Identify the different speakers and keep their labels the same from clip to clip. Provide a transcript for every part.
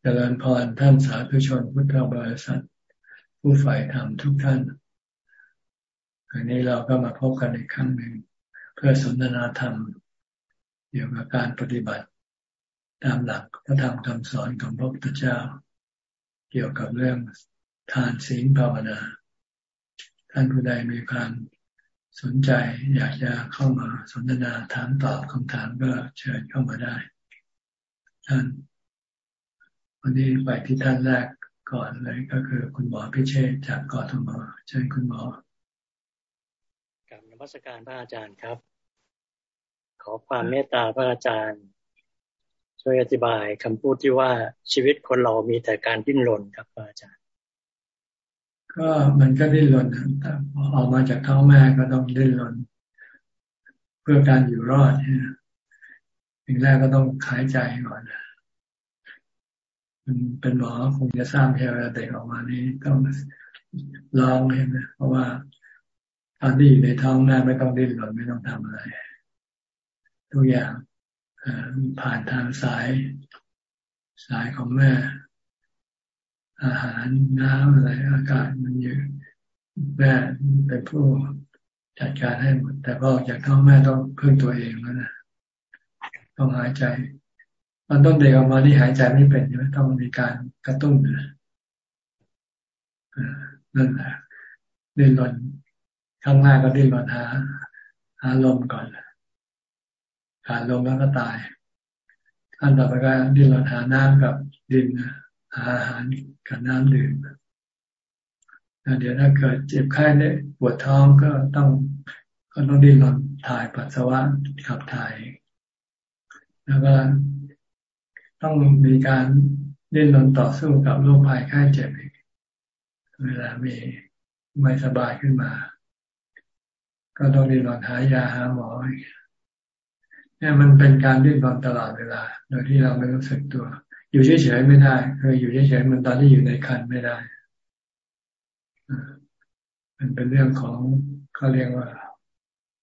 Speaker 1: เจริญพรท่านสาธุชนพุทธบริษัท ผู้ฝ่ายธรรมทุกท่านอันนี้เราก็มาพบกันอีกครั้งหนึ่ง เพื่อสนทนาธรรมเกี่ยวกับการปฏิบัติ ตามหลักพระธรรมคำสอนของพระพุทธเจ้า เกี่ยวกับเรื่องทานศีลภาวนา ท่านผู้ใดมีความสนใจอยากจะเข้ามาสนทนาถามตอบคำถามก็เชิญเข้ามาได้ ท่าน วันนี้ไปที่ท่านแรกก่อนเลยก็คือ คุณหมอพิเชษจากกอทมเชิญคุณหมอ
Speaker 2: กับนมัสการพระอาจารย์ครับ ขอความเมตตาพระอาจารย์ ช่วยอธิบายคำพูดที่ว่าชีวิตคนเรามีแต่การดิ้นรนครับพระอาจารย์
Speaker 1: ก็มันก็ดิ้นรนแต่ออกมาจากท้องแม่ก็ต้องดิ้นรนเพื่อการอยู่รอดเนี่ยสิ่งแรกก็ต้องขายใจก่อน เป็นหมอคงจะทราบแค่เวลาเด็กออกมานี้ต้องลองเห็นนะเพราะว่าตอนที่อยู่ในท้องแม่ไม่ต้องดิ้นรนไม่ต้องทำอะไร ทุกอย่างผ่านทางสายสายของแม่ อาหารน้ำอะไรอากาศมันเยอะแม่เป็นผู้จัดการให้หมด แต่พอออกจากท้องแม่ต้องพึ่งตัวเองแล้วนะต้องหายใจ ตอนต้นเด็กออกมาที่หายใจไม่เป็นใช่ไหมต้องมีการกระตุ้นนะนั่นแหละดิ้นรนข้างหน้าก็ดิ้นรนหาหาลมก่อนหาลมแล้วก็ตายขั้นต่อไปก็ดิ้นรนหาน้ำกับดินหาอาหารกับน้ำดื่มเดี๋ยวถ้าเกิดเจ็บไข้เนี่ยปวดท้องก็ต้องก็ต้องดิ้นรนถ่ายปัสสาวะขับถ่าย แล้วก็ ต้องมีการดิ้นรนต่อสู้กับโรคภัยไข้เจ็บอีกเวลามีไม่สบายขึ้นมา ก็ต้องดิ้นรนหายาหาหมอเนี่ยมันเป็นการดิ้นรนตลอดเวลา โดยที่เราไม่รู้สึกตัว อยู่เฉยๆไม่ได้คืออยู่เฉยๆมันตอนที่อยู่ในคันไม่ได้มันเป็นเรื่องของเขาเรียกว่า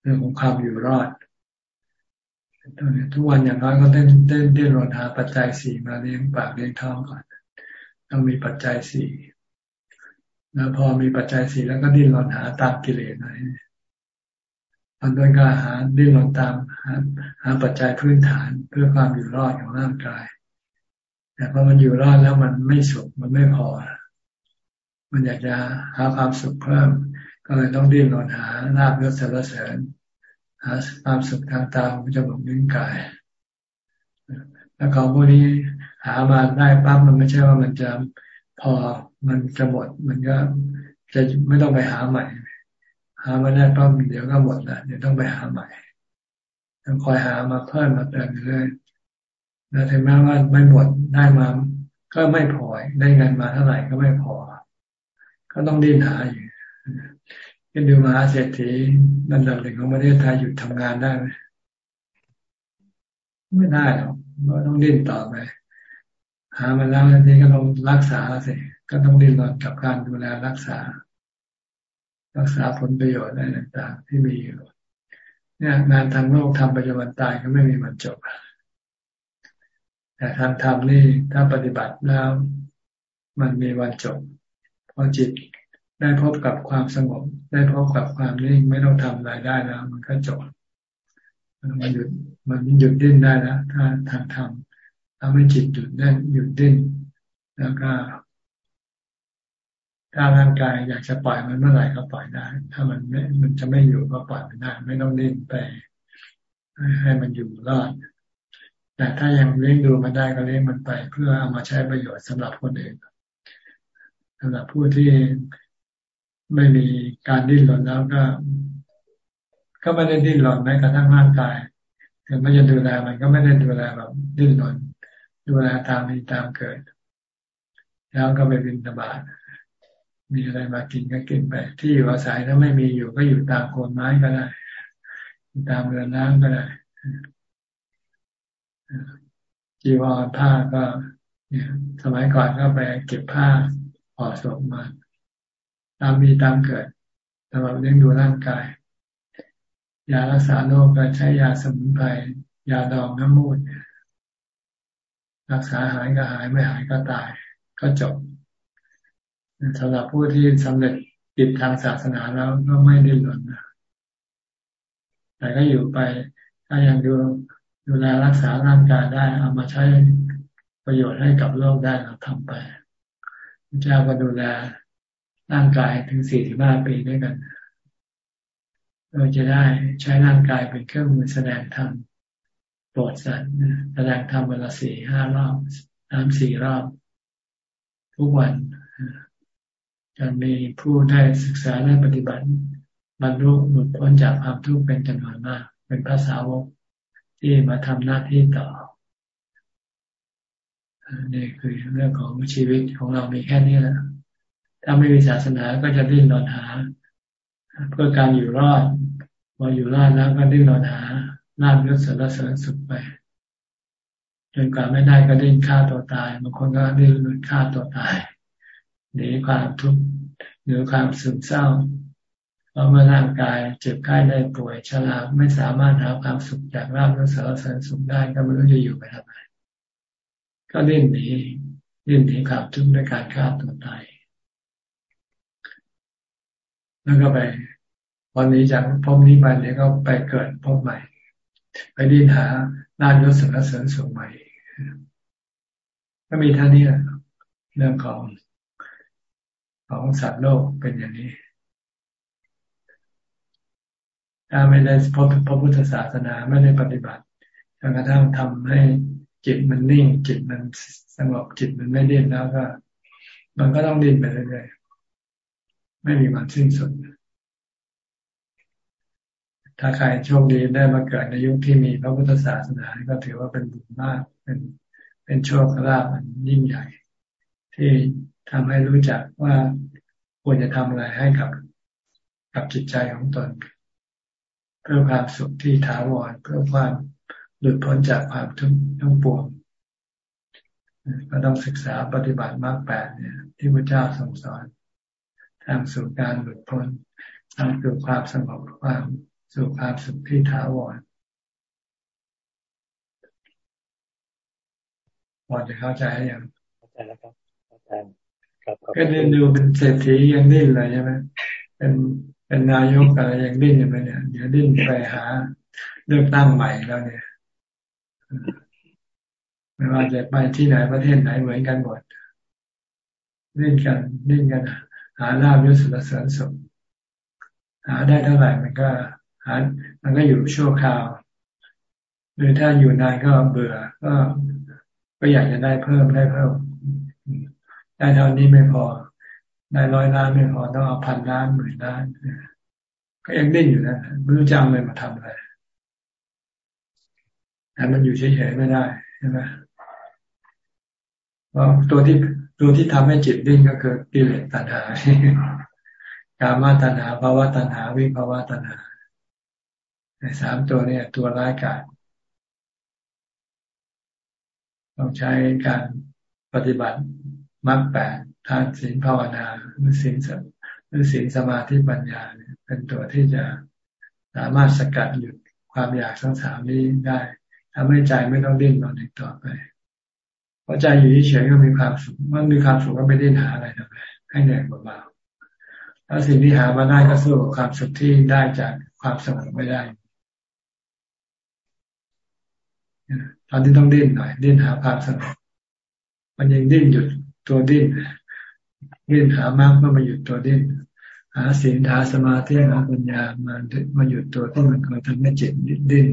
Speaker 1: เรื่องของความอยู่รอด ทุกวันอย่างน้อยก็ได้ได้ได้รนหาปัจจัยสี่มาเลี้ยงปากเลี้ยงท้องก่อนต้องมีปัจจัยสี่แล้วพอมีปัจจัยสี่แล้วก็ดิ้นรนหาตามกิเลสหน่อยมันด้วยการหาดิ้นรนตามหาหาปัจจัยพื้นฐานเพื่อความอยู่รอดของร่างกาย แต่พอมันอยู่รอดแล้วมันไม่สุขมันไม่พอ มันอยากจะหาความสุขเพิ่ม ก็เลยต้องดิ้นรนหาลาบยศสรรเสริญ หาความสุขทางตาหูจมูกลิ้นกาย แล้วของพวกนี้หามาได้ปั๊บมันไม่ใช่ว่ามันจะพอมันจะหมด มันก็จะไม่ต้องไปหาใหม่ หามาได้ปั๊บเดี๋ยวก็หมดละเดี๋ยวต้องไปหาใหม่ต้องคอยหามาเพิ่มมาเติมเรื่อยแล้วถึงแม้ว่าไม่หมดได้มา ก็ไม่พอได้เงินมาเท่าไหร่ก็ไม่พอ ก็ต้องดิ้นหาอยู่ ก็ดูมหาเศรษฐีนันดับหนึ่งของประเทศไทยหยุดทำงานได้ไหมไม่ได้หรอกเราต้องดิ้นต่อไป หามาแล้วนี้ก็ต้องรักษาสิก็ต้องดิ้นรนกับการดูแลรักษา รักษาผลประโยชน์อะไรต่างๆที่มีอยู่เนี่ยงานทางโลกทำปัจจุบันตายก็ไม่มีมันจบแต่ทางธรรมนี่ถ้าปฏิบัติแล้วมันมีวันจบพอจิต ได้พบกับความสงบ ได้พบกับความนิ่งไม่ต้องทำอะไรได้แล้ว มันก็จบมันหยุดมันหยุดดิ้นได้แล้วถ้าทางธรรมทำให้จิตหยุดได้หยุดดิ้นแล้วก็ ถ้าร่างกายอยากจะปล่อยมันเมื่อไหร่ก็ปล่อยได้ ถ้ามันไม่มันจะไม่อยู่ก็ปล่อยมันได้ ไม่ต้องดิ้นไป ให้มันอยู่รอดแต่ถ้ายังเลี้ยงดูมันได้ก็เลี้ยงมันไป เพื่อเอามาใช้ประโยชน์สำหรับคนอื่นสำหรับผู้ที่ ไม่มีการดิ้นรนแล้วก็ ก็ไม่ได้ดิ้นรนแม้กระทั่งร่างกายถึงไม่จะดูแลมันก็ไม่ได้ดูแลแบบดิ้นรนดูแลตามมีตามเกิด แล้วก็ไปบินตบาทมีอะไรมากินก็กินไป ที่อยู่อาศัยถ้าไม่มีอยู่ก็อยู่ตามโคนไม้ก็ได้ตามเรือน้ำก็ได้จีวรผ้าก็ เนี่ย สมัยก่อนก็ไปเก็บผ้าห่อศพมา ตามมีตามเกิดสำหรับเลี้ยงดูร่างกาย ยารักษาโรคก็ใช้ยาสมุนไพรยาดองน้ำมูดรักษาหายก็หายไม่หายก็ตาย ก็จบสำหรับผู้ที่สำเร็จกิจทางศาสนาแล้วก็ไม่ได้หล่นนะแต่ก็อยู่ไป ถ้ายังดูดูแลรักษาร่างกายได้ เอามาใช้ประโยชน์ให้กับโลกได้เราทำไปพระเจ้าก็ดูแล ร่างกายถึงสี่สิบห้าปีด้วยกันเราจะได้ใช้ร่างกายเป็นเครื่องมือแสดงธรรมโปรดสัตว์แสดงธรรมเวลาสี่ห้ารอบสามสี่รอบ ทุกวันจะมีผู้ได้ศึกษาและปฏิบัติบรรลุหลุดพ้นจากความทุกข์เป็นจำนวนมาก เป็นภาษาวกที่มาทำหน้าที่ต่อนี่คือเรื่องของชีวิตของเรามีแค่นี้แหละ ถ้าไม่มีศาสนาก็จะดิ้นรนหา เพื่อการอยู่รอดพออยู่รอดแล้วก็ดิ้นรนหาลาบยศสารเสริญสุขไปจนกว่าไม่ได้ก็ดิ้นฆ่าตัวตายบางคนก็ดิ้นฆ่าตัวตายหนีความทุกข์หรือความซึมเศร้าเพราะเมื่อร่างกายเจ็บไข้ได้ป่วยชราไม่สามารถหาความสุขจากลาบยศสารเสริญสุขได้ก็ไม่รู้จะอยู่ไปทำไมก็ดิ้นหนีดิ้นหนีความทุกข์ด้วยการฆ่าตัวตาย แล้วก็ไปวันนี้จากพบนี้ไปเดี๋ยวก็ไปเกิดพบใหม่ ไปดิ้นหาด้านยศสรรเสริญสุขใหม่ ก็มีท่านี้แหละเรื่องของของสัตว์โลกเป็นอย่างนี้ ถ้าไม่ได้พบพระพุทธศาสนาไม่ได้ปฏิบัติจนกระทั่งทำให้จิตมันนิ่ง จิตมันสงบจิตมันไม่เดิ้นแล้วก็ มันก็ต้องดิ้นไปเรื่อย ไม่มีวันสิ้นสุด ถ้าใครโชคดีได้มาเกิดในยุคที่มีพระพุทธศาสนา ก็ถือว่าเป็นบุญมาก เป็นเป็นโชคลาภมันยิ่งใหญ่ ที่ทำให้รู้จักว่าควรจะทำอะไรให้กับ กับจิตใจของตน เพื่อความสุขที่ถาวรเพื่อความหลุดพ้นจากความทุกข์ทั้งปวงก็ต้องศึกษาปฏิบัติมากแปดเนี่ย ที่พระเจ้าทรงสอน ทางสู่การหลุดพ้นทางสู่ความสงบความสู่ความสุขที่ถาวรพอจะเข้าใจยัง
Speaker 2: เข้าใจแล้วครับอาจารย์ครับ
Speaker 1: ก็เดินดูเป็นเศรษฐียังดิ้นเลยใช่ไหมเป็นเป็นนายกอะไรยังดิ้นอยู่ไหมเนี่ยเดี๋ยวดิ้นไปหาเลือกตั้งใหม่แล้วเนี่ยไม่ว่าจะไปที่ไหนประเทศไหนเหมือนกันหมดดิ้นกันดิ้นกัน หาลาบยศสุรเสริญสุขหาได้เท่าไหร่มันก็หามันก็อยู่ชั่วคราว หรือถ้าอยู่นานก็เบื่อ ก็ก็อยากจะได้เพิ่มได้เพิ่ม ได้เท่านี้ไม่พอ ได้ร้อยล้านไม่พอต้องเอาพันล้านหมื่นล้านก็ยังดิ้นอยู่นะไม่รู้จะเอาอะไรมาทำอะไรแต่มันอยู่เฉยๆไม่ได้ใช่ไหมเพราะตัวที่ ตัวที่ทำให้จิตดิ้นก็คือกิเลสตัณหาการมาตัณหาภาวะตัณหา วิภาวะตัณหาในสามตัวเนี่ย ตัวร้ายกาจต้องใช้การปฏิบัติมรรคแปดทานศีลภาวนาหรือศีลหรือศีลสมาธิปัญญาเนี่ย เป็นตัวที่จะสามารถสกัดหยุดความอยากทั้งสามนี้ได้ทำให้ใจไม่ต้องดิ้นรนอีกต่อไป พราะใจอยู่เฉยก็มีความสุขมันมีความสุขก็ไม่ได้หาอะไรทำไมให้เหนื่อยเบาๆถ้าสิ่งที่หามาได้ก็สู้กับความสุขที่ได้จากความสงบไม่ได้ตอนที่ต้องดิ้นหน่อยดิ้นหาความสงบมันยังดิ้นหยุดตัวดิ้นดิ้นหามากเพื่อมาหยุดตัวดิ้นหาศีลหาสมาธิหาปัญญามามาหยุดตัวที่มันคอยทำให้จิตดิ้น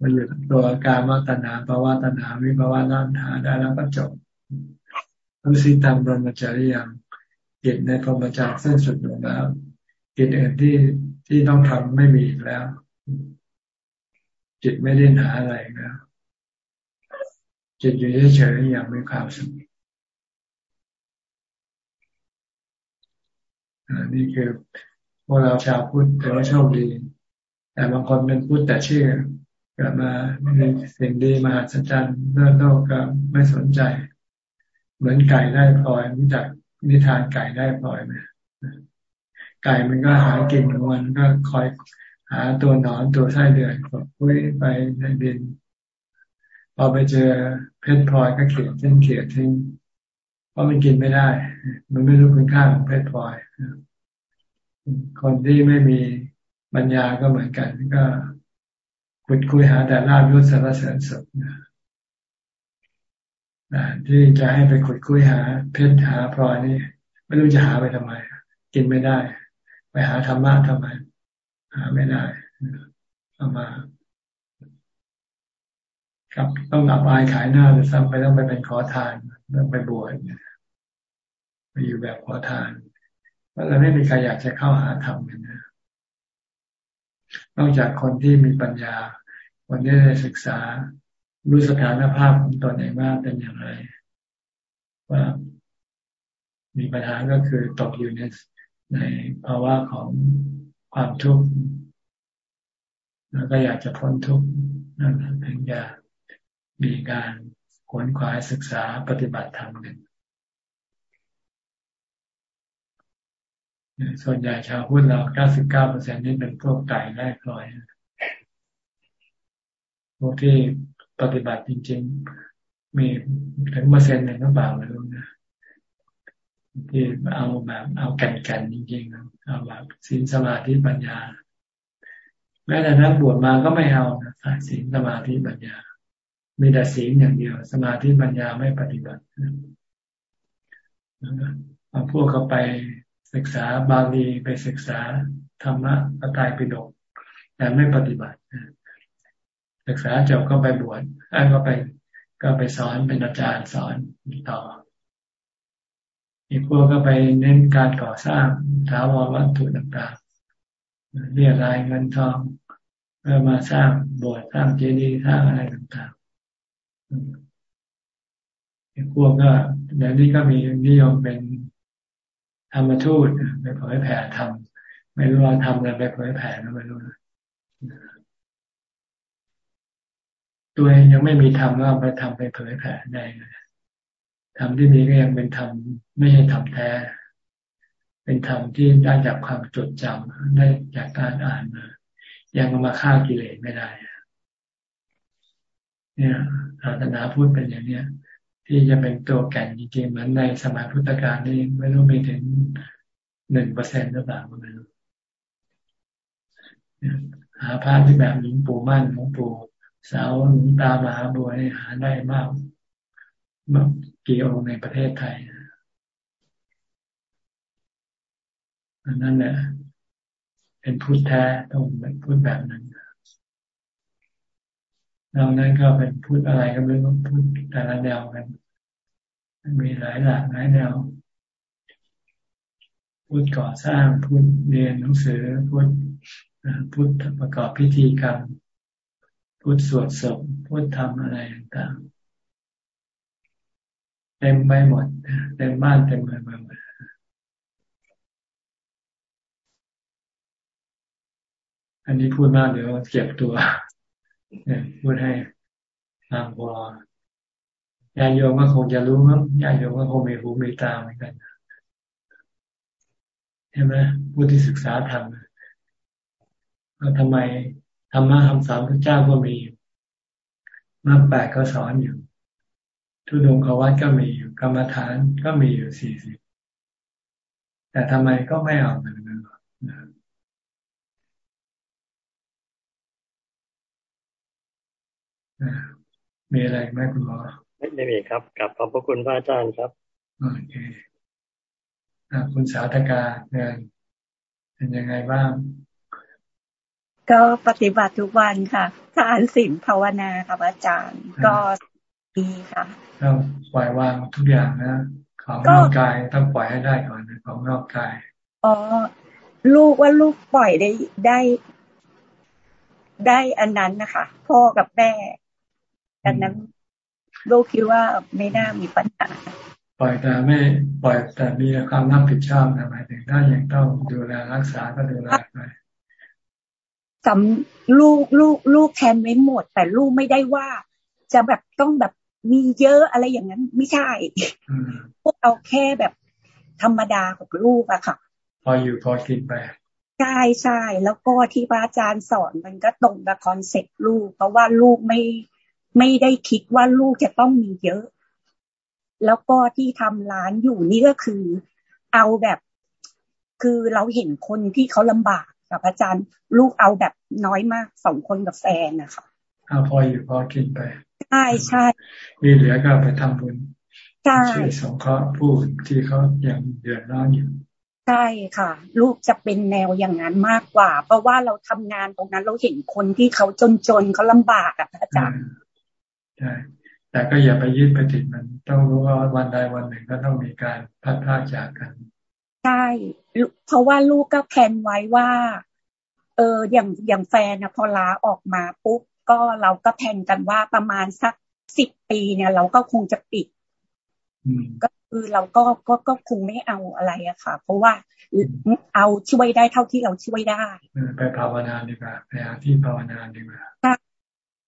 Speaker 1: มาหยุดตัวการมาตัณหาภาวะตัณหาวิภาวะนันหาได้แล้วก็จบรู้สิตามบรมจริยังจิตในพรหมจารย์เส้นสุดลงแล้วจิตอื่นที่ที่ต้องทำไม่มีแล้ว จิตไม่ได้หาอะไรนะจิตอยู่เฉยๆอย่างมีความสุขนี่คือพวกเราชาวพุทธถือว่าโชคดี แต่บางคนเป็นพุทธแต่เชื่อ เกิดมาในสิ่งดีมาสัจจันเลื่อนโลกก็ไม่สนใจ เหมือนไก่ได้พลอยรู้จักนิทานไก่ได้พลอยไหมไก่มันก็หากินของมันก็คอยหาตัวนอนตัวไส้เดือนกดพุ้ยไปในดินพอไปเจอเพชรพลอยก็เขียนเส้นเขียนทิ้งเพราะมันกินไม่ได้ มันไม่รู้คุณค่าของเพชรพลอยคนที่ไม่มีปัญญาก็เหมือนกัน ก็ คุยคุยหาแต่ลาบยศสารเสริญสุขนะที่จะให้ไปขุดคุยหา เพชรหาพลอยนี่ไม่รู้จะหาไปทำไม กินไม่ได้ ไปหาธรรมะทำไม หาไม่ได้เอามาครับต้องอับอายขายหน้าหรือซ้ำไปต้องไปเป็นขอทานต้องไปบวชไปอยู่แบบขอทานเพราะเราไม่มีใครอยากจะเข้าหาธรรมกันนะนอกจากคนที่มีปัญญา คนที่ได้ศึกษารู้สถานภาพของตนเองว่าเป็นอย่างไร ว่ามีปัญหาก็คือตกอยู่ในในภาวะของความทุกข์แล้วก็อยากจะพ้นทุกข์นั่นถึงจะมีการขวนขวายศึกษาปฏิบัติธรรมกันส่วนใหญ่ชาวพุทธเรา 99%นี่เป็นพวกไก่แรกลอย พวกที่ปฏิบัติจริง ๆ มีถึงเปอร์เซ็นต์หนึ่งหรือเปล่าไม่รู้นะที่เอาแบบเอาแก่นๆจริงๆเอาแบบศีลสมาธิปัญญา แม้แต่นักบวชมาก็ไม่เอานะศีลสมาธิปัญญา มีแต่ศีลอย่างเดียว สมาธิปัญญาไม่ปฏิบัติบาพวกก็ไปศึกษาบาลีไปศึกษาธรรมะพระไปิฎกแต่ไม่ปฏิบัติ ศึกษาจบก็ไปบวชแล้วก็ไปก็ไปสอนเป็นอาจารย์สอนต่อ อีกพวกก็ไปเน้นการก่อสร้างถาวรวัตถุต่างๆเรียรายเงินทองเพื่อมาสร้างโบสถ์สร้างเจดีย์สร้างอะไรต่างๆอีกพวกก็เดี๋ยวนี้ก็มีนิยมเป็นธรรมทูตไปเผยแผ่ธรรมไม่รู้ว่าทำอะไรไปเผยแผ่ก็ไม่รู้นะ ตัวเองยังไม่มีธรรมก็ไปทำไปเผยแผ่ได้ธรรมที่มีก็ยังเป็นธรรมไม่ใช่ธรรมแท้ เป็นธรรมที่ได้จากความจดจำได้จากการอ่านมายังมาฆ่ากิเลสไม่ได้ เนี่ยศาสนาพูดเป็นอย่างเนี้ย ที่จะเป็นตัวแก่นจริงๆเหมือนในสมัยพุทธกาลนี่ไม่รู้มีถึงหนึ่งเปอร์เซ็นต์หรือเปล่าไม่รู้หาพระที่แบบหลวงปู่มั่นหลวงปู่ สาวหลวงตามหาบัวนี่หาได้มากมากกี่องค์ในประเทศไทยอันนั้นแหละเป็นพุทธแท้ต้องเป็นพุทธแบบนั้นเรานั้นก็เป็นพูดอะไรก็ไม่รู้พูดแต่ละแนวกันมีหลายหลากหลายแนวพูดก่อสร้างพูดเรียนหนังสือพูดพูดประกอบพิธีกรรม พูดสวดศพพูดทำอะไรต่างเต็มไปหมดเต็มบ้านเต็มเมืองไปหมดอันนี้พูดมากเดี๋ยวเก็บตัวพูดให้ทางพอญาโยมก็คงจะรู้มั้งญาโยมก็คงมีหูมีตาเหมือนกันใช่ไหมผู้ที่ศึกษาธรรมก็ทำไม ธรรมะคำสอนพระเจ้าก็มีมากแปดก็สอนอยู่ ทุดงขวัตก็มีอยู่ กรรมฐานก็มีอยู่สี่สิบแต่ทำไมก็ไม่เอาเหมือนกันมีอะไรไหมคุณหมอ
Speaker 2: ไม่ไม่มีครับกลับขอบพระคุณพระอาจารย์ครับ
Speaker 1: โอเคคุณสาธกาเงินเป็นยังไงบ้าง
Speaker 3: ก็ปฏิบัติทุกวันค่ะทานศีลภาวนาค่ะอาจารย์ ก็ดีค่ะ
Speaker 1: ต้องปล่อยวางทุกอย่างนะของนอกกายต้องปล่อยให้ได้ก่อนของนอกกาย
Speaker 3: อ๋อลูกว่าลูกปล่อยได้ได้ ได้อันนั้นนะคะพ่อกับแม่ดังนั้นลูกคิดว่าไม่น่ามีปัญหา
Speaker 1: ปล่อยแต่ไม่ปล่อยแต่มีความรับผิดชอบนะหมายถึงถ้ายังต้องดูแลรักษาก็ดูแลไป
Speaker 3: สำลูกลูกลูกแทนไม่หมด แต่ลูกไม่ได้ว่า จะแบบต้องแบบมีเยอะอะไรอย่างนั้นไม่ใช่ พวกเอาแค่แบบธรรมดาของลูกอะค่ะ
Speaker 1: พออยู่พอกินไป
Speaker 3: ใช่ใช่แล้วก็ที่พระอาจารย์สอนมันก็ตรงกับ concept ลูก เพราะว่าลูกไม่ไม่ได้คิดว่าลูกจะต้องมีเยอะ แล้วก็ที่ทำร้านอยู่นี่ก็คือ เอาแบบ คือเราเห็นคนที่เขาลำบาก กับอาจารย์ลูกเอาแบบน้อยมากสองคนกับแฟนนะคะ
Speaker 1: เอาพออยู่พอกินไป
Speaker 3: ใช่ใช่
Speaker 1: มีเหลือก็ไปทำบุญใช่ช่วยสงเคราะห์ผู้ที่เขายังเดือดร้อนอยู่
Speaker 3: ใช่ค่ะ ลูกจะเป็นแนวอย่างนั้นมากกว่า เพราะว่าเราทำงานตรงนั้นเราเห็นคนที่เขาจนๆเขาลำบากอะอาจารย์
Speaker 1: ใช่แต่ก็อย่าไปยึดไปติดมัน ต้องรู้ว่าวันใดวันหนึ่งก็ต้องมีการพัดพาจากกัน
Speaker 3: ใช่เพราะว่าลูกก็แพนไว้ว่า เอออย่างอย่างแฟนนะพอลาออกมาปุ๊บก็เราก็แพนกันว่าประมาณสักสิบปีเนี่ย เราก็คงจะปิดก็คือเราก็ก็ก็คงไม่เอาอะไรอะค่ะ เพราะว่าเอาช่วยได้เท่าที่เราช่วยได้
Speaker 1: ไปภาวนาดีกว่าไปหาที่ภาวนาดีกว่า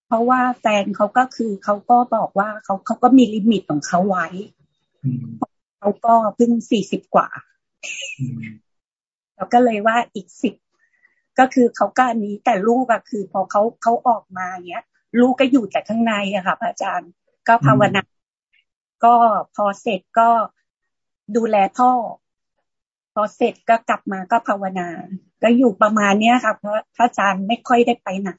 Speaker 3: เพราะว่าแฟนเขาก็คือเขาก็บอกว่าเขาเขาก็มีลิมิตของเขาไว้เขาก็เพิ่งสี่สิบกว่า เราก็เลยว่าอีกสิบก็คือเขาก็อันนี้แต่ลูกอะคือ พอเขาเขาออกมาเนี้ย ลูกก็อยู่แต่ข้างในอะค่ะพระอาจารย์ก็ภาวนา ก็พอเสร็จก็ดูแลพ่อ พอเสร็จก็กลับมาก็ภาวนา ก็อยู่ประมาณเนี้ยค่ะเพราะพระอาจารย์ไม่ค่อยได้ไปไหน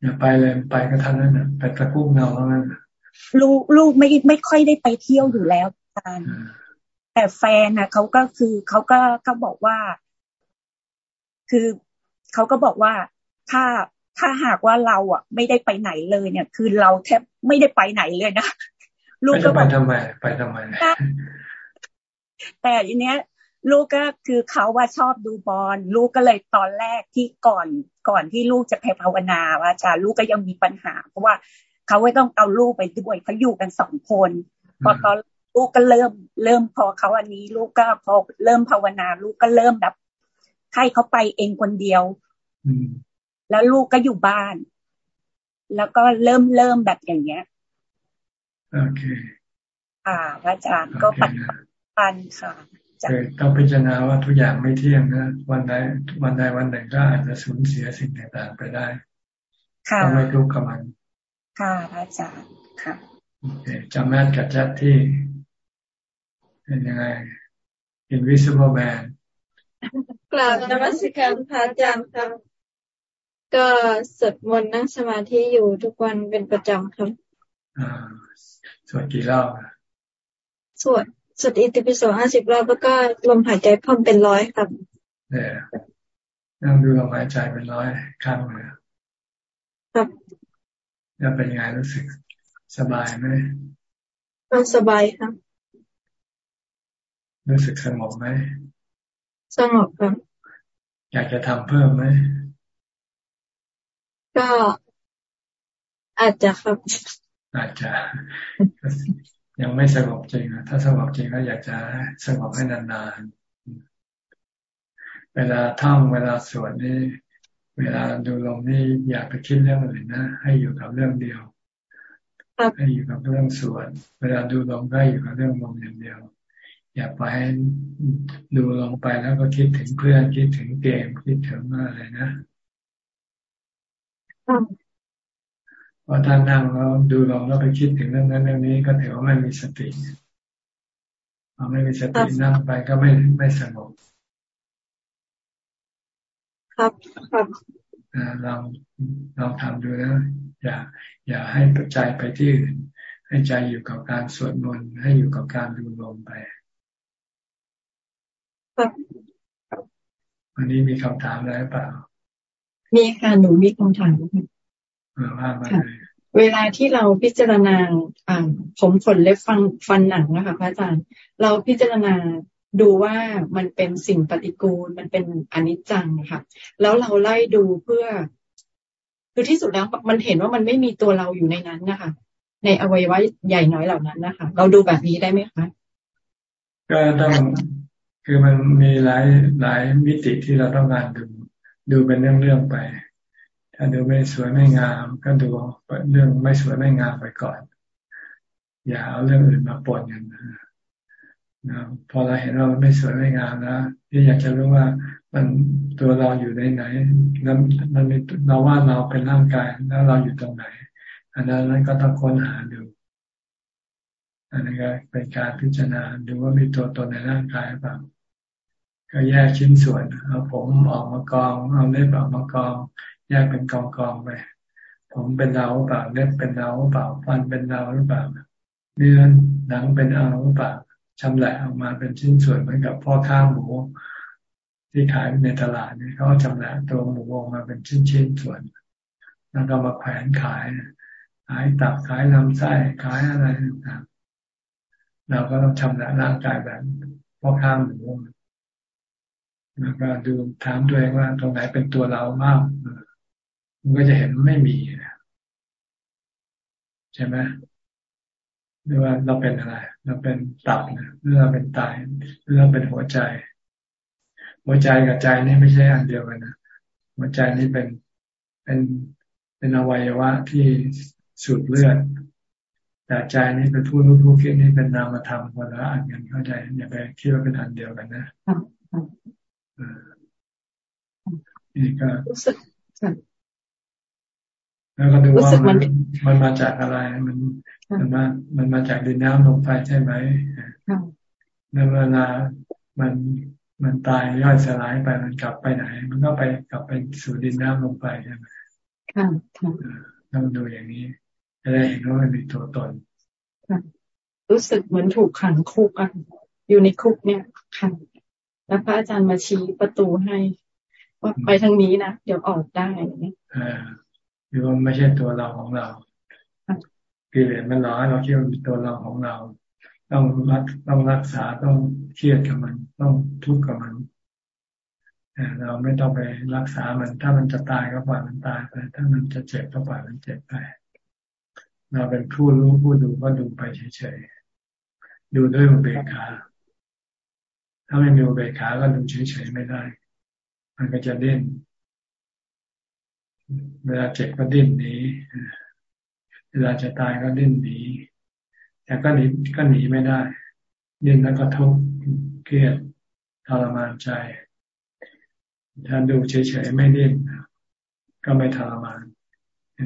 Speaker 1: อย่าไปเลยไปก็ทันนั้นนะไปตะกุ่มเงาแล้วนั่น
Speaker 3: ลูกลูกไม่ไม่ค่อยได้ไปเที่ยวอยู่แล้วอาจารย์ แต่แฟนนะเขาก็คือเขาก็เขาบอกว่า คือเขาก็บอกว่าถ้าถ้าหากว่าเราอะ ไม่ได้ไปไหนเลยเนี่ย คือเราแทบไม่ได้ไปไหนเลยนะ
Speaker 1: ลูกก็ไปทำไมไปทำไม
Speaker 3: แต่อันเนี้ย ลูกก็คือเขาว่าชอบดูบอลลูกก็เลยตอนแรกที่ก่อนก่อนที่ลูกจะไปภาวนาว่าจาลูกก็ยังมีปัญหา เพราะว่าเขาไม่ต้องเอาลูกไปด้วยเขาอยู่กันสองคน พอตอน ลูกก็เริ่ม เริ่มพอเขาอันนี้ ลูกก็พอเริ่มภาวนา ลูกก็เริ่มแบบให้เขาไปเองคนเดียวแล้วลูกก็อยู่บ้าน แล้วก็เริ่มเริ่มแบบอย่างเงี้ย
Speaker 1: โอเค
Speaker 3: ค่ะอาจารย์ก็ปัจจุบันค่ะ
Speaker 1: ต้องพิจารณาว่าทุกอย่างไม่เที่ยงนะวันใดวันใดวันหนึ่งก็อาจจะสูญเสียสิ่งต่างๆไปได้
Speaker 3: ค่ะ
Speaker 1: ต้องไม่ทุกข์กับมัน
Speaker 3: ค่ะอาจารย์ค่ะ
Speaker 1: โอเคจำแม่นกับจัดที่ เป็นยังไง invisible man
Speaker 4: กล่าวนมัสการพระอาจารย์ครับ ก็สวดมนต์นั่งสมาธิอยู่ทุกวันเป็นประจำครับ
Speaker 1: สวดกี่รอบ
Speaker 4: สวดสวดอิติปิโสห้าสิบรอบแล้วก็ลมหายใจเพิ่มเป็นร้อยครับ
Speaker 1: เนี่ยนั่งดูลมหายใจเป็นร้อยครั้งเลย
Speaker 4: ครับ
Speaker 1: แล้วเป็นยังไงรู้สึกสบายไหม
Speaker 4: ก็สบายครับ
Speaker 1: รู้สึกสงบไหม
Speaker 4: สงบครับ
Speaker 1: อยากจะทำเพิ่มไหม
Speaker 4: ก็อาจจะครับ
Speaker 1: อาจจะยังไม่สงบจริงถ้าสงบจริงก็อยากจะสงบให้นานๆ เวลาท่องเวลาสวดนี่ เวลาดูลมนี่อยากไปคิดเรื่องอื่นนะ ให้อยู่กับเรื่องเดียวให้อยู่กับเรื่องสวดเวลาดูลมก็อยู่กับเรื่องลมอย่างเดียว อย่าไปดูลงไปแล้วก็คิดถึงเพื่อนคิดถึงเกมคิดถึงอะไรนะพอท่านนั่งแล้วดูลองแล้วไปคิดถึงเรื่องนั้นเรื่องนี้ก็ถือว่าไม่มีสติพอไม่มีสตินั่งไปก็ไม่ไม่สงบ
Speaker 4: ครับครับ
Speaker 1: เราเราทำดูนะอย่า อย่าให้ใจไปที่อื่นให้ใจอยู่กับการสวดมนต์ให้อยู่กับการดูลมไป วันนี้มีคำถามอะไรเปล่า
Speaker 4: มีค่ะหนูมีคำถามเวลาที่เราพิจารณาอ่าผมขนเล็บฟันฟันหนังนะคะพระอาจารย์ เราพิจารณาดูว่ามันเป็นสิ่งปฏิกูลมันเป็นอนิจจังค่ะ แล้วเราไล่ดูเพื่อ คือที่สุดแล้วมันเห็นว่ามันไม่มีตัวเราอยู่ในนั้นนะคะ ในอวัยวะใหญ่น้อยเหล่านั้นนะคะ เราดูแบบนี้ได้ไหมคะ
Speaker 1: ก็ต้อง คือมันมีหลายหลายมิติที่เราต้องการดู ดูเป็นเรื่องๆไป ถ้าดูไม่สวยไม่งาม ก็ดูเรื่องไม่สวยไม่งามไปก่อน อย่าเอาเรื่องอื่นมาปนกันนะพอเราเห็นว่ามันไม่สวยไม่งามแล้วที่อยากจะรู้ว่ามันตัวเราอยู่ในไหนแล้วมันมีเราว่าเราเป็นร่างกายแล้วเราอยู่ตรงไหน อันนั้นก็ต้องค้นหาดูอันนี้ก็เป็นการพิจารณาดูว่ามีตัวตนในร่างกายหรือเปล่า ก็แยกชิ้นส่วนเอาผมออกมากองเอาเล็บออกมากอง แยกเป็นกองกองไปผมเป็นเราหรือเปล่าเล็บเป็นเราหรือเปล่าฟันเป็นเราหรือเปล่าเนื้อหนังเป็นเราหรือเปล่าชำแหละออกมาเป็นชิ้นส่วนเหมือนกับพ่อค้าหมู ที่ขายในตลาดนี่เขาชำแหละตัวหมูออกมาเป็นชิ้นชิ้นส่วน แล้วก็มาแขวนขาย ขายตับขายลำไส้ขายอะไรต่างๆเราก็ต้องชำระร่างกายแบบพ่อค้าหมู ก็ดูถามตัวเองว่าตรงไหนเป็นตัวเรามากมันก็จะเห็นไม่มีใช่ไหมหรือว่าเราเป็นอะไร เราเป็นตับนะหรือเราเป็นไตหรือเราเป็นหัวใจ หัวใจกับใจนี่ไม่ใช่อันเดียวกันนะหัวใจนี่เป็นเป็นเป็นอวัยวะที่สูดเลือดแต่ใจนี่เป็นผู้รู้ผู้คิดนี่เป็นนามธรรมคนละอันกันเข้าใจอย่าไปคิดว่าเป็นอันเดียวกันนะ นี่ก็แล้วก็ดูว่ามันมันมาจากอะไร มันมันมามันมาจากดินน้ำลมไฟใช่ไหมแล้วเวลามันมันตายย่อยสลายไปมันกลับไปไหน มันก็ไปกลับไปสู่ดินน้ำลมไฟใช่ไหมค่ะต้องดูอย่างนี้จะได้เห็นว่ามันมีตัวตน
Speaker 4: รู้สึกเหมือนถูกขังคุกอะอยู่ในคุกเนี่ยขัง แล้วพระอาจารย์มาชี้ประตูให้ว่าไปทางนี้นะเดี๋ยวออกได้อ่างนี้
Speaker 1: อ่าคือว่าไม่ใช่ตัวเราของเรากิเลสมันหลอกให้เราคิดว่าเป็นตัวเราของเรา ต้องรักต้องรักษาต้องเครียดกับมัน ต้องทุกข์กับมันเราไม่ต้องไปรักษามัน ถ้ามันจะตายก็ปล่อยมันตายไป ถ้ามันจะเจ็บก็ปล่อยมันเจ็บไป เราเป็นผู้รู้ผู้ดูก็ดูไปเฉยๆ ดูด้วยอุเบกขา ถ้าไม่มีอุเบกขาก็ดูเฉยๆไม่ได้ มันก็จะเด่นเวลาเจ็บก็ดิ้นหนีเวลาจะตายก็ดิ้นหนีแต่ก็หนีก็หนีไม่ได้ดิ้นแล้วก็ทุกข์เครียดทรมานใจ ถ้าดูเฉยๆไม่ดิ้นก็ไม่ทรมาน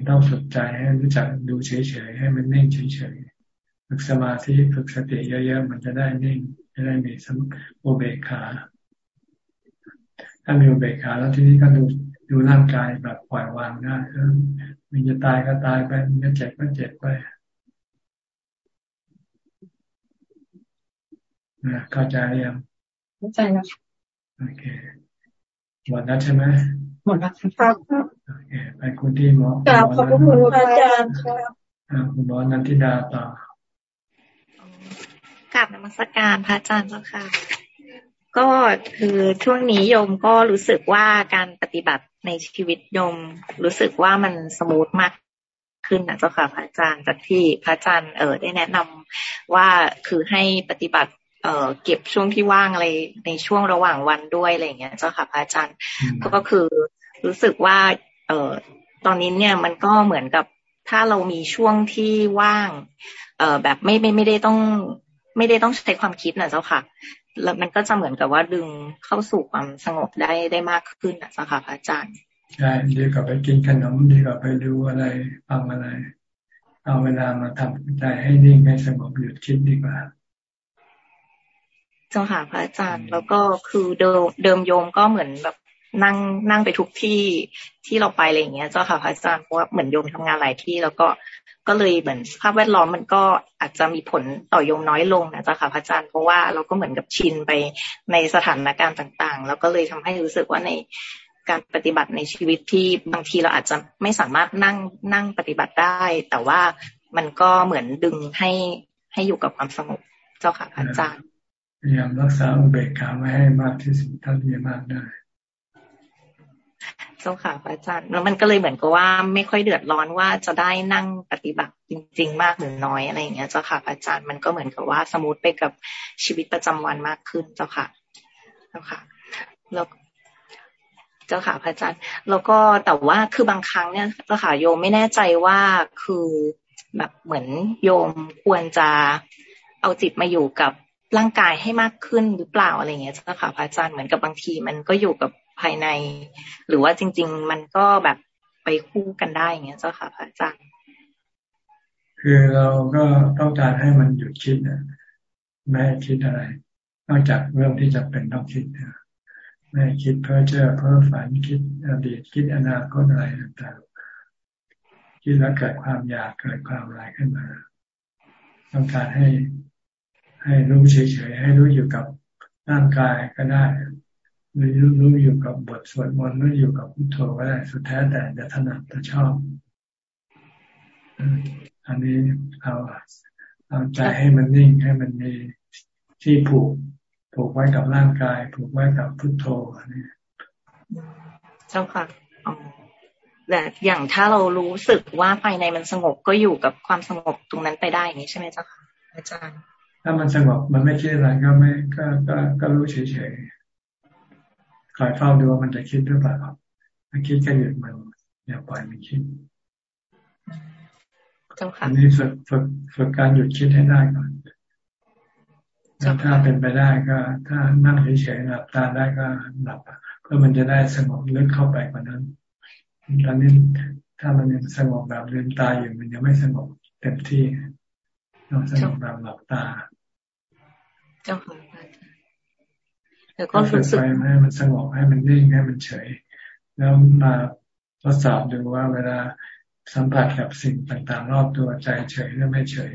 Speaker 1: ต้องฝึกใจให้รู้จักดูเฉยๆให้มันนิ่งเฉยๆฝึกสมาธิฝึกสติเยอะๆมันจะได้นิ่ง จะได้มีสมโอเบคาถ้ามีโอเบคาแล้วทีนี้ก็ดูดูร่างกายแบบปล่อยวางได้มันจะตายก็ตายไปมันจะเจ็บก็เจ็บไปนะเข้าใจยัง
Speaker 4: เข้าใจแล้ว
Speaker 1: โอเคหมดแล้วใช่ไหม
Speaker 4: หมดแล้วครับ
Speaker 1: โอเคไปคุณที่หมอก
Speaker 4: ราบขอบคุณอาจารย์ครับ
Speaker 1: คุณหมอนันทิดาต่อ
Speaker 5: ก ลับนมัสการพระอาจารย์เจ้าค่ะ ก็คือช่วงนี้โยมก็รู้สึกว่าการปฏิบัติในชีวิตโยมรู้สึกว่ามันสมูทมากขึ้นนะเจ้าค่ะพระอาจารย์จากที่พระอาจารย์เออได้แนะนำว่าคือให้ปฏิบัติเอ่อเก็บช่วงที่ว่างอะไรในช่วงระหว่างวันด้วยอะไรอย่างเงี้ยเจ้าค่ะพระอาจารย์ก็คือรู้สึกว่า เอ่อตอนนี้เนี่ยมันก็เหมือนกับถ้าเรามีช่วงที่ว่าง เอ่อแบบไม่ไม่ไม่ได้ต้อง ไม่ได้ต้องใช้ความคิดนะเจ้าค่ะ แล้วมันก็จะเหมือนกับว่าดึงเข้าสู่ความสงบได้ได้มากขึ้นนะสักค่ะพระอาจารย์
Speaker 1: ใช่ดีกว่าไปกินขนมดีกว่าไปดูอะไรฟังอะไร เอาเวลามาทำใจให้นิ่งให้สงบหยุดคิดดีกว่า
Speaker 5: เจ้าค่ะพระอาจารย์แล้วก็คือเดิมเดิมโยมก็เหมือนแบบนั่งนั่งไปทุกที่ที่เราไปอะไรอย่างเงี้ยเจ้าค่ะพระอาจารย์เพราะว่าเหมือนโยมทำงานหลายที่ แล้วก็ ก็เลยเหมือนสภาพแวดล้อมมันก็อาจจะมีผลต่อโยมน้อยลงนะจ้าค่ะพระอาจารย์เพราะว่าเราก็เหมือนกับชินไปในสถานการณ์ต่าง ๆ แล้วก็เลยทำให้รู้สึกว่าในการปฏิบัติในชีวิตที่บางทีเราอาจจะไม่สามารถนั่งนั่งปฏิบัติได้ แต่ว่ามันก็เหมือนดึงให้ให้อยู่กับความสงบเจ้าค่ะพระอาจารย์
Speaker 1: พยายามรักษาอุเบกขาไว้ให้มากที่สุดเท่าที่มากได้
Speaker 5: เจ้าค่ะอาจารย์แล้วมันก็เลยเหมือนกับว่าไม่ค่อยเดือดร้อนว่าจะได้นั่งปฏิบัติจริง ๆ มากหรือน้อยอะไรอย่างเงี้ยเจ้าค่ะอาจารย์มันก็เหมือนกับว่าสมูทไปกับชีวิตประจำวันมากขึ้นเจ้าค่ะเจ้าค่ะแล้วเจ้าค่ะพระอาจารย์ แล้วก็แต่ว่าคือบางครั้งเนี่ยเจ้าค่ะโยมไม่แน่ใจว่าคือแบบเหมือนโยมควรจะเอาจิตมาอยู่กับร่างกายให้มากขึ้นหรือเปล่าอะไรเงี้ยเจ้าค่ะพระอาจารย์เหมือนกับบางทีมันก็อยู่กับ ภายใน หรือว่าจริง ๆ มันก็แบบไปคู่กันได้อย่างเงี้ยเจ้าค่ะพระอาจารย์
Speaker 1: คือเราก็ต้องการให้มันหยุดคิดนะไม่ให้คิดอะไร นอกจากเรื่องที่จะเป็นต้องคิดนะไม่คิดเพ้อเจ้อเพ้อฝันคิดอดีตคิดอนาคตอะไรต่างๆคิดแล้วเกิดความอยากเกิดความอะไรขึ้นมา ต้องการให้ให้รู้เฉยๆให้รู้อยู่กับร่างกายก็ได้ หรือรู้อยู่กับบทสวดมนต์หรืออยู่กับพุทโธก็ได้สุดแท้แต่จะถนัดจะชอบ อันนี้เอาเอาใจให้มันนิ่งให้มันมีที่ผูกผูกไว้กับร่างกาย ผูกไว้กับพุทโธอันนี้
Speaker 5: เจ้าค่ะแต่อย่างถ้าเรารู้สึกว่าภายในมันสงบก็อยู่กับความสงบตรงนั้นไปได้นี้ใช่ไหมเจ้าค่ะอาจารย์
Speaker 1: ถ้ามันสงบมันไม่คิดอะไรก็ไม่ก็ก็ก็รู้เฉยๆ คอยเฝ้าดูว่ามันจะคิดหรือเปล่าถ้าคิดก็หยุดมันอย่าปล่อยมันคิดอันนี้ฝึกฝึกฝึกการหยุดคิดให้ได้ก่อนถ้าเป็นไปได้ก็ ถ้านั่งเฉยๆหลับตาได้ก็หลับเพื่อมันจะได้สงบลึกเข้าไปกว่านั้นตอนนี้ถ้ามันยังสงบแบบลืมตาอยู่มันยังไม่สงบเต็มที่ต้องสงบแบบหลับตา
Speaker 5: เจ้าค่ะ
Speaker 1: แต่ก็ฝึกไปให้มันสงบให้มันนิ่งให้มันเฉย แล้วมาทดสอบดูว่าเวลาสัมผัสกับสิ่งต่างๆ รอบตัวใจเฉยหรือไม่เฉย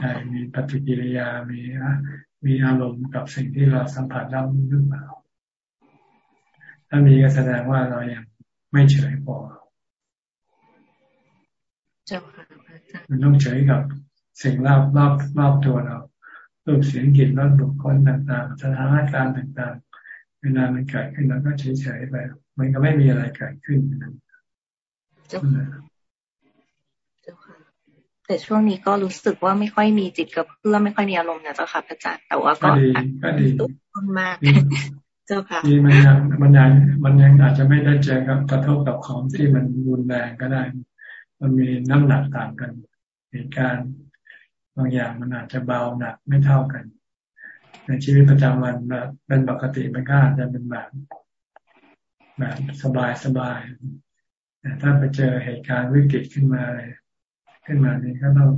Speaker 1: ใจมีปฏิกิริยามีมีอารมณ์กับสิ่งที่เราสัมผัสรับหรือเปล่าถ้ามีก็แสดงว่าเรายังไม่เฉยพอ
Speaker 5: เจ้าค่ะ
Speaker 1: มันต้องเฉยกับสิ่งรอบรอบรอบตัวเรา รูปเสียงกลิ่นรสบุคคลต่างๆสถานการณ์ต่างๆ เวลามันเกิดขึ้นเราก็เฉยๆไป มันก็ไม่มีอะไรเกิดขึ้น
Speaker 5: เจ้าค่ะเจ้าค่ะ แต่ช่วงนี้ก็รู้สึกว่าไม่ค่อยมีจิตกับเพื่อไม่ค่อยมีอารมณ์นะเจ้าค่ะพระอาจารย์แต่ว่าก็
Speaker 1: ดีก็ดี
Speaker 5: ต้นมาก เจ้าค่ะ
Speaker 1: ดีมันยังมันยังมันยังอาจจะไม่ได้เจอกับกระทบกับของที่มันรุนแรงก็ได้ มันมีน้ำหนักต่างกันเหตุการณ์บางอย่างมันอาจจะเบาหนักไม่เท่ากัน ในชีวิตประจำวันแบบเป็นปกติมันก็อาจจะเป็นแบบแบบสบายสบายแต่ถ้าไปเจอเหตุการณ์วิกฤตขึ้นมาเลยขึ้นมานี่ก็ต้อง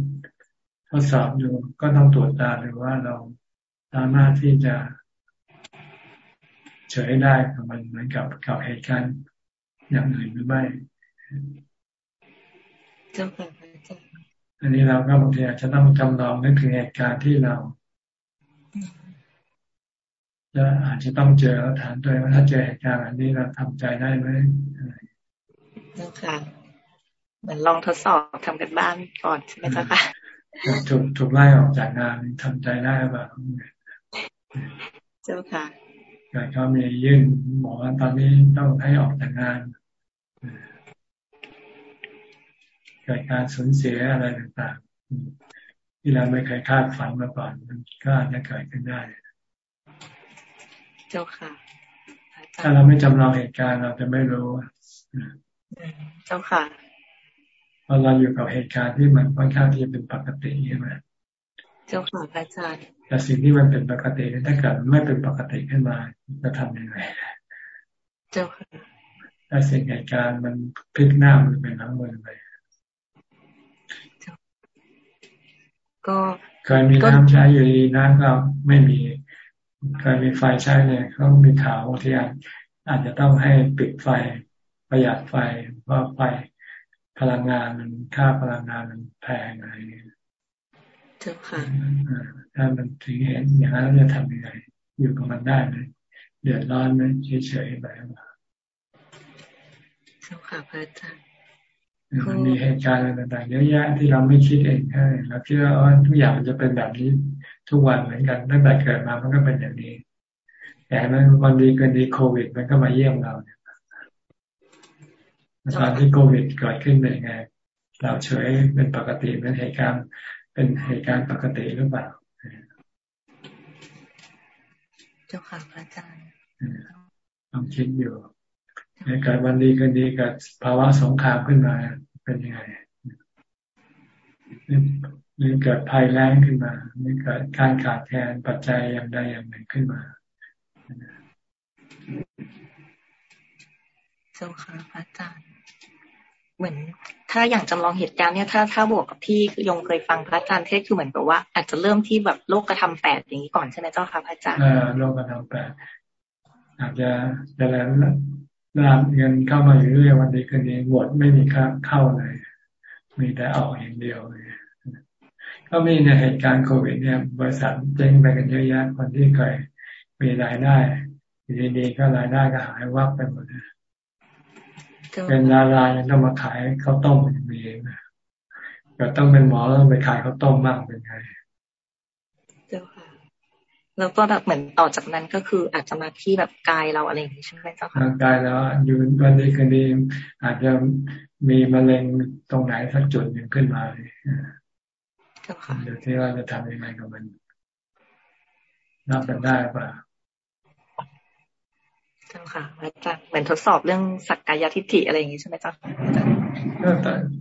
Speaker 1: ทดสอบดูก็ต้องตรวจตาดูว่าเราสามารถที่จะเฉยได้กับมันเหมือนกับกับเหตุการณ์อย่างอื่นหรือไม่ อันนี้เราก็บางทีอาจจะต้องจำลองนึกถึงเหตุการณ์ที่เราจะอาจจะต้องเจอแล้วถามตัวเองว่าถ้าเจอเหตุการณ์อันนี้เราทำใจได้ไหม
Speaker 5: เจ้าค่ะเหมือนลองทดสอบทำกันบ้านก่อนใช่ไหมเจ้าค่ะ
Speaker 1: ถูกถูกไล่ออกจากงานทำใจได้แบบ
Speaker 5: เจ้าค่ะ
Speaker 1: กาเขามียื่นหมอตอนนี้ต้องให้ออกจากงานเกิดการสูญเสียอะไรต่างๆ ที่เราไม่เคยคาดฝันมาก่อนมันก็อาจจะเกิดขึ้นได้
Speaker 5: เจ้าค่ะ
Speaker 1: ถ้าเราไม่จำลองเหตุการณ์เราจะไม่รู้
Speaker 5: เจ้าค่ะ
Speaker 1: พอเราอยู่กับเหตุการณ์ที่มันค่อนข้างที่จะเป็นปกติใช่ไหม
Speaker 5: เจ้าค่ะอาจารย์
Speaker 1: แต่สิ่งที่มันเป็นปกติถ้าเกิดไม่เป็นปกติขึ้นมาจะทำยังไง
Speaker 5: เจ้าค่ะ
Speaker 1: ถ้าสิ่งเหตุการณ์มันพลิกหน้ามือเป็นหลังมือไป
Speaker 5: ก็
Speaker 1: เคยมีน้ำใช้อยู่ดีน้ำก็ไม่มีเคยมีไฟใช้เนี่ยเขามีข่าวบางทีอาจจะต้องให้ปิดไฟประหยัดไฟเพราะไฟพลังงานมันค่าพลังงานมันแพงอะไร
Speaker 5: เจ้าค่ะ
Speaker 1: ถ้ามันถึงเห็นอย่างนั้นจะทำยังไงอยู่กับมันได้ไหมเดือดร้อนไหมเฉยๆไป
Speaker 5: เจ้าค่ะพระอาจารย์
Speaker 1: มันมีเหตุการณ์อะไรต่างๆเยอะแยะที่เราไม่คิดเองใช่เราคิดว่าทุกอย่างมันจะเป็นแบบนี้ทุกวันเหมือนกันตั้งแต่เกิดมามันก็เป็นอย่างนี้ แต่มันวันดีเกินดีโควิด มันก็มาเยี่ยมเราเนี่ยตอนที่โควิดเกิดขึ้นเป็นไง เราเฉยเป็นปกติเป็นเหตุการณ์เป็นเหตุการณ์ปกติหรือเปล่า
Speaker 5: เจ้าค่ะพระอาจารย์
Speaker 1: ต้องคิดอยู่ในการวันดีกันดีกับภาวะสงครามขึ้นมา เป็นยังไงหรือเกิดภัยแรงขึ้นมาหรือเกิดการขาดแคลนปัจจัยอย่างใดอย่างหนึ่งขึ้นมา
Speaker 5: เจ้าค่ะพระอาจารย์เหมือน ถ้าอย่างจำลองเหตุการณ์เนี่ยถ้าถ้าบวกกับที่คือยงเคยฟังพระอาจารย์เทศคือเหมือนกับว่า อาจจะเริ่มที่แบบโลกกระทำแปดอย่างนี้ก่อนใช่ไหมเจ้าค่ะพระอาจารย์
Speaker 1: อ่าโลกกระทำแปดอาจจะจะแล้ว ลาบเงินเข้ามาอยู่เรื่อยวันนี้คืนนี้หมดไม่มีค่าเข้าเลย มีแต่ออกอย่างเดียวเลยก็มีในเหตุการณ์โควิดเนี่ย บริษัทเจ๊งไปกันเยอะแยะคนที่เคยมีรายได้ดีๆก็รายได้ก็หายวับไปหมดเลยเป็นดารายังต้องมาขายข้าวต้มอย่างนี้นะก็ต้องเป็นหมอต้องไปขายข้าวต้มมากเป็นไง
Speaker 5: แล้วก็แบบเหมือนต่อจากนั้นก็คืออาจจะมาที่แบบกายเราอะไรอย่างนี้ใช่ไหมเจ้าค่ะ
Speaker 1: กายแล้วอยู่วันดีคืนดีอาจจะมีมะเร็งตรงไหนสักจุดหนึ่งขึ้นมาเลย
Speaker 5: เจ้าค่ะ
Speaker 1: เดี๋ยวที่ว่าจะทำยังไงกับมันนับกันได้ป่ะ
Speaker 5: จ้าค่ะอาจารย์เหมือนทดสอบเรื่องสักกายทิฏฐิอะไรอย่างนี้ใช่ไหมเจ้า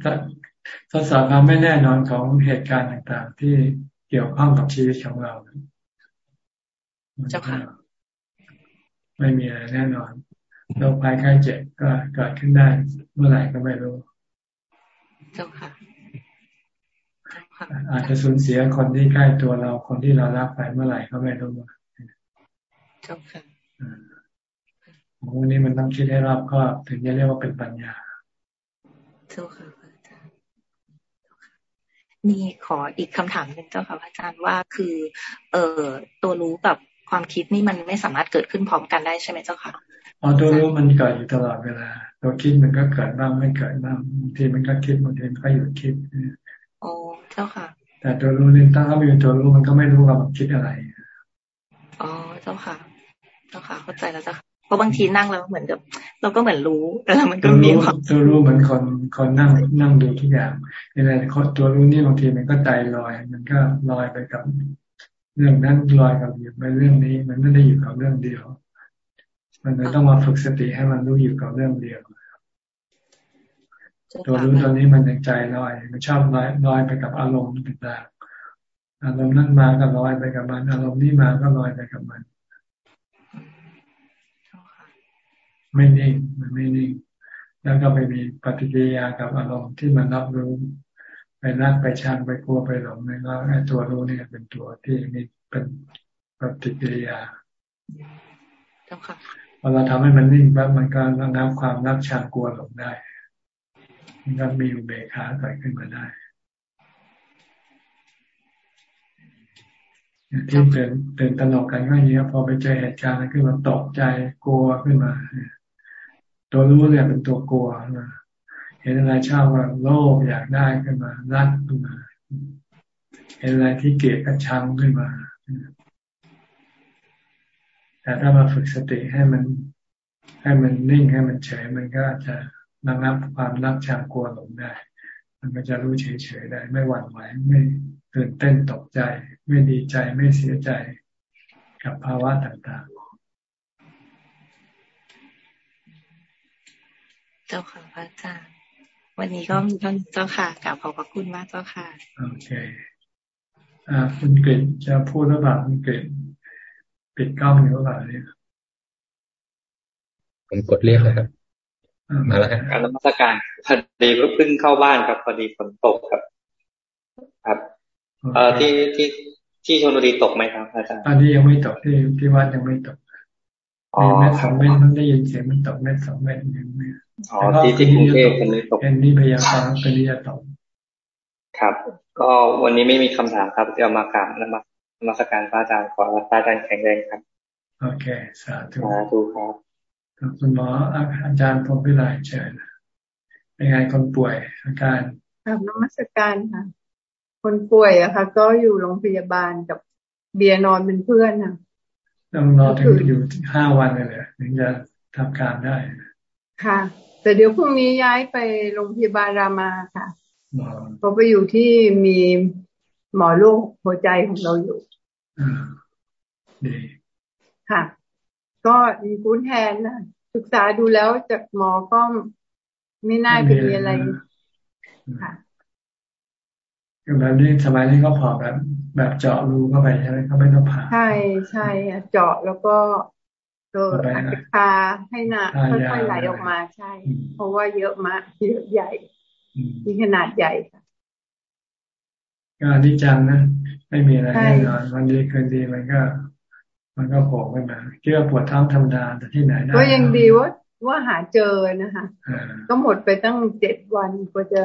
Speaker 1: ก็ทดสอบความไม่แน่นอนของเหตุการณ์ต่างๆ ที่เกี่ยวข้องกับชีวิตของเรา
Speaker 5: เจ้าค่ะ
Speaker 1: ไม่มีอะไรแน่นอนโรคภัยไข้เจ็บก็เกิดขึ้นได้เมื่อไหร่ก็ไม่รู้
Speaker 5: เจ้าค่ะ
Speaker 1: อาจจะสูญเสียคนที่ใกล้ตัวเราคนที่เรารักไปเมื่อไหร่ก็ไม่รู้
Speaker 5: เจ้าค่ะ
Speaker 1: พวกนี้มันต้องคิดให้รอบก็ถึงจะเรียกว่าเป็นปัญญา
Speaker 5: เจ้าค่ะอาจารย์มีขออีกคำถามหนึ่งเจ้าค่ะอาจารย์ว่าคือ เอ่อตัวรู้กับ ความคิดนี่มันไม่สามารถเกิดขึ้นพร้อมกันได้ใช่ไหมเจ้าค่ะ
Speaker 1: อ๋อตัวรู้มันเกิดอยู่ตลอดเวลา ตัวคิดมันก็เกิดบ้างไม่เกิดบ้างบางทีมันก็คิดบางทีมันก็หยุดคิด
Speaker 5: อ๋อเจ้าค่ะ
Speaker 1: แต่ตัวรู้นี่ถ้าเขามีตัวรู้มันก็ไม่รู้ว่ามันคิดอะไร
Speaker 5: อ๋อเจ้าค่ะ เจ้าค่ะ เข้าใจแล้วเจ้าค่ะราะบางทีนั่งแล้วเหมือนกับ เราก็เหมือนรู้แต่มันก็มีความ
Speaker 1: ตัวรู้เหมือนคนคนนั่งนั่งดูทุกอย่างในตัวรู้นี่บางทีมันก็ใจลอย มันก็ลอยไปกับเรื่องนั้นลอยกับอยู่ไปเรื่องนี้ มันไม่ได้อยู่กับเรื่องเดียว มันเลยต้องมาฝึกสติให้มันรู้อยู่กับเรื่องเดียวตัวรู้ตัวนี้มันยังใจลอย มันชอบลอยลอยไปกับอารมณ์ต่างๆอารมณ์นั้นมาก็ลอยไปกับมัน อารมณ์นี้มาก็ลอยไปกับมัน ไม่นิ่งมันไม่นิ่งแล้วก็ไปมีปฏิกิริยากับอารมณ์ที่มันรับรู้ ไปรักไปชังไปกลัวไปหลงนี่ก็ไอ้ตัวรู้เนี่ย เป็นตัวที่มีเป็นปฏิกิริยาพอเราทำให้มันนิ่งปั๊บมันก็ระงับความรักชังกลัวหลงได้มันก็มีอุเบกขาเกิดขึ้นมาได้ที่เตือนเตือนตลกกันก็อย่างนี้พอไปเจอเหตุการณ์ขึ้นมาตกใจกลัวขึ้นมา ตัวรู้เนี่ยเป็นตัวกลัวนะ เห็นอะไรชอบว่าโลภอยากได้ขึ้นมารักขึ้นมา เห็นอะไรที่เกลียดกระชังขึ้นมา แต่ถ้ามาฝึกสติให้มัน ให้มันนิ่งให้มันเฉยมันก็จะระงับความรักชังกลัวลงได้ มันก็จะรู้เฉยๆได้ ไม่หวั่นไหวไม่ตื่นเต้นตกใจ ไม่ดีใจไม่เสียใจกับภาวะต่าง
Speaker 5: เจ้าค่ะพระอาจารย์ วันนี้ก็มีท่านเจ้าค่ะกลับขอบพระคุณมากเจ้าค่ะ
Speaker 1: โอเคอ่าคุณเกศจะพูดหรือเปล่าคุณเกศปิดกล้องอยู่หรือเปล่าเนี่ย
Speaker 6: ผมกดเรียกเลยครับมาแล้ว
Speaker 7: ครับการนมัสการพอดีเพิ่งเข้าบ้านครับพอดีฝนตกครับ ครับ เอ่อที่ที่ที่ชนบุรีตกไหมครับอาจารย์
Speaker 1: อันนี้ยังไม่ตกที่ที่วัดยังไม่ตก มีเม็ดสองเม็ดมันได้ยินเสียงมันตกเม็ดสองเม็ดยังไม่
Speaker 7: อ๋อที่ที่กรุงเทพ
Speaker 1: เป็น
Speaker 7: นี้ตก
Speaker 1: เป็นนี่พยากรณ์เป็นนี่จะตก
Speaker 7: ครับ ก็วันนี้ไม่มีคำถามครับจะมากราบนมัสมาสการพระอาจารย์ขอพระอาจารย์แข็งแรงครับ
Speaker 1: โอเค สาธุ
Speaker 7: สาธุครับ
Speaker 1: คุณหมออาจารย์พรมพิไลเชิญเป็นไงคนป่วยอาการ
Speaker 8: ครับนมัสการค่ะ คนป่วยอะค่ะ ก็อยู่โรงพยาบาลกับเบียร์นอนเป็นเพื่อนค่ะ
Speaker 1: ต้องรอถึงอยู่ห้าวันเลยถึงจะทำการได้
Speaker 8: ค่ะ แต่เดี๋ยวพรุ่งนี้ย้ายไปโรงพยาบาลรามาค่ะเพราะไปอยู่ที่มีหมอโรคหัวใจของเราอยู่
Speaker 1: ดี
Speaker 8: ค่ะ ก็มีคุ้นแทนนะศึกษาดูแล้วจากหมอก็ไม่น่าจะมีอะไรค่ะ
Speaker 1: แบบนี้สมัยนี้ก็พอแบบ แบบเจาะรูเข้าไปใช่ไหมเขาไม่ต้องผ่า
Speaker 8: ใช่ใช่เจาะแล้วก็เอออาจจะคาให้หนาค่อยๆไหลออกมาใช่ เพราะว่าเยอะมากเยอะใหญ่มีขนาดใหญ่ค่ะ
Speaker 1: ก็นิจังนะไม่มีอะไรแน่นอนวันดีคืนดีมันก็ มันก็โผล่ขึ้นมาเกี่ยวปวดท้องธรรมดาแต่ที่ไหนได้
Speaker 8: ก็ยังดีว่าว่าหาเจอนะคะก็หมดไปตั้งเจ็ดวันกว่าจะ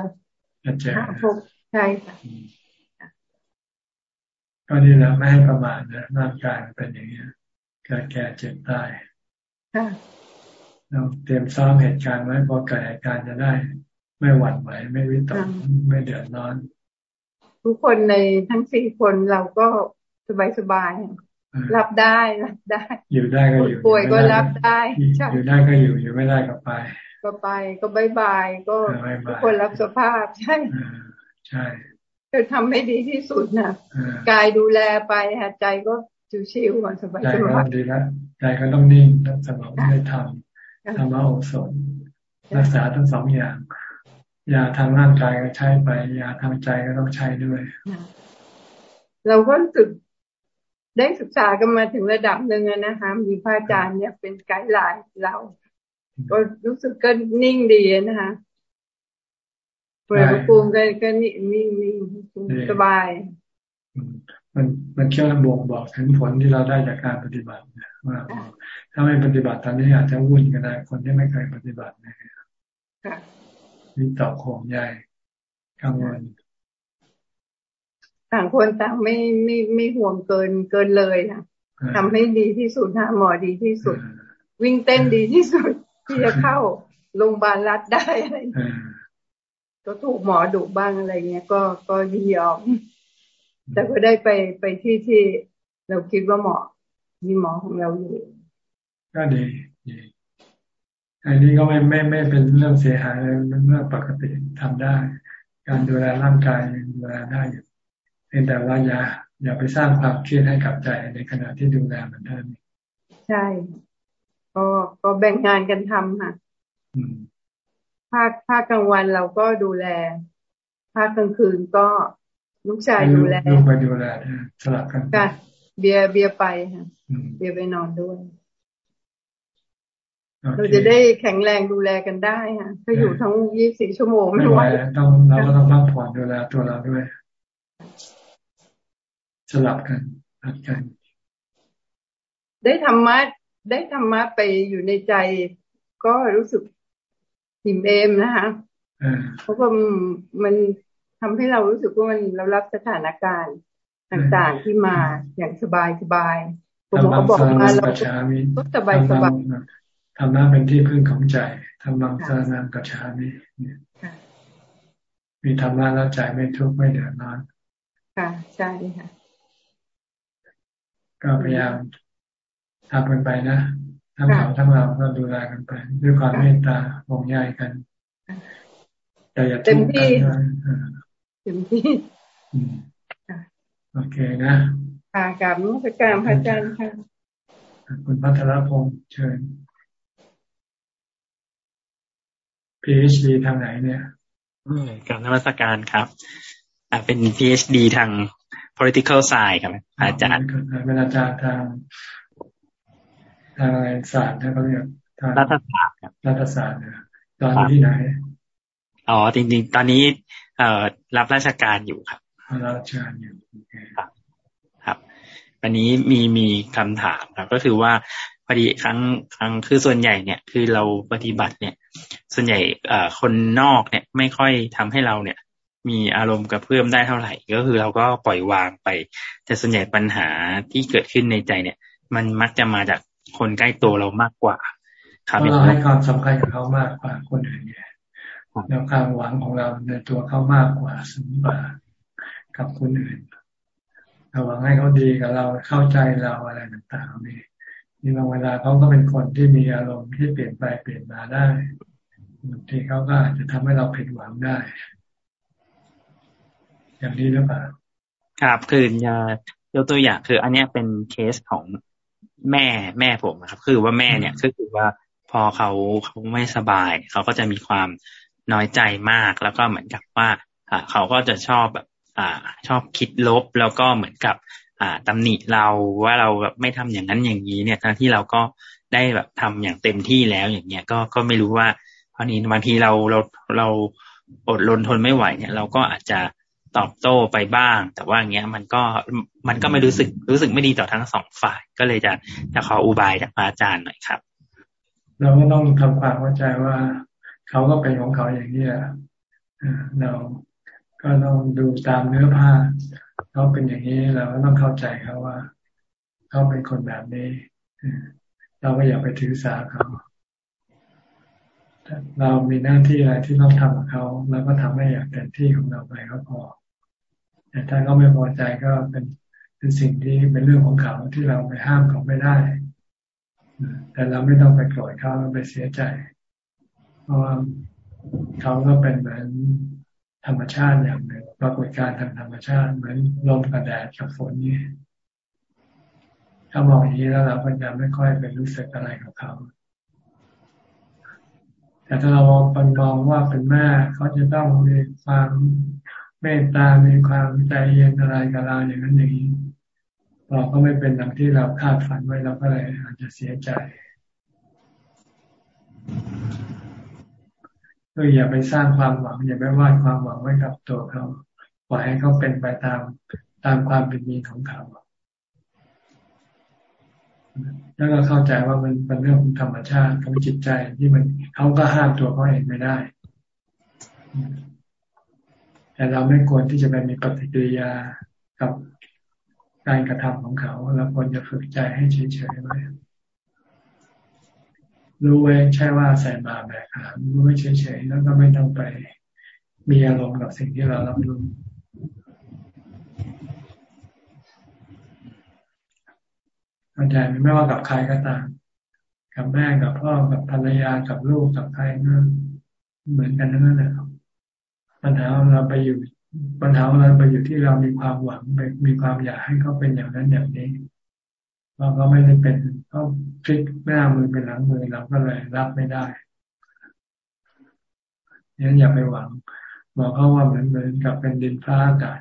Speaker 8: หาพบ ใช่ค่ะ
Speaker 1: ก็นี่แหละไม่ให้ประมาทนะร่างกายเป็นอย่างนี้เกิดแก่เจ็บตายเราเตรียมซ้อมเหตุการณ์ไว้พอเกิดเหตุการณ์จะได้ ไม่หวั่นไหวไม่วิตกไม่เดือดร้อน
Speaker 8: ทุกคนในทั้งสี่คนเราก็สบายสบายรับได้รับได้
Speaker 1: อยู่ได้ก็อยู่
Speaker 8: ป่วยก็รับได้
Speaker 1: อยู่ได้ก็อยู่อยู่ไม่ได้ก็ไป
Speaker 8: ก็ไปก็บายบายก็ทุกคนรับสภาพใช่
Speaker 1: ใช่
Speaker 8: ก็ทำให้ดีที่สุดนะกายดูแลไปใจก็ชิวๆก่อนสบายใจ
Speaker 1: ก็ดีแล้วใจก็ต้องนิ่งต้องสงบไม่ทำทำเอาสนรักษาทั้งสองอย่างยาทางร่างกายก็ใช้ไปยาทางใจก็ต้องใช้ด้วย
Speaker 8: เราก็รู้สึกได้ศึกษากันมาถึงระดับหนึ่งนะคะ มีพระอาจารย์เนี่ยเป็นไกด์ไลน์เรา ก็รู้สึกก็นิ่งดีนะคะ เปิดภูมิก็ก็นิ่งนิ่งนิ่งสบาย
Speaker 1: มันมันเชื่อบ่งบอกถึงผลที่เราได้จากการปฏิบัติว่าถ้าไม่ปฏิบัติตอนนี้อาจจะวุ่นก็ได้คนที่ไม่เคยปฏิบัติเนี่ยมีต่อโคงใหญ่กังวล
Speaker 8: ต่างคนต่างไม่ไม่ไม่ห่วงเกินเกินเลยนะทำให้ดีที่สุดหาหมอดีที่สุด วิ่งเต้นดีที่สุดที่จะเข้าโรงพยาบาลรัฐได้อะไร ก็ถูกหมอดุบ้างอะไรเงี้ยก็ก็ยินยอม แต่ก็ได้ไปไปที่ที่เราคิดว่าเหมาะมีหมอของเราอยู่
Speaker 1: ก็ดีดีอันนี้ก็ไม่ไม่ไม่เป็นเรื่องเสียหายเลยเป็นเรื่องปกติทำได้ การดูแลร่างกายดูแลได้อยู่เพียงแต่ว่าอย่าอย่าไปสร้างความเครียดให้กับใจในขณะที่ดูแลมันได้
Speaker 8: ใช่ ก็ก็แบ่งงานกันทำค่ะ ภาคภาคกลางวันเราก็ดูแล ภาคกลางคืนก็ลูกชายดูแล
Speaker 1: ลูกไปดูแลสลับกัน
Speaker 8: ค่ะเบียเบียไปค่ะเบียไปนอนด้วย เราจะได้แข็งแรงดูแลกันได้ค่ะถ้าอยู่ทั้งยี่สิบชั่วโมง
Speaker 1: ไม่ไหวต้องเราก็ต้องพักผ่อนดูแลตัวเราด้วย สลับกันพัดกัน
Speaker 8: ได้ธรรมะได้ธรรมะไปอยู่ในใจ ก็รู้สึก อิ่มเอมนะคะเพราะว่ามันทำให้เรารู้สึกว่ามันเรารับสถานการณ์ต่างๆที่มาอย่างสบายสบายผมบอกมาเราก็สบายสบาย
Speaker 1: ธรรมะเป็นที่พึ่งของใจธรรมังสารนังกัจฉามิมีธรรมะแล้วใจไม่ทุกข์ไม่เดือดร้อน
Speaker 8: ค่ะใช่ค่ะ
Speaker 1: ก็พยายามทำกันไปนะ ทั้งเขาทั้งเราก็ดูแลกันไป ด้วยความเมตตาห่วงใยกันแต่อย่าทุกข์กัน
Speaker 8: เต็มที่
Speaker 1: โอเคนะ
Speaker 8: ค่ะกับมุขการพระอาจารย์ค่ะ
Speaker 1: คุณพัทรพงษ์เชิญ PhD ทางไหนเนี่ย
Speaker 9: กับนวัตการครับอ่าเป็น PhD ทาง political science ครับ อาจารย์
Speaker 1: เป็นอาจารย์ทาง ทางอะไรศาสตร์นะเขาเรียก
Speaker 9: รัฐศาสตร์ครับ
Speaker 1: รัฐศาสตร์ตอนที่ไหน
Speaker 9: อ๋อจริงๆ ตอนนี้ เอ่อรับราชการอยู่ครับ
Speaker 1: รับราชการอยู่
Speaker 9: ครับครับวันนี้มีมีคำถามครับ ก็คือว่าพอดีครั้งครั้งคือส่วนใหญ่เนี่ย คือเราปฏิบัติเนี่ย ส่วนใหญ่เอ่อคนนอกเนี่ย ไม่ค่อยทำให้เราเนี่ย มีอารมณ์กับเพื่อมได้เท่าไหร่ ก็คือเราก็ปล่อยวางไป แต่ส่วนใหญ่ปัญหาที่เกิดขึ้นในใจเนี่ย มันมักจะมาจาก คนใกล้ตัวเรามากกว่า
Speaker 1: ครับเราให้ความสำคัญกับเขามากกว่าคนอื่นเนี่ยแล้วความหวังของเราในตัวเขามากกว่าสมบัติกับคนอื่นเราหวังให้เขาดีกับเราเข้าใจเราอะไรต่างๆนี่นี่บางเวลาเขาก็เป็นคนที่มีอารมณ์ที่เปลี่ยนไปเปลี่ยนมาได้บางทีเขาก็อาจจะทำให้เราผิดหวังได้ อย่างนี้หรือเปล่า
Speaker 9: ครับคือยกตัวอย่างคือ อันนี้เป็นเคสของ แม่แม่ผมนะครับ คือว่าแม่เนี่ยก็คือว่าพอเขาเขาไม่สบาย เขาก็จะมีความน้อยใจมากแล้วก็เหมือนกับว่าอ่าเขาก็จะชอบแบบอ่า ชอบคิดลบแล้วก็เหมือนกับ อ่าตำหนิเราว่าเราแบบไม่ทำอย่างนั้นอย่างนี้เนี่ยทั้งที่เราก็ได้แบบทำอย่างเต็มที่แล้วอย่างเงี้ยก็ก็ไม่รู้ว่าเพราะนี้บางทีเราเราเราอดรนทนไม่ไหวเนี่ย เราก็อาจจะ ตอบโต้ไปบ้าง แต่ว่าอย่างเงี้ยมันก็มันก็ไม่รู้สึกรู้สึกไม่ดีต่อทั้งสองฝ่าย ก็เลยจะจะขออุบายจากพระอาจารย์หน่อยครับ
Speaker 1: เราก็ต้องทำความเข้าใจว่าเขาก็เป็นของเขาอย่างนี้แหละเราก็ต้องดูตามเนื้อผ้าเขาเป็นอย่างนี้เราก็ต้องเข้าใจเขาว่าเขาเป็นคนแบบนี้เราก็อย่าไปถือสาเขาเรามีหน้าที่อะไรที่ต้องทำกับเขา แล้วก็ทำให้อย่างเต็มที่ของเราไปก็พอ แต่ถ้าเขาไม่พอใจก็เป็นเป็นสิ่งที่เป็นเรื่องของเขาที่เราไปห้ามเขาไม่ได้ แต่เราไม่ต้องไปโกรธเขาไปเสียใจ เพราะว่าเขาก็เป็นเหมือนธรรมชาติอย่างหนึ่งปรากฏการทางธรรมชาติเหมือนลมกับแดดกับฝนนี่ถ้ามองอย่างนี้แล้วเราก็จะไม่ค่อยเป็นรู้สึกอะไรกับเขาแต่ถ้าเรามองว่าเป็นแม่เขาจะต้องมีความ เมตตา มีความใจเย็นอะไรกับเราอย่างนั้นอย่างนี้เราก็ไม่เป็นดังที่เราคาดฝันไว้เราก็เลยอาจจะเสียใจก็อย่าไปสร้างความหวัง อย่าไปวาดความหวังไว้กับตัวเขาปล่อยให้เขาเป็นไปตามตามความเป็นมีของเขาแล้วก็เข้าใจว่ามันเป็นเรื่องของธรรมชาติของจิตใจที่มันเขาก็ห้ามตัวเขาเองไม่ได้ แต่เราไม่ควรที่จะไปมีปฏิกิริยากับการกระทำของเขา เราควรจะฝึกใจให้เฉยๆไว้รู้ไว้ใช่ว่าใส่บาแบกหามรู้ไว้เฉยๆแล้วก็ไม่ต้องไปมีอารมณ์กับสิ่งที่เรารับรู้เข้าใจไม่ว่ากับใครก็ตาม กับแม่กับพ่อกับภรรยากับลูกกับใครก็เหมือนกันนั้นแหละ ปัญหาของเราไปอยู่ปัญหาของเราไปอยู่ที่เรามีความหวังมีความอยากให้เขาเป็นอย่างนั้นอย่างนี้เราก็ไม่ได้เป็นเขาพลิกหน้ามือเป็นหลังมือเราก็เลยรับไม่ได้ยันอย่าไปหวังบอกเขาว่าเหมือนเหมือนกับเป็นดินฟ้าอากาศ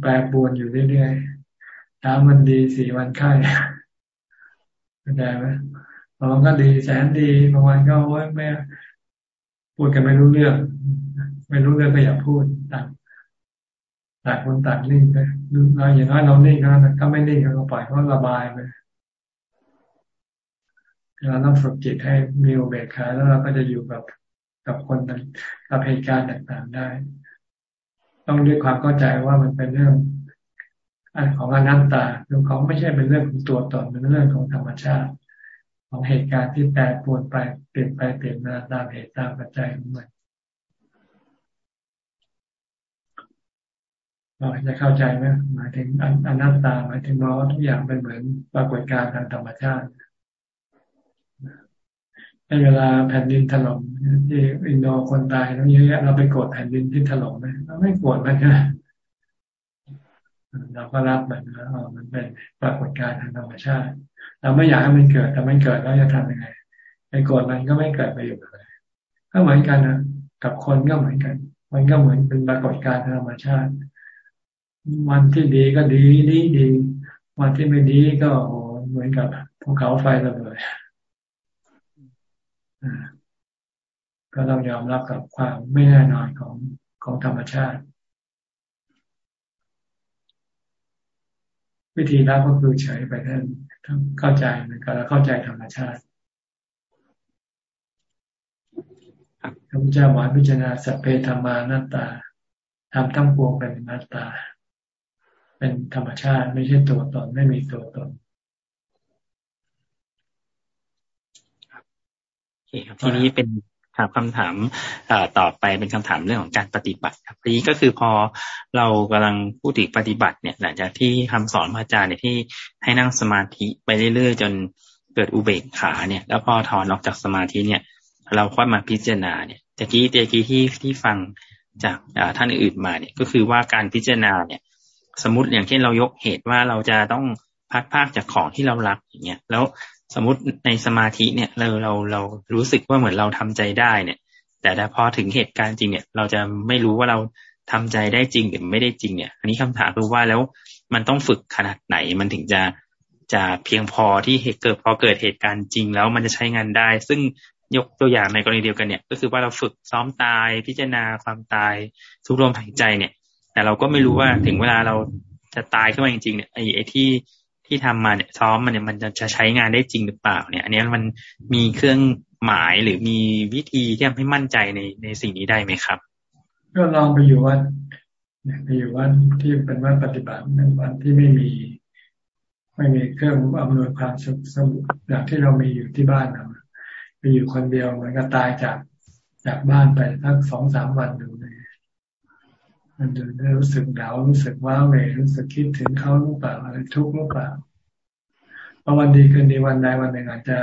Speaker 1: แปรปรวนอยู่เรื่อยๆสามวันดีสี่วันไข้เข้าใจไหมบางวันก็ดีแสนดีบางวันก็โอ้ยไม่พูดกันไม่รู้เรื่อง ไม่รู้เรื่องก็อย่าพูดต่างต่างคนต่างนิ่งไปเราอย่างน้อยเรานิ่งนะก็ไม่นิ่งก็ปล่อยเขาระบายไปเราต้องฝึกจิตให้มีอุเบกขาแล้วเราก็จะอยู่กับกับคนกับเหตุการณ์ต่างๆได้ ต้องด้วยความเข้าใจว่ามันเป็นเรื่องอันของอนัตตาเรื่องของไม่ใช่เป็นเรื่องของตัวตนเป็นเรื่องของธรรมชาติ ของเหตุการณ์ที่แปรปรวนไปเปลี่ยนไปเปลี่ยนมาตามเหตุตามปัจจัยของมัน เราจะเข้าใจไหมหมายถึงอนัตตาหมายถึงว่าทุกอย่างเป็นเหมือนปรากฏการณ์ทางธรรมชาติในเวลาแผ่นดินถล่มที่อินโดคนตายต้องเยอะแยะเราไปโกรธแผ่นดินที่ถล่มไหมเราไม่โกรธมันนะเราก็รับมันแล้วมันเป็นปรากฏการณ์ทางธรรมชาติ เราไม่อยากให้มันเกิดแต่มันเกิดแล้วจะทำยังไงไปโกรธมันก็ไม่เกิดประโยชน์เลยก็เหมือนกันนะกับคนก็เหมือนกัน มันก็เหมือนเป็นปรากฏการณ์ทางธรรมชาติ วันที่ดีก็ดีดีดี วันที่ไม่ดีก็เหมือนกับภูเขาไฟระเบิดก็ต้องยอมรับกับความไม่แน่นอนของของธรรมชาติ วิธีรับก็คือเฉยไปท่านเข้าใจมือนกันแล้วเข้าใจธรรมชาติพระพุทธเจ้าบอกพิจารณาสัพเพธรรมานัตตาทำทั้งปวงเป็นนัตตา เป็นธรรมชาติ ไม่ใช่ตัวตนไม่มีตัวตน
Speaker 9: โอเคครับทีนี้เป็นถามคำถามต่อไปเป็นคำถามเรื่องของการปฏิบัติครับทีนี้ก็คือพอเรากำลังพูดถึงปฏิบัติเนี่ย หลังจากที่คำสอนพระอาจารย์เนี่ยที่ให้นั่งสมาธิไปเรื่อยๆ จนเกิดอุเบกขาเนี่ย แล้วพอถอนออกจากสมาธิเนี่ย เราค่อยมาพิจารณาเนี่ยตะกี้ตะกี้ที่ที่ฟังจากท่านอื่นมาเนี่ย ก็คือว่าการพิจารณาเนี่ย สมมติอย่างเช่นเรายกเหตุว่าเราจะต้องพัดภาคจากของที่เรารักอย่างเงี้ยแล้วสมมติในสมาธิเนี่ยเราเราเรารู้สึกว่าเหมือนเราทำใจได้เนี่ย แต่พอถึงเหตุการณ์จริงเนี่ย เราจะไม่รู้ว่าเราทำใจได้จริงหรือไม่ได้จริงเนี่ย อันนี้คำถามคือว่าแล้วมันต้องฝึกขนาดไหนมันถึงจะจะเพียงพอที่เหตุเกิดพอเกิดเหตุการณ์จริงแล้วมันจะใช้งานได้ ซึ่งยกตัวอย่างในกรณีเดียวกันเนี่ย ก็คือว่าเราฝึกซ้อมตายพิจารณาความตายทุกลมหายใจเนี่ย แต่เราก็ไม่รู้ว่าถึงเวลาเราจะตายขึ้นมาจริงๆเนี่ยไอ้ไอ้ที่ที่ทำมาเนี่ยซ้อมมันเนี่ยมันจะใช้งานได้จริงหรือเปล่า เนี่ย อันนี้มันมีเครื่องหมายหรือมีวิธีที่ทำให้มั่นใจในในสิ่งนี้ได้ไหมครับ
Speaker 1: ก็ลองไปอยู่วัดไปอยู่วัดที่เป็นวัดปฏิบัติในวันที่ไม่มีไม่มีเครื่องอำนวยความสุขสมุอย่างที่เรามีอยู่ที่บ้านเราไปอยู่คนเดียวมันก็ตายจากจากบ้านไปทั้งสองสามวันดูเลย มันจะรู้สึกหนาวรู้สึกว้าเหวรู้สึกคิดถึงเขาหรือเปล่าอะไรทุกข์หรือเปล่าพอวันดีคืนดีวันใดวันหนึ่งอาจจะ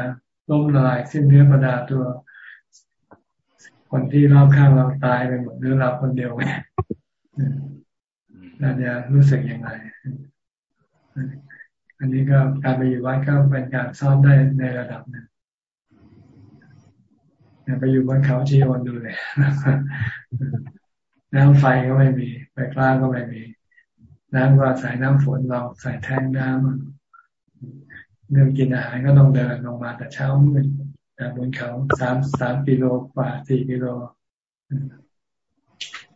Speaker 1: ล้มละลายสิ้นเนื้อประดาตัว คนที่รอบข้างเราตายไปหมดหรือเราคนเดียวไงเราจะรู้สึกยังไงอันนี้ก็การไปอยู่วัดก็เป็นการซ้อมได้ในระดับหนึ่งไปอยู่บนเขาชีวันดูเลย น้ำไฟก็ไม่มีไฟฟ้าก็ไม่มี น้ำก็ใส่น้ำฝนเราใส่แท่งน้ำเรื่องกินอาหารก็ต้องเดินลงมาแต่เช้ามืดบนเขาสามสามกิโลกว่าสี่กิโล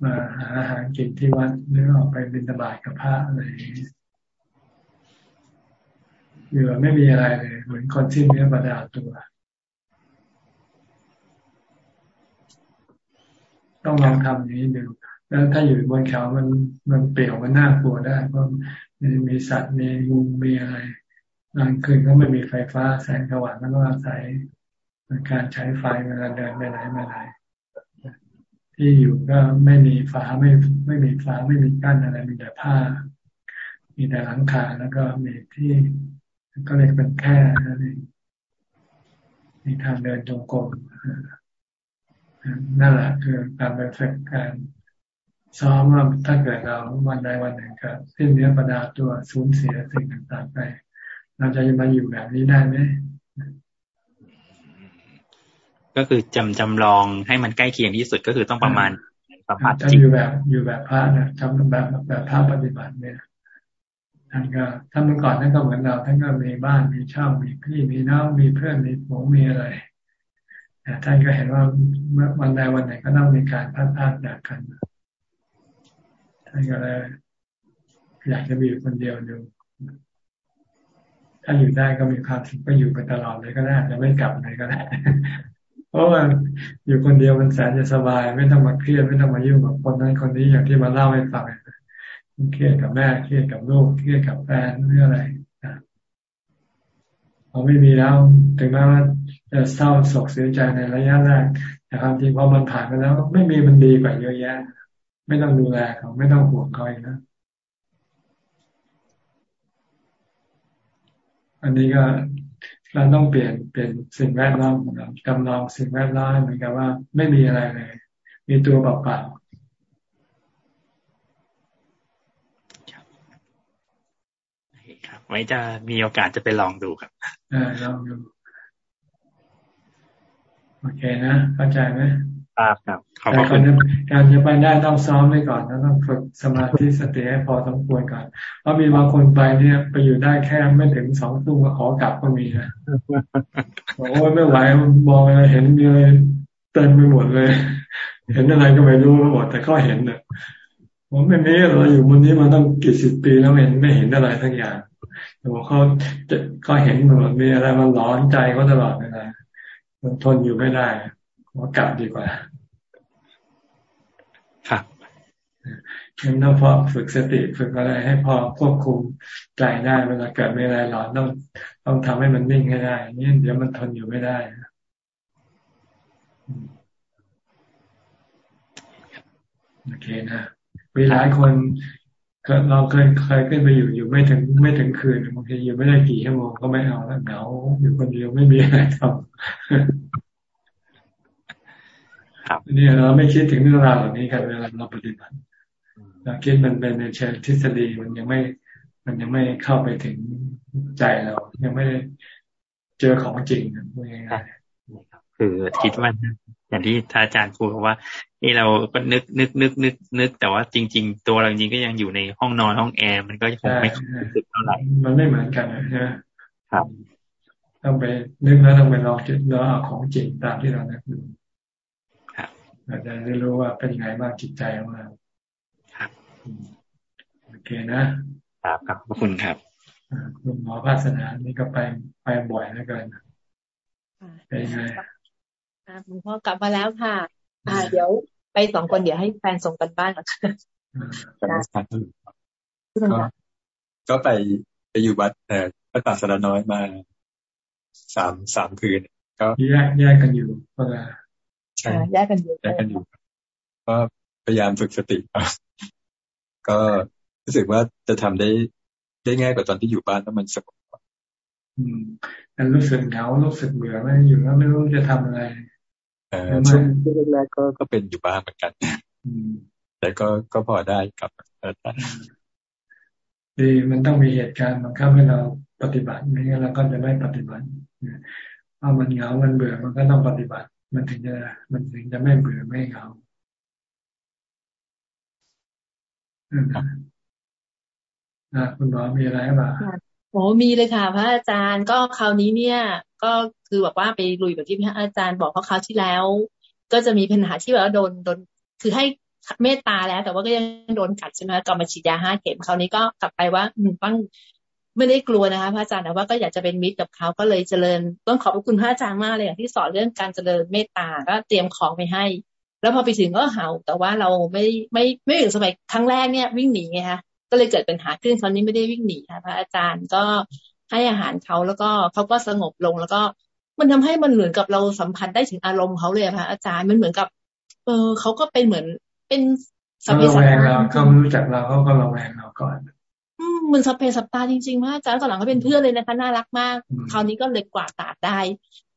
Speaker 1: มาหาอาหารกินที่วัดหรือออกไปบินตบาทกับพระอะไรอยู่ไม่มีอะไรเลย เหมือนคนที่เนื้อประดาตัว ต้องลองทำอย่างนี้ดู แล้วถ้าอยู่บนเขามันมันเปลี่ยวมันน่ากลัวได้ เพราะมีสัตว์มีงูมีอะไรกลางคืนก็ไม่มีไฟฟ้าแสงสว่างแล้วก็อาศัยการใช้ไฟเวลาเดินไปไหนมาไหนที่อยู่ก็ไม่มีฝาไม่ไม่มีฝาไม่มีกั้นอะไรมีแต่ผ้า มีแต่หลังคาแล้วก็มีที่ก็เลยเป็นแค่นั่นเองมีทางเดินจงกรมนั่นแหละคือการไปฝึกการ ซ้อมว่าถ้าเกิดเราวันใดวันหนึ่งก็สิ้นเนื้อประดาตัวสูญเสียสิ่งต่างๆไป เราจะมาอยู่แบบนี้ได้ไหม
Speaker 9: ก็คือจำจำลองให้มันใกล้เคียงที่สุดก็คือต้องประมาณ
Speaker 1: สัมผัสจริงอยู่แบบอยู่แบบพระนะจำแบบแบบพระปฏิบัติเนี่ยท่านก็ถ้าเมื่อก่อนท่านก็เหมือนเราท่านก็มีบ้านมีช่องมีพี่มีน้องมีเพื่อนมีหมูมีอะไรแต่ท่านก็เห็นว่าวันใดวันไหนก็ต้องมีการพัดพาดจากกัน ท่านก็เลยอยากจะมีอยู่คนเดียวดูถ้าอยู่ได้ก็มีความสุขก็อยู่ไปตลอดเลยก็ได้จะไม่กลับเลยก็ได้เพราะว่าอยู่คนเดียวมันแสนจะสบาย ไม่ต้องมาเครียดไม่ต้องมายุ่งกับคนนั้นคนนี้อย่างที่มาเล่าให้ฟังเครียดกับแม่เครียดกับลูกเครียดกับแฟนเรื่องอะไรพอไม่มีแล้ว ถึงแม้ว่าจะเศร้าโศกเสียใจในระยะแรกแต่ความจริงพอมันผ่านไปแล้ว ไม่มีมันดีกว่าเยอะแยะ ไม่ต้องดูแลเขาไม่ต้องห่วงเขาอีกนะอันนี้ก็เราต้องเปลี่ยนเปลี่ยนสิ่งแวดล้อมของเราจำลองสิ่งแวดล้อมเหมือนกับว่า ไม่มีอะไรเลย มีตัวเปล่า
Speaker 9: ครับไว้จะมีโอกาสจะไปลองดูครับ
Speaker 1: อ่าลองดู โอเคนะ เข้าใจไหม
Speaker 9: ครับครับ
Speaker 1: ขอบคุณการจะไปได้ต้องซ้อมไว้ก่อนแล้วต้องฝึกสมาธิสติให้พอสมควรก่อนเพราะมีบางคนไปเนี่ยไปอยู่ได้แค่ไม่ถึงสองทุ่มก็ขอกลับก็มีนะโอ้ยไม่ไหวมองอะไรเห็นมีอะไรเต็มไปหมดเลย เห็นอะไรก็ไม่รู้หมดแต่ก็เห็นเนี่ยผมไม่มีเราอยู่บนนี้มาตั้งกี่สิบปีแล้วเห็นไม่เห็นอะไรทั้งอย่างแต่ว่าเขาจะก็เห็นเหมือนมีอะไรมันร้อนใจเขาตลอดเวลามันทนอยู่ไม่ได้ ขอกลับดีกว่ายังต้องพอฝึกสติฝึกอะไรให้พอควบคุมใจได้เวลาเกิดไม่อะไรหลอนต้องต้องทำให้มันนิ่งให้ได้นี่เดี๋ยวมันทนอยู่ไม่ได้โอเคนะมีหลายคนเราเคยเคยขึ้นไปอยู่อยู่ไม่ถึงไม่ถึงคืนบางทีอยู่ไม่ได้กี่ชั่วโมงก็ไม่เอาแล้วเหงาอยู่คนเดียวไม่มีอะไรทำ ครับนี่เราไม่คิดถึงเรื่องราวเหล่านี้กันเวลาเราปฏิบัติเราคิดมันเป็นในเชิงทฤษฎีมันยังไม่ มันยังไม่เข้าไปถึงใจเรา ยังไม่เจอของจริงพูดง่าย
Speaker 9: ๆคือคิดว่าอย่างที่ท่านอาจารย์พูดว่า นี่เราก็นึกนึกนึกนึกนึกแต่ว่าจริง ๆ ตัวเราจริงก็ยังอยู่ในห้องนอนห้องแอร์มันก็คงไม่รู้สึกเท่าไหร่
Speaker 1: มันไม่เหมือนกันนะครับต้องไปนึกแล้วต้องไปลองจิตแล้วเอาของจริงตามที่เรานึกดู เราจะได้รู้ว่าเป็นไงบ้างจิตใจของเรา
Speaker 9: ครับ
Speaker 1: โอเคนะครับ
Speaker 9: ครับขอบคุณครับ
Speaker 1: คุณหมอภาสนานี่ก็ไปไปบ่อยแล้วกันเป็นไง
Speaker 10: คุณพ่อกลับมาแล้วค่ะ อ่า เดี๋ยวไปสองคนเดี๋ยวให้แฟนส่งกันบ้านก่อน
Speaker 11: ก็ก็ไปไปอยู่วัดแต่พระตาสระน้อยมาสามสามคืน ก็
Speaker 1: แยกแยกกันอยู่เวลา
Speaker 11: ใช่
Speaker 10: แยกกันอยู่
Speaker 11: แยกกันอยู่ ก็พยายามฝึกสติก็รู้สึกว่าจะทำได้ได้ง่ายกว่าตอนที่อยู่บ้านแล้วมันสงบ
Speaker 1: อืมแต่รู้สึกเหงารู้สึกเบื่อไม่อยู่แล้วไม่รู้จะทำอะไร
Speaker 11: เออช่วงแรกๆก็ก็เป็นอยู่บ้านเหมือนกันแต่ก็ก็พอได้ครับ
Speaker 1: ดีมันต้องมีเหตุการณ์บังคับให้เราปฏิบัติไม่งั้นเราก็จะไม่ปฏิบัติถ้ามันเหงา มันเบื่อ มันก็ต้องปฏิบัติ มันถึงจะมันถึงจะไม่เบื่อไม่เหงาอ่าคุณหมอมีอะไรบ้าง
Speaker 10: โอ้มีเลยค่ะ พระอาจารย์ก็คราวนี้เนี่ย ก็คือแบบว่าไปลุยแบบที่พระอาจารย์บอกเพราะคราวที่แล้ว ก็จะมีปัญหาที่แบบว่าโดนโดนคือให้เมตตาแล้ว แต่ว่าก็ยังโดนกัดใช่ไหมก็มาฉีดยาห้าเข็มคราวนี้ก็กลับไปว่าต้อง ไม่ได้กลัวนะคะพระอาจารย์แต่ว่าก็อยากจะเป็นมิตรกับเขาก็เลยเจริญ ต้องขอบคุณพระอาจารย์มากเลยอย่างที่สอนเรื่องการเจริญเมตตาก็เตรียมของไปให้ แล้วพอไปถึงก็เห่าแต่ว่าเราไม่ไม่ไม่ถึงสมัยครั้งแรกเนี่ยวิ่งหนีไงคะก็เลยเกิดปัญหาขึ้นคราวนี้ไม่ได้วิ่งหนีค่ะพระอาจารย์ก็ให้อาหารเขาแล้วก็เขาก็สงบลงแล้วก็ มันทำให้มันเหมือนกับเราสัมผัสได้ถึงอารมณ์เขาเลยค่ะอาจารย์มันเหมือนกับ เออเขาก็เป็นเหมือนเป็น
Speaker 1: สัพเพสัตตาเขารู้จักเราเขาก็ระแวงเราก่อน
Speaker 10: มมันสัพเพสัตตาจริงๆมากอาจารย์ตอนหลังเขาเป็นเพื่อนเลยนะคะน่ารักมาก คราวนี้ก็เลยกวาดตาดได้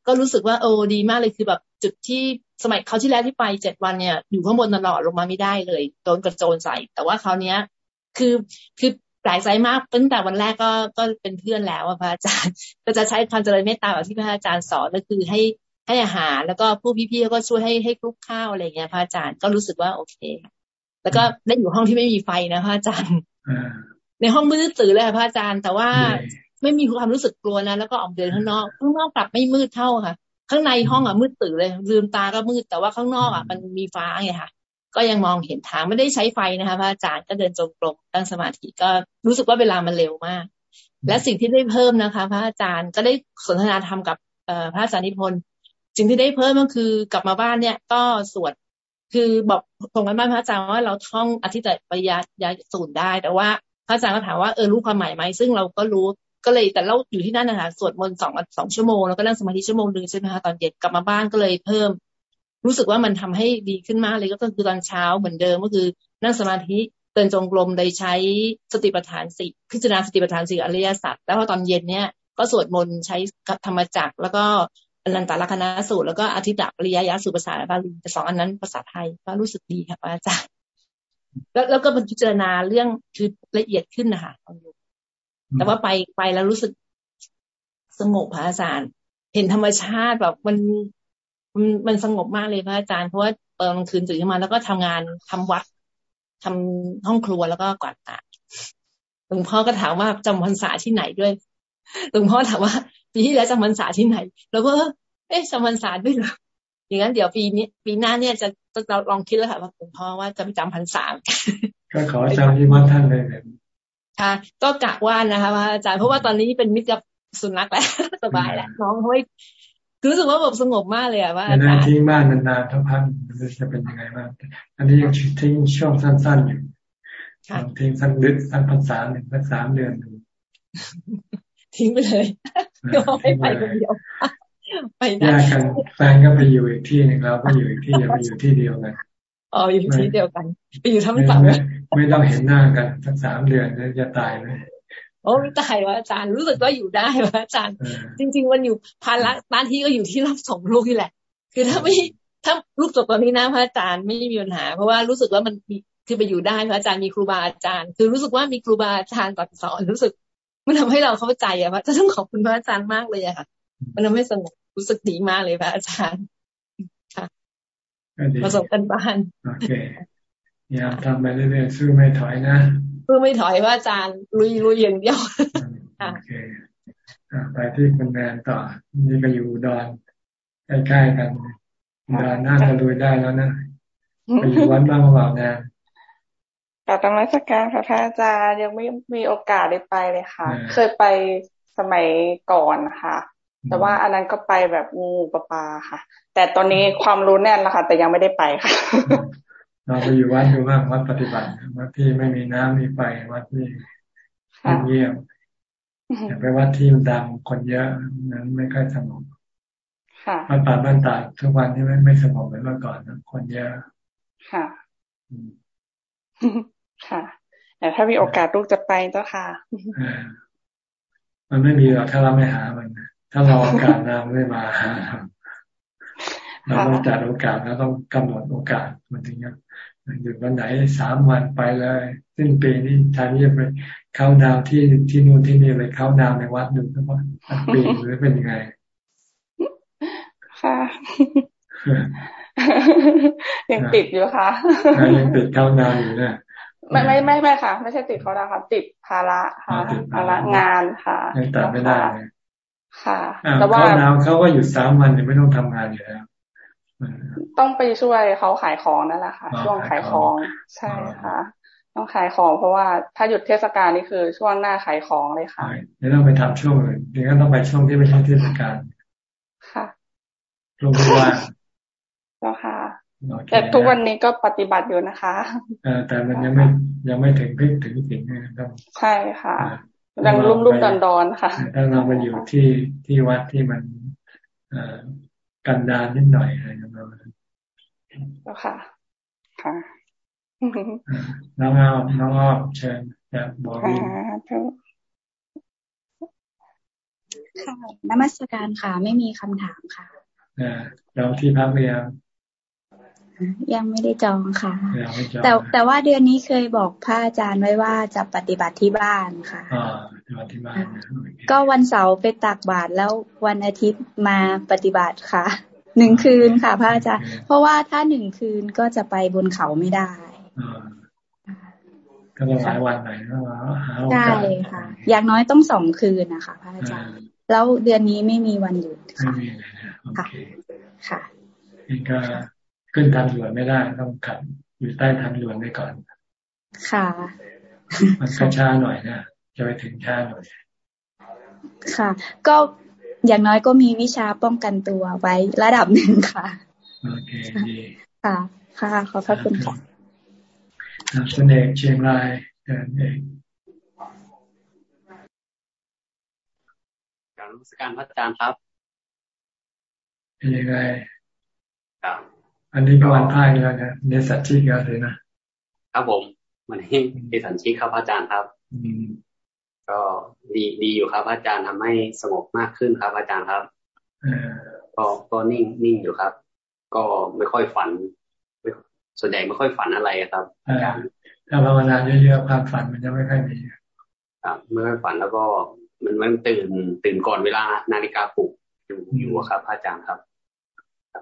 Speaker 10: ก็รู้สึกว่าโอ้ดีมากเลยคือแบบจุดที่สมัยเขาที่แล้วที่ไปเจ็ดวันเนี่ยอยู่ข้างบนตลอดลงมาไม่ได้เลยโดนกระโจนใส่ แต่ว่าคราวเนี้ย คือคือหลายใจมากตั้งแต่วันแรกก็ก็เป็นเพื่อนแล้วพระอาจารย์ก็จะใช้ความเจริญเมตตาแบบที่พระอาจารย์สอนก็คือให้ให้อาหารแล้วก็ผู้พี่ๆก็ช่วยให้ให้คลุกข้าวอะไรเงี้ยพระอาจารย์ก็รู้สึกว่าโอเค แล้วก็ได้อยู่ห้องที่ไม่มีไฟนะพระอาจารย์ ในห้องมืดตื่นเลยพระอาจารย์ แต่ว่าไม่มีความรู้สึกกลัวนะแล้วก็ออกเดินข้างนอกข้างนอกกลับไม่มืดเท่าค่ะ ข้างในห้องอะมืดตื่นเลยลืมตาก็มืดแต่ว่าข้างนอกอะมันมีฟ้าไงค่ะ ก็ยังมองเห็นทางไม่ได้ใช้ไฟนะคะพระอาจารย์ก็เดินจงกรมตั้งสมาธิก็รู้สึกว่าเวลามันเร็วมาก และสิ่งที่ได้เพิ่มนะคะ พระอาจารย์ก็ได้สนทนาธรรมกับพระอาจารย์นิพนธ์สิ่งที่ได้เพิ่มก็คือกลับมาบ้านเนี่ย ก็สวดคือบอกตรงกันบ้านพระอาจารย์ว่าเราท่องอธิตปริยายาสูตรได้ แต่ว่าพระ อาจารย์ก็ถามว่าเออรู้ความหมายไหมซึ่งเราก็รู้ก็เลยแต่เราอยู่ที่นั่นนะคะสวดมนต์สองสองชั่วโมงแล้วก็นั่งสมาธิชั่วโมงหนึ่งใช่ไหมคะตอนเย็นกลับมาบ้านก็เลยเพิ่ม รู้สึกว่ามันทำให้ดีขึ้นมากเลยก็คือตอนเช้าเหมือนเดิมก็คือนั่งสมาธิเดินจงกรมโดยใช้สติปัฏฐานสี่พิจารณาสติปัฏฐานสี่อริยสัจแล้วพอตอนเย็นเนี่ยก็สวดมนต์ใช้ธรรมจักรแล้วก็อนันตลักษณสูตรแล้วก็อธิตะปริยยะสูตรภาษาบาลีแต่สองอันนั้นภาษาไทยก็รู้สึกดีค่ะอาจารย์ แล้วแล้วก็มันพิจารณาเรื่องคือละเอียดขึ้นนะคะแต่ว่าไปไปแล้วรู้สึกสงบพระอาจารย์ เห็นธรรมชาติแบบมันมันมันสงบมากเลยพระอาจารย์เพราะว่าเปิดกลางคืนตื่นขึ้นมาแล้วก็ทำงานทำวัดทำห้องครัวแล้วก็กวาดตาหลวงพ่อก็ถามว่าจำพรรษาที่ไหนด้วยหลวงพ่อถามว่าปีที่แล้วจำพรรษาที่ไหน แล้วก็เอ๊ะจำพรรษาด้วยเหรออย่างนั้นเดี๋ยวปีนี้ปีหน้าเนี่ยจะ เราลองคิดแล้วค่ะว่าหลวงพ่อว่าจะไปจำพรรษา
Speaker 1: ก็ขอจำที่วัดท่านเลย
Speaker 10: ค่ะ ก็กะว่านะคะพระอาจารย์เพราะว่าตอนนี้เป็นมิตรกับสุนัขแล้วสบายแล้วน้องเขาไม่รู้สึกว่าแบบสงบมากเลยอะว่าอา
Speaker 1: จารย์ทิ้งบ้านนานๆทั้งพันจะเป็นยังไงบ้างอันนี้ยังทิ้งช่วงสั้นๆอยู่ทิ้งสักเดือนสักภาษาหนึ่งสักสามเดือนหนึ่ง
Speaker 10: ทิ้งไปเลยไม่ไปคนเดียว
Speaker 1: ไปแยกกันแฟนก็ไปอยู่อีกที่หนึ่งเราก็อยู่อีกที่อย่าไปอยู่ที่เดียวกัน
Speaker 10: อ๋ออยู่ที่เดียวกันไปอยู่ทั้งสาม
Speaker 1: ไม่ต้องเห็นหน้ากันสักสามเดือนจะตายไหม
Speaker 10: โอ้ไม่ตายว่าอาจารย์รู้สึกว่าอยู่ได้ว่าอาจารย์ จริง ๆ มันอยู่ภาระหน้าที่ก็อยู่ที่รับส่งลูกนี่แหละ คือถ้าไม่ถ้าลูกจบตอนนี้นะพระอาจารย์ไม่มีปัญหา เพราะว่ารู้สึกว่ามันคือไปอยู่ได้พระอาจารย์มีครูบาอาจารย์ คือรู้สึกว่ามีครูบาอาจารย์สอนรู้สึก มันทำให้เราเข้าใจอะพระจะต้องขอบคุณพระอาจารย์มากเลยอะค่ะ มันทำให้สงบ รู้สึกดีมากเลยพระอาจารย์ค่ะประสบกันบ้าน
Speaker 1: โอเคอย่าทำไปเรื่อยๆสู้ไม่ถอยนะ
Speaker 10: เพื่อไม่ถอยว่าอาจารย์ลุยลุยอย่างเดียว
Speaker 1: โอเคไปที่คุณแมนต่อ นี่ก็อยู่ดอนใกล้ๆกันดอนน่าจะรวยได้แล้วนะไปอยู่วัดบ้างเปล่าแนน
Speaker 12: กาบรมสการค่ะพระอาจารย์ยังไม่มีโอกาสได้ไปเลยค่ะ เคยไปสมัยก่อนค่ะ แต่ว่าอันนั้นก็ไปแบบงูปลาปลาค่ะ แต่ตอนนี้ความรู้แน่นแล้วค่ะ แต่ยังไม่ได้ไปค่ะ
Speaker 1: เราไปอยู่วัดดูบ้างวัดปฏิบัติวัดที่ไม่มีน้ำมีไฟวัดที่เงียบอย่าไปวัดที่ดังคนเยอะนั้นไม่ค่อยสงบวัดป่าบ้านตาทุกวันที่ไม่ไม่สงบเหมือนเมื่อก่อนนะคนเยอะ
Speaker 12: ค่ะค่ะแต่ถ้ามีโอกาสลูกจะไปเจ้าค่ะ
Speaker 1: มันไม่มีหรอกถ้าเราไม่หามัน ถ้าเราโอกาสนามไม่มาหาเราต้องจัดโอกาสแล้วต้องกำหนดโอกาสมันถึงจะหยุดวันไหนสามวันไปเลยสิ้นปีนี้ทานนี้ไปเข้าดาวที่ที่นู่นที่นี่ไปเข้าดาวในวัดดูนะว่าปีหรือเป็นยังไง
Speaker 12: ค่ะ ยังติดอยู่ค่ะ
Speaker 1: ยังติดเข้าดาวอยู่เนี่ย
Speaker 12: ไม่ไม่ไม่ไม่ค่ะ ไม่ใช่ติดเขาดาวค่ะ ติดภาระค่ะภาระงานค่ะ
Speaker 1: ยังตัดไม่ได้
Speaker 12: ค่ะ
Speaker 1: แต่ว่าเขาดาวเขาก็หยุดสามวันยังไม่ต้องทำงานอยู่แล้ว
Speaker 12: ต้องไปช่วยเขาขายของนั่นแหละค่ะ ช่วงขายของ ใช่ค่ะ ต้องขายของเพราะว่าถ้าหยุดเทศกาลนี่คือช่วงหน้าขายของเลยค่ะ
Speaker 1: ไม่ต้องไปทำช่วงอื่นนี่ก็ต้องไปช่วงที่ไม่ใช่เทศกาล
Speaker 12: ค่ะ
Speaker 1: ช่วงที่ว่าง
Speaker 12: เจ้าค่ะแต่ทุกวันนี้ก็ปฏิบัติอยู่นะคะ
Speaker 1: แต่มันยังไม่ยังไม่ถึงพิกถึงสิ่ง
Speaker 12: ต้องใช่ค่ะ ยังรุ่มรุ่มดอนดอนค่ะ
Speaker 1: ถ้าเราไปอยู่ที่ที่วัดที่มันกันดานนิดหน่อยอะไรประมาณนั้น
Speaker 12: แล้วค่ะ ค่ะ
Speaker 1: น้องเอาน้องอ้อมเชิญจาบอก
Speaker 13: ค่ะนมัสการค่ะ ไม่มีคำถามค่ะ
Speaker 1: เราที่พักเรียง
Speaker 13: ยังไม่ได้จองค่ะ แต่แต่ว่าเดือนนี้เคยบอกพระอาจารย์ไว้ว่าจะปฏิบัติที่บ้านค่ะ
Speaker 1: อ่าปฏิบัติที่บ้าน
Speaker 13: ก็วันเสาร์ไปตักบาตรแล้ววันอาทิตย์มาปฏิบัติค่ะหนึ่งคืนค่ะ พระอาจารย์ เพราะว่าถ้าหนึ่งคืนก็จะไปบนเขาไม่ได้
Speaker 1: ก็ต้องหลายวันหน่อยก็หาโอกา
Speaker 13: สใช่ค่ะ อย่างน้อยต้องสองคืนนะคะพระอาจารย์ แล้วเดือนนี้ไม่มีวันหยุดค่ะค่ะค่ะ
Speaker 1: นี่ก็ ขึ้นทางด่วนไม่ได้ต้องขับอยู่ใต้ทางด่วนไปก่อน
Speaker 13: ค่ะ
Speaker 1: มันก็ช้าหน่อยนะจะไปถึงช้าหน่อย
Speaker 13: ค่ะ ก็อย่างน้อยก็มีวิชาป้องกันตัวไว้ระดับหนึ่งค่ะ
Speaker 1: โอเคดี
Speaker 13: ค่ะ ค่ะ ขอบพระคุณค่ะ
Speaker 1: คุณเอกเชียงรายเดินเอง
Speaker 14: การรู้สการพระอาจารย์ครับ
Speaker 1: เป็นยังไง
Speaker 14: ครับ
Speaker 1: อันนี้ก็วันพายแล้วนะเนสัตชิกเลยนะ
Speaker 14: ครับผมมันนี้เนสัตชิกครับอาจารย์ครับก็ดีดีอยู่ครับ อาจารย์ทำให้สงบมากขึ้นครับ อาจารย์ครับก็ก็นิ่งนิ่งอยู่ครับ ก็ไม่ค่อยฝันส่วนใหญ่ไม่ค่อยฝันอะไรครับอาจารย์
Speaker 1: ถ้าภาวนาเยอะๆความฝันมันจะไม่ค่อยมี
Speaker 14: ครับไม่ค่อยฝันแล้วก็มันมันตื่นตื่นก่อนเวลานาฬิกาปลุกอยู่อยู่ครับอาจารย์ครับ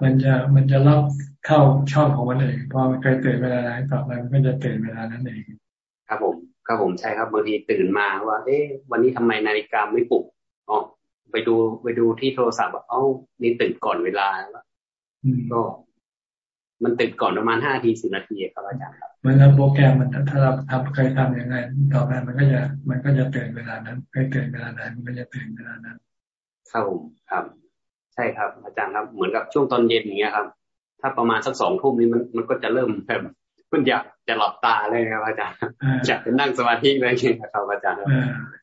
Speaker 1: มันจะมันจะล็อกเข้าช่องของมันเองพอมันเคยตื่นเวลาไหนต่อไปมันก็จะตื่นเวลานั้นเอง
Speaker 14: ครับผมครับผมใช่ครับบางทีตื่นมาว่า เอ๊ะวันนี้ทำไมนาฬิกาไม่ปลุกอ๋อไปดูไปดูที่โทรศัพท์ว่าเอ้านี่ตื่นก่อนเวลาแล้วก็มันตื่นก่อนประมาณห้าทีสิบนาทีครับอาจารย์ครับ
Speaker 1: มันแล้วโปรแกรมมันถ้าเราทำเคยทำยังไง ต่อไปมันก็จะมันก็จะตื่นเวลานั้นเคยตื่นเวลาไหนมันก็จะตื่นเวลานั้น
Speaker 14: ครับผมครับ ช่ครับ อาจารย์ครับ เหมือนกับช่วงตอนเย็นอย่างเงี้ยครับ ถ้าประมาณสักสองทุ่มนี้มันมันก็จะเริ่มแบบมันอยากจะหลับตาเลยครับ อาจารย์อยากจะนั่งสมาธิเลยครับอาจารย์ครับ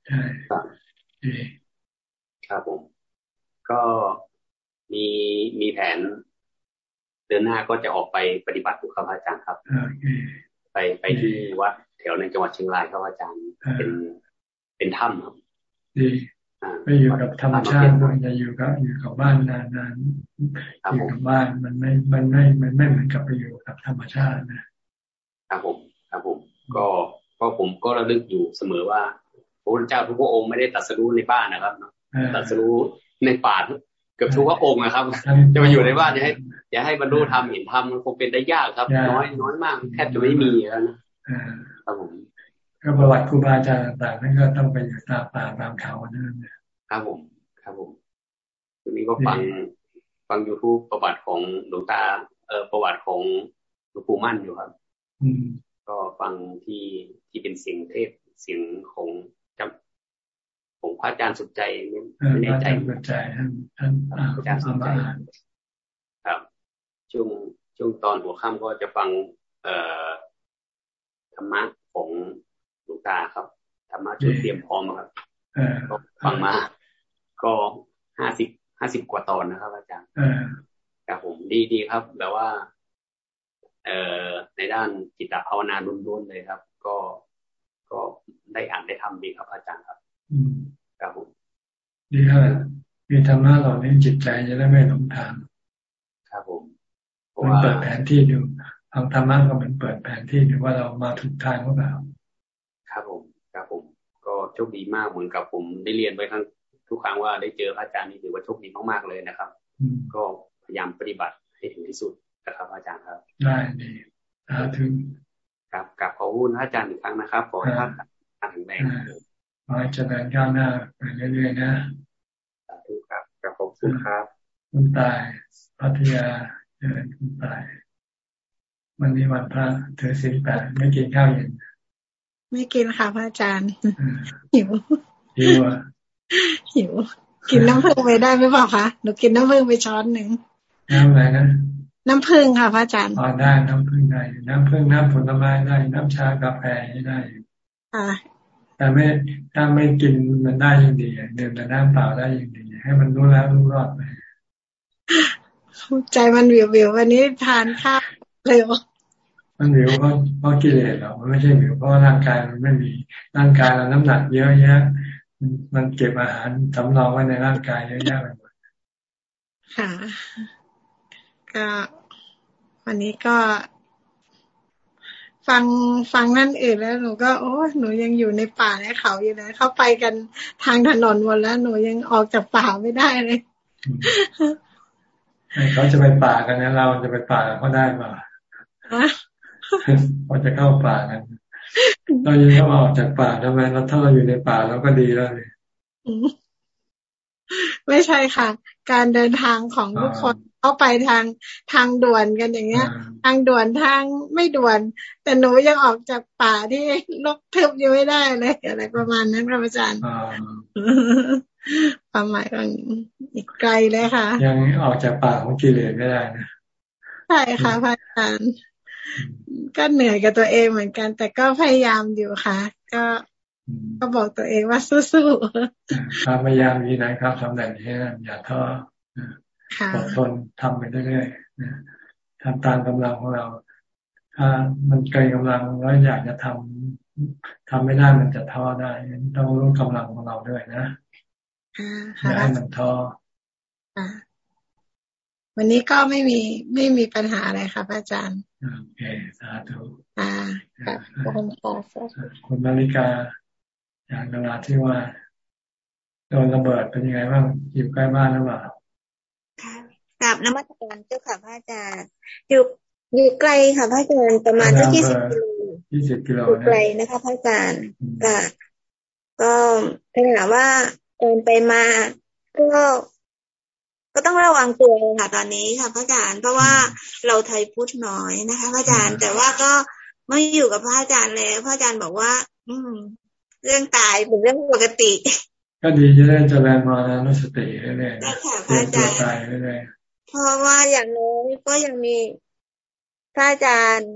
Speaker 14: ใช่ครับครับผม ก็มีมีแผน เดือนหน้าก็จะออกไปปฏิบัติครับอาจารย์ครับไปไปที่วัดแถวในจังหวัดเชียงรายครับอาจารย์เป็นเป็นถ้ำครับ
Speaker 1: ไปอยู่กับธรรมชาติมันจะอยู่กับอยู่กับบ้านนานๆอยู่กับบ้านมันไม่มันไม่มันไม่เหมือนกับไปอยู่กับธรรมชาติ
Speaker 14: นะครับผมครับผม ก็ก็ผมก็ระลึกอยู่เสมอว่าพระพุทธเจ้าทุกพระองค์ไม่ได้ตัดสรู้ในบ้านนะครับตัดสรู้ในป่าเกือบทุกพระองค์นะครับ จะมาอยู่ในบ้านจะให้จะให้บรรลุธรรมเห็นธรรมมันคงเป็นได้ยากครับ น้อยน้อยมากแทบจะไม่มีแล้วนะครับผม
Speaker 1: ก็ประวัติครูบาอาจารย์ต่างๆนั่นก็ต้องไปอยู่ตามป่าตามเขานั่น
Speaker 14: ครับผมครับผมทีนี้ก็ฟังฟังยูทูบประวัติของหลวงตาเอ่อประวัติของหลวงปู่มั่นอยู่ครับ
Speaker 1: อืม
Speaker 14: ก็ฟังที่ที่เป็นเสียงเทศเสียงของจำของพระอาจารย์สุดใจไม่ไม่แน่ใจ
Speaker 1: สุดใจท่านท่าน
Speaker 14: อาจารย์สุดใจครับช่วงช่วงตอนหัวค่ำก็จะฟัง เอ่อธรรมะของ หลวงตาครับธรรมะชุดเตรียมพร้อมครับก็ฟังมา ก็ห้าสิบห้าสิบกว่าตอนนะครับ อาจารย์ครับผมดีดีครับแบบว่า เอ่อในด้านจิตภาวนาล้วนๆเลยครับ ก็ก็ได้อ่านได้ทำดีครับอาจารย์ครับครับผม
Speaker 1: ดีครับมีธรรมะเหล่านี้จิตใจจะได้ไม่หลงทาง
Speaker 14: ครับผม
Speaker 1: มันเปิดแผนที่ดูทางธรรมะก็เหมือนเปิดแผนที่ดูว่าเรามาถูกทางหรือเปล่า
Speaker 14: ครับผม ครับผม ก็ โชคดีมากเหมือนกับผมได้เรียนไว้ครั้งทุกครั้งว่าได้เจอพระอาจารย์นี่ถือว่าโชคดีมากๆเลยนะครับ ก็พยายามปฏิบัติให้ถึงที่สุดนะครับ อาจารย์ครับ
Speaker 1: ได้ดีสาธุ
Speaker 14: ครับกับขอบคุณพระอาจารย์อีกครั้งนะครับขอให้ท่านแข็งแรงครับ
Speaker 1: ขอให้เจริญก้าวหน้าไปเรื่อยๆนะ
Speaker 14: สาธุครับกับขอบคุณครับ
Speaker 1: คุณตายพัทยาเจริญคุณตาย วันนี้วันพระถือศีลแปดไม่กินข้าวเย็น
Speaker 15: ไม่กินค่ะพระอาจารย์หิว
Speaker 1: หิวอะ
Speaker 15: หิว กินน้ำผึ้งไปได้ไหมเปล่าคะหนูกินน้ำผึ้งไปช้อนหนึ่ง
Speaker 1: น้ำอะไรนะ
Speaker 15: น้ำผึ้งค่ะพระอาจารย์
Speaker 1: อ๋อได้น้ำผึ้งได้น้ำผึ้งน้ำผลไม้ได้ น้ำชากาแฟได้
Speaker 15: ค่ะ
Speaker 1: แต่ไม่ถ้าไม่กินมันได้ยังดีดื่มแต่น้ำเปล่าได้ยังดี ให้มันรู้แล้วรู้รอดไป
Speaker 15: ใจมันวิววิววันนี้ทานข้าวเร็ว
Speaker 1: มันหิวเพราะเพราะกิเลสเรามันไม่ใช่หิวเพราะร่างกายมันไม่มีร่างกายเราน้ำหนักเยอะแยะมันมันเก็บอาหารสำรองไว้ในร่างกายเยอะแยะไปหมด
Speaker 15: ค่ะ ก็ วันนี้ก็ ฟังฟังนั่นอื่นแล้วหนูก็โอ้หนูยังอยู่ในป่าในเขาอยู่เลยเขาไปกันทางถนนหมดแล้ว หนูยังออกจากป่าไม่ได้เลย
Speaker 1: เขาจะไปป่ากันนะเราจะไปป่าเขาได้ป่า เขาจะเข้าป่ากันเรายังต้องออกจากป่าทำไมเราถ้าเราอยู่ในป่าเราก็ดีแล้วเลย
Speaker 15: ไม่ใช่ค่ะ การเดินทางของทุกคนเข้าไปทางทางด่วนกันอย่างเงี้ย ทางด่วนทางไม่ด่วน แต่หนูยังออกจากป่าที่ลกทึบยังไม่ได้เลยอะไรประมาณนั้นครับอาจารย์ความหมายก็อีกไกลเลยค่ะ
Speaker 1: ยังออกจากป่าของกิเลสไม่ได้นะ
Speaker 15: ใช่ค่ะพระอาจารย์ ก็เหนื่อยกับตัวเองเหมือนกัน แต่ก็พยายามอยู่ค่ะ ก็ก็บอกตัวเองว่าสู้ๆ
Speaker 1: ความพยายามมีไหนครับสำเร็จแค่นั้นอย่าท้ออดทนทำไปเรื่อยๆทำตามกำลังของเรา ถ้ามันเกินกำลังแล้วอยากจะทำทำไม่ได้มันจะท้อได้ต้องรู้กำลังของเราด้วยนะอย่าให้มันท้อ
Speaker 15: วันนี้ก็ไม่มีไม่มีปัญหาอะไรค่ะอาจารย์
Speaker 1: โอเค สาธุ
Speaker 15: อ่าครับคุณค่ะ
Speaker 1: คุณนาฬิกา อย่างนราที่ว่าโดนระเบิดเป็นยังไงบ้างอยู่ใกล้บ้านหรือเปล่า
Speaker 16: ค่ะกราบนมัสการเจ้าค่ะพระอาจารย์อยู่อยู่ไกลค่ะพระอาจารย์ประมาณสักยี่สิบกิโล
Speaker 1: ยี่สิบกิโล
Speaker 16: อยู่ไกลนะคะพระอาจารย์ก็ก็ถ้าถามว่าเดินไปมาก็ ก็ต้องระวังตัวค่ะตอนนี้ค่ะพระอาจารย์เพราะว่าเราไทยพุทธน้อยนะคะพระอาจารย์ แต่ว่าก็ไม่อยู่กับพระอาจารย์แล้วพระอาจารย์บอกว่า อืม เรื่องตายเป็นเรื่องปกติ
Speaker 1: ก็ดีจะได้เจริญมานุสติเรื่อยๆ
Speaker 16: ได้ค่ะพระอาจารย์
Speaker 1: ตายเรื่อย
Speaker 16: ๆเพราะว่าอย่างน้อยก็ยังมีพระอาจารย์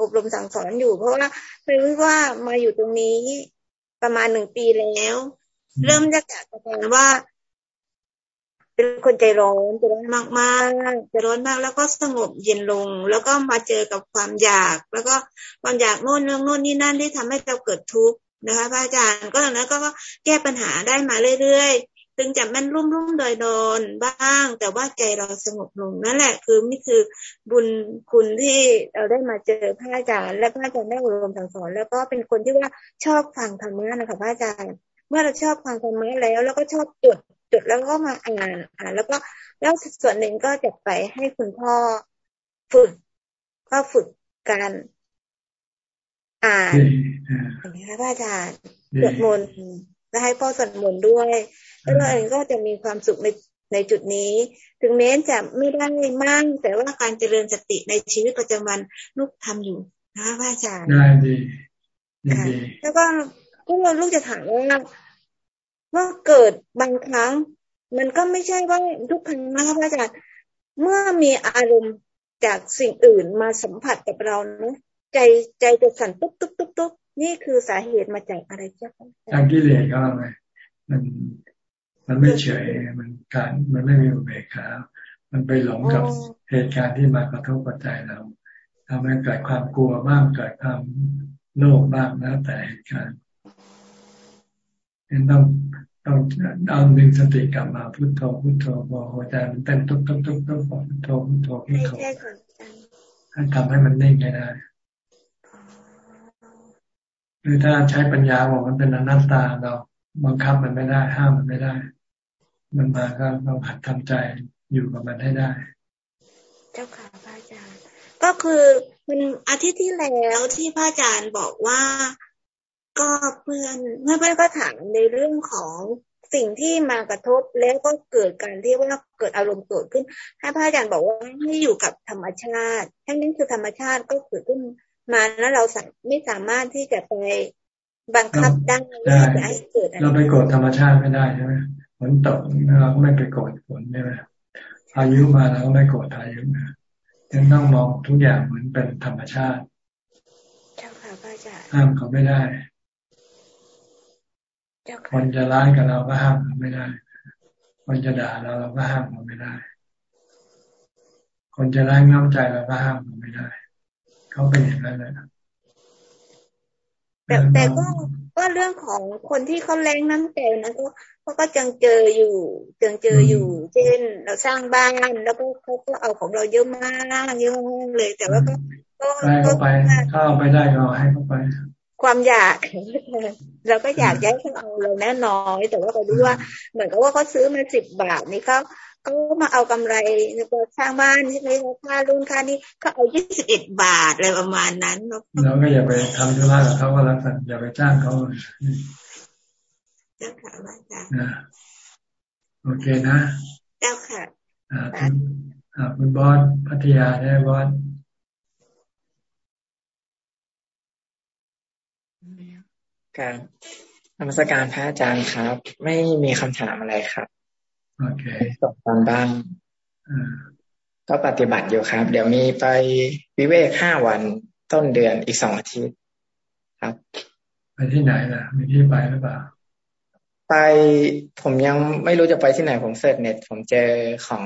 Speaker 16: อบรมสั่งสอนอยู่ เพราะว่ารู้ว่ามาอยู่ตรงนี้ประมาณหนึ่งปีแล้ว เริ่มจากการว่า เป็นคนใจร้อนใจร้อนมากมากใจร้อนมากแล้วก็สงบเย็นลง แล้วก็มาเจอกับความอยาก แล้วก็ความอยากโน่นเรื่องโน่นนี่นั่นที่ทำให้เราเกิดทุกข์นะคะพระอาจารย์ก็ตอนนั้นก็แก้ปัญหาได้มาเรื่อยๆถึงจะแม่นรุ่มรุ่มโดยโดนบ้าง แต่ว่าใจเราสงบลงนั่นแหละคือนี่คือบุญคุณที่เราได้มาเจอพระอาจารย์ และพระอาจารย์ได้อบรมสั่งสอน แล้วก็เป็นคนที่ว่าชอบฟังธรรมะนะคะพระอาจารย์เมื่อเราชอบฟังธรรมะแล้ว แล้วก็ชอบจด จดแล้วก็มาอ่านอ่านแล้วก็แล้วส่วนหนึ่งก็จะไปให้คุณพ่อฝึก ก็ฝึกการอ่านอย่างนี้ค่ะพระอาจารย์สวดมนต์และให้พ่อสวดมนต์ด้วยแล้วเราเองก็จะมีความสุขในในจุดนี้ ถึงแม้จะไม่ได้มากแต่ว่าการเจริญสติในชีวิตประจำวันลูกทำอยู่นะพระอาจารย์
Speaker 1: ได้ดี
Speaker 16: ค่ะแล้วก็ก็ลูกจะถามว่า ว่าเกิดบางครั้ง มันก็ไม่ใช่ว่าทุกครั้งนะคะพระอาจารย์เมื่อมีอารมณ์จากสิ่งอื่นมาสัมผัสกับเราเนาะใจใจจะสั่นตุ๊บตุ๊บตุ๊บตุ๊บนี่คือสาเหตุมาจากอะไรเจ้าค่ะ
Speaker 1: จากกิเลสก็ไงมันมันไม่เฉยมันการมันไม่มีอุเบกขามันไปหลงกับเหตุการณ์ที่มากระทบกับใจเราทำให้เกิดความกลัวบ้างเกิดความโลภบ้างแล้วแต่เหตุการณ์ ต้องต้องเอาดึงสติกลับมาพุทโธพุทโธพอหัวใจมันเต้นตุ๊บตุ๊บตุ๊บตุ๊บพุทโธพุทโธพุทโธให้ทำให้มันนิ่งได้ หรือถ้าใช้ปัญญาบอกมันเป็นอนัตตาเราบังคับมันไม่ได้ ห้ามมันไม่ได้ มันมาก็ต้องหัดทำใจอยู่กับมันให้ได้
Speaker 16: เจ้าค่ะพระอาจารย์ ก็คือมันอาทิตย์ที่แล้วที่พระอาจารย์บอกว่า ก็เพื่อนเพื่อนก็ถามในเรื่องของสิ่งที่มากระทบแล้วก็เกิดการที่ว่าเกิดอารมณ์เกิดขึ้นให้พระอาจารย์บอกว่าให้อยู่กับธรรมชาติทั้งนี้คือธรรมชาติก็เกิดขึ้นมาแล้วเราไม่สามารถที่จะไปบังคับได้ว่าจะให้เกิด
Speaker 1: เราไปกดธรรมชาติไม่ได้ใช่ไหมฝนตกเราก็ไม่ไปกดฝนใช่ไหมพายุมาเราก็ไม่กดพายุนะยังต้องมองทุกอย่างเหมือนเป็นธรรมชาติห้ามเขาไม่ได้ คนจะร้ายกับเราก็ห้ามเขาไม่ได้ คนจะด่าเราเราก็ห้ามเขาไม่ได้ คนจะร้ายง้ำใจเราก็ห้ามเขาไม่ได้ เขาเป็นอย่างนั้นเลย
Speaker 16: แต่แต่ก็ก็เรื่องของคนที่เขาแรงน้ำใจนะก็เขาก็จังเจออยู่จังเจออยู่ เช่น เราสร้างบ้านแล้วก็เขาก็เอาของเราเยอะมากเยอะมากเลย แต่ว่าก็
Speaker 1: ก็เข้าไปเข้าไปได้ก็ให้เขาไป
Speaker 16: ความอยากเราก็อยากให้เขาเอาเราแน่น้อย แต่ว่าเราดูว่า เหมือนกับว่าเขาซื้อมาสิบบาทนี่เขาเขามาเอากำไรในตัวสร้างบ้านใช่ไหมค่ารุ่นค่านี้เขาเอายี่สิบเอ็ดบาทอะไรประมาณนั้น
Speaker 1: เราก็อย่าไปทำธุระกับเขาก็แล้วกันอย่าไปจ้างเขา
Speaker 16: เจ้าค่ะอาจารย์
Speaker 1: โอเคนะ
Speaker 16: เจ้าค่ะ
Speaker 1: อ่าคุณบอสพัทยาได้บอส
Speaker 17: การนมัสการพระอาจารย์ครับ ไม่มีคำถามอะไรครับ
Speaker 1: โอเค
Speaker 17: ตกตอนบ้างก็ปฏิบัติอยู่ครับ เดี๋ยวมีไปวิเวกห้าวันต้นเดือนอีกสองอาทิตย์ครับ
Speaker 1: ไปที่ไหนล่ะมีที่ไปหรือเปล่า
Speaker 17: ไปผมยังไม่รู้จะไปที่ไหนผมเสิร์ชเน็ตผมเจอของ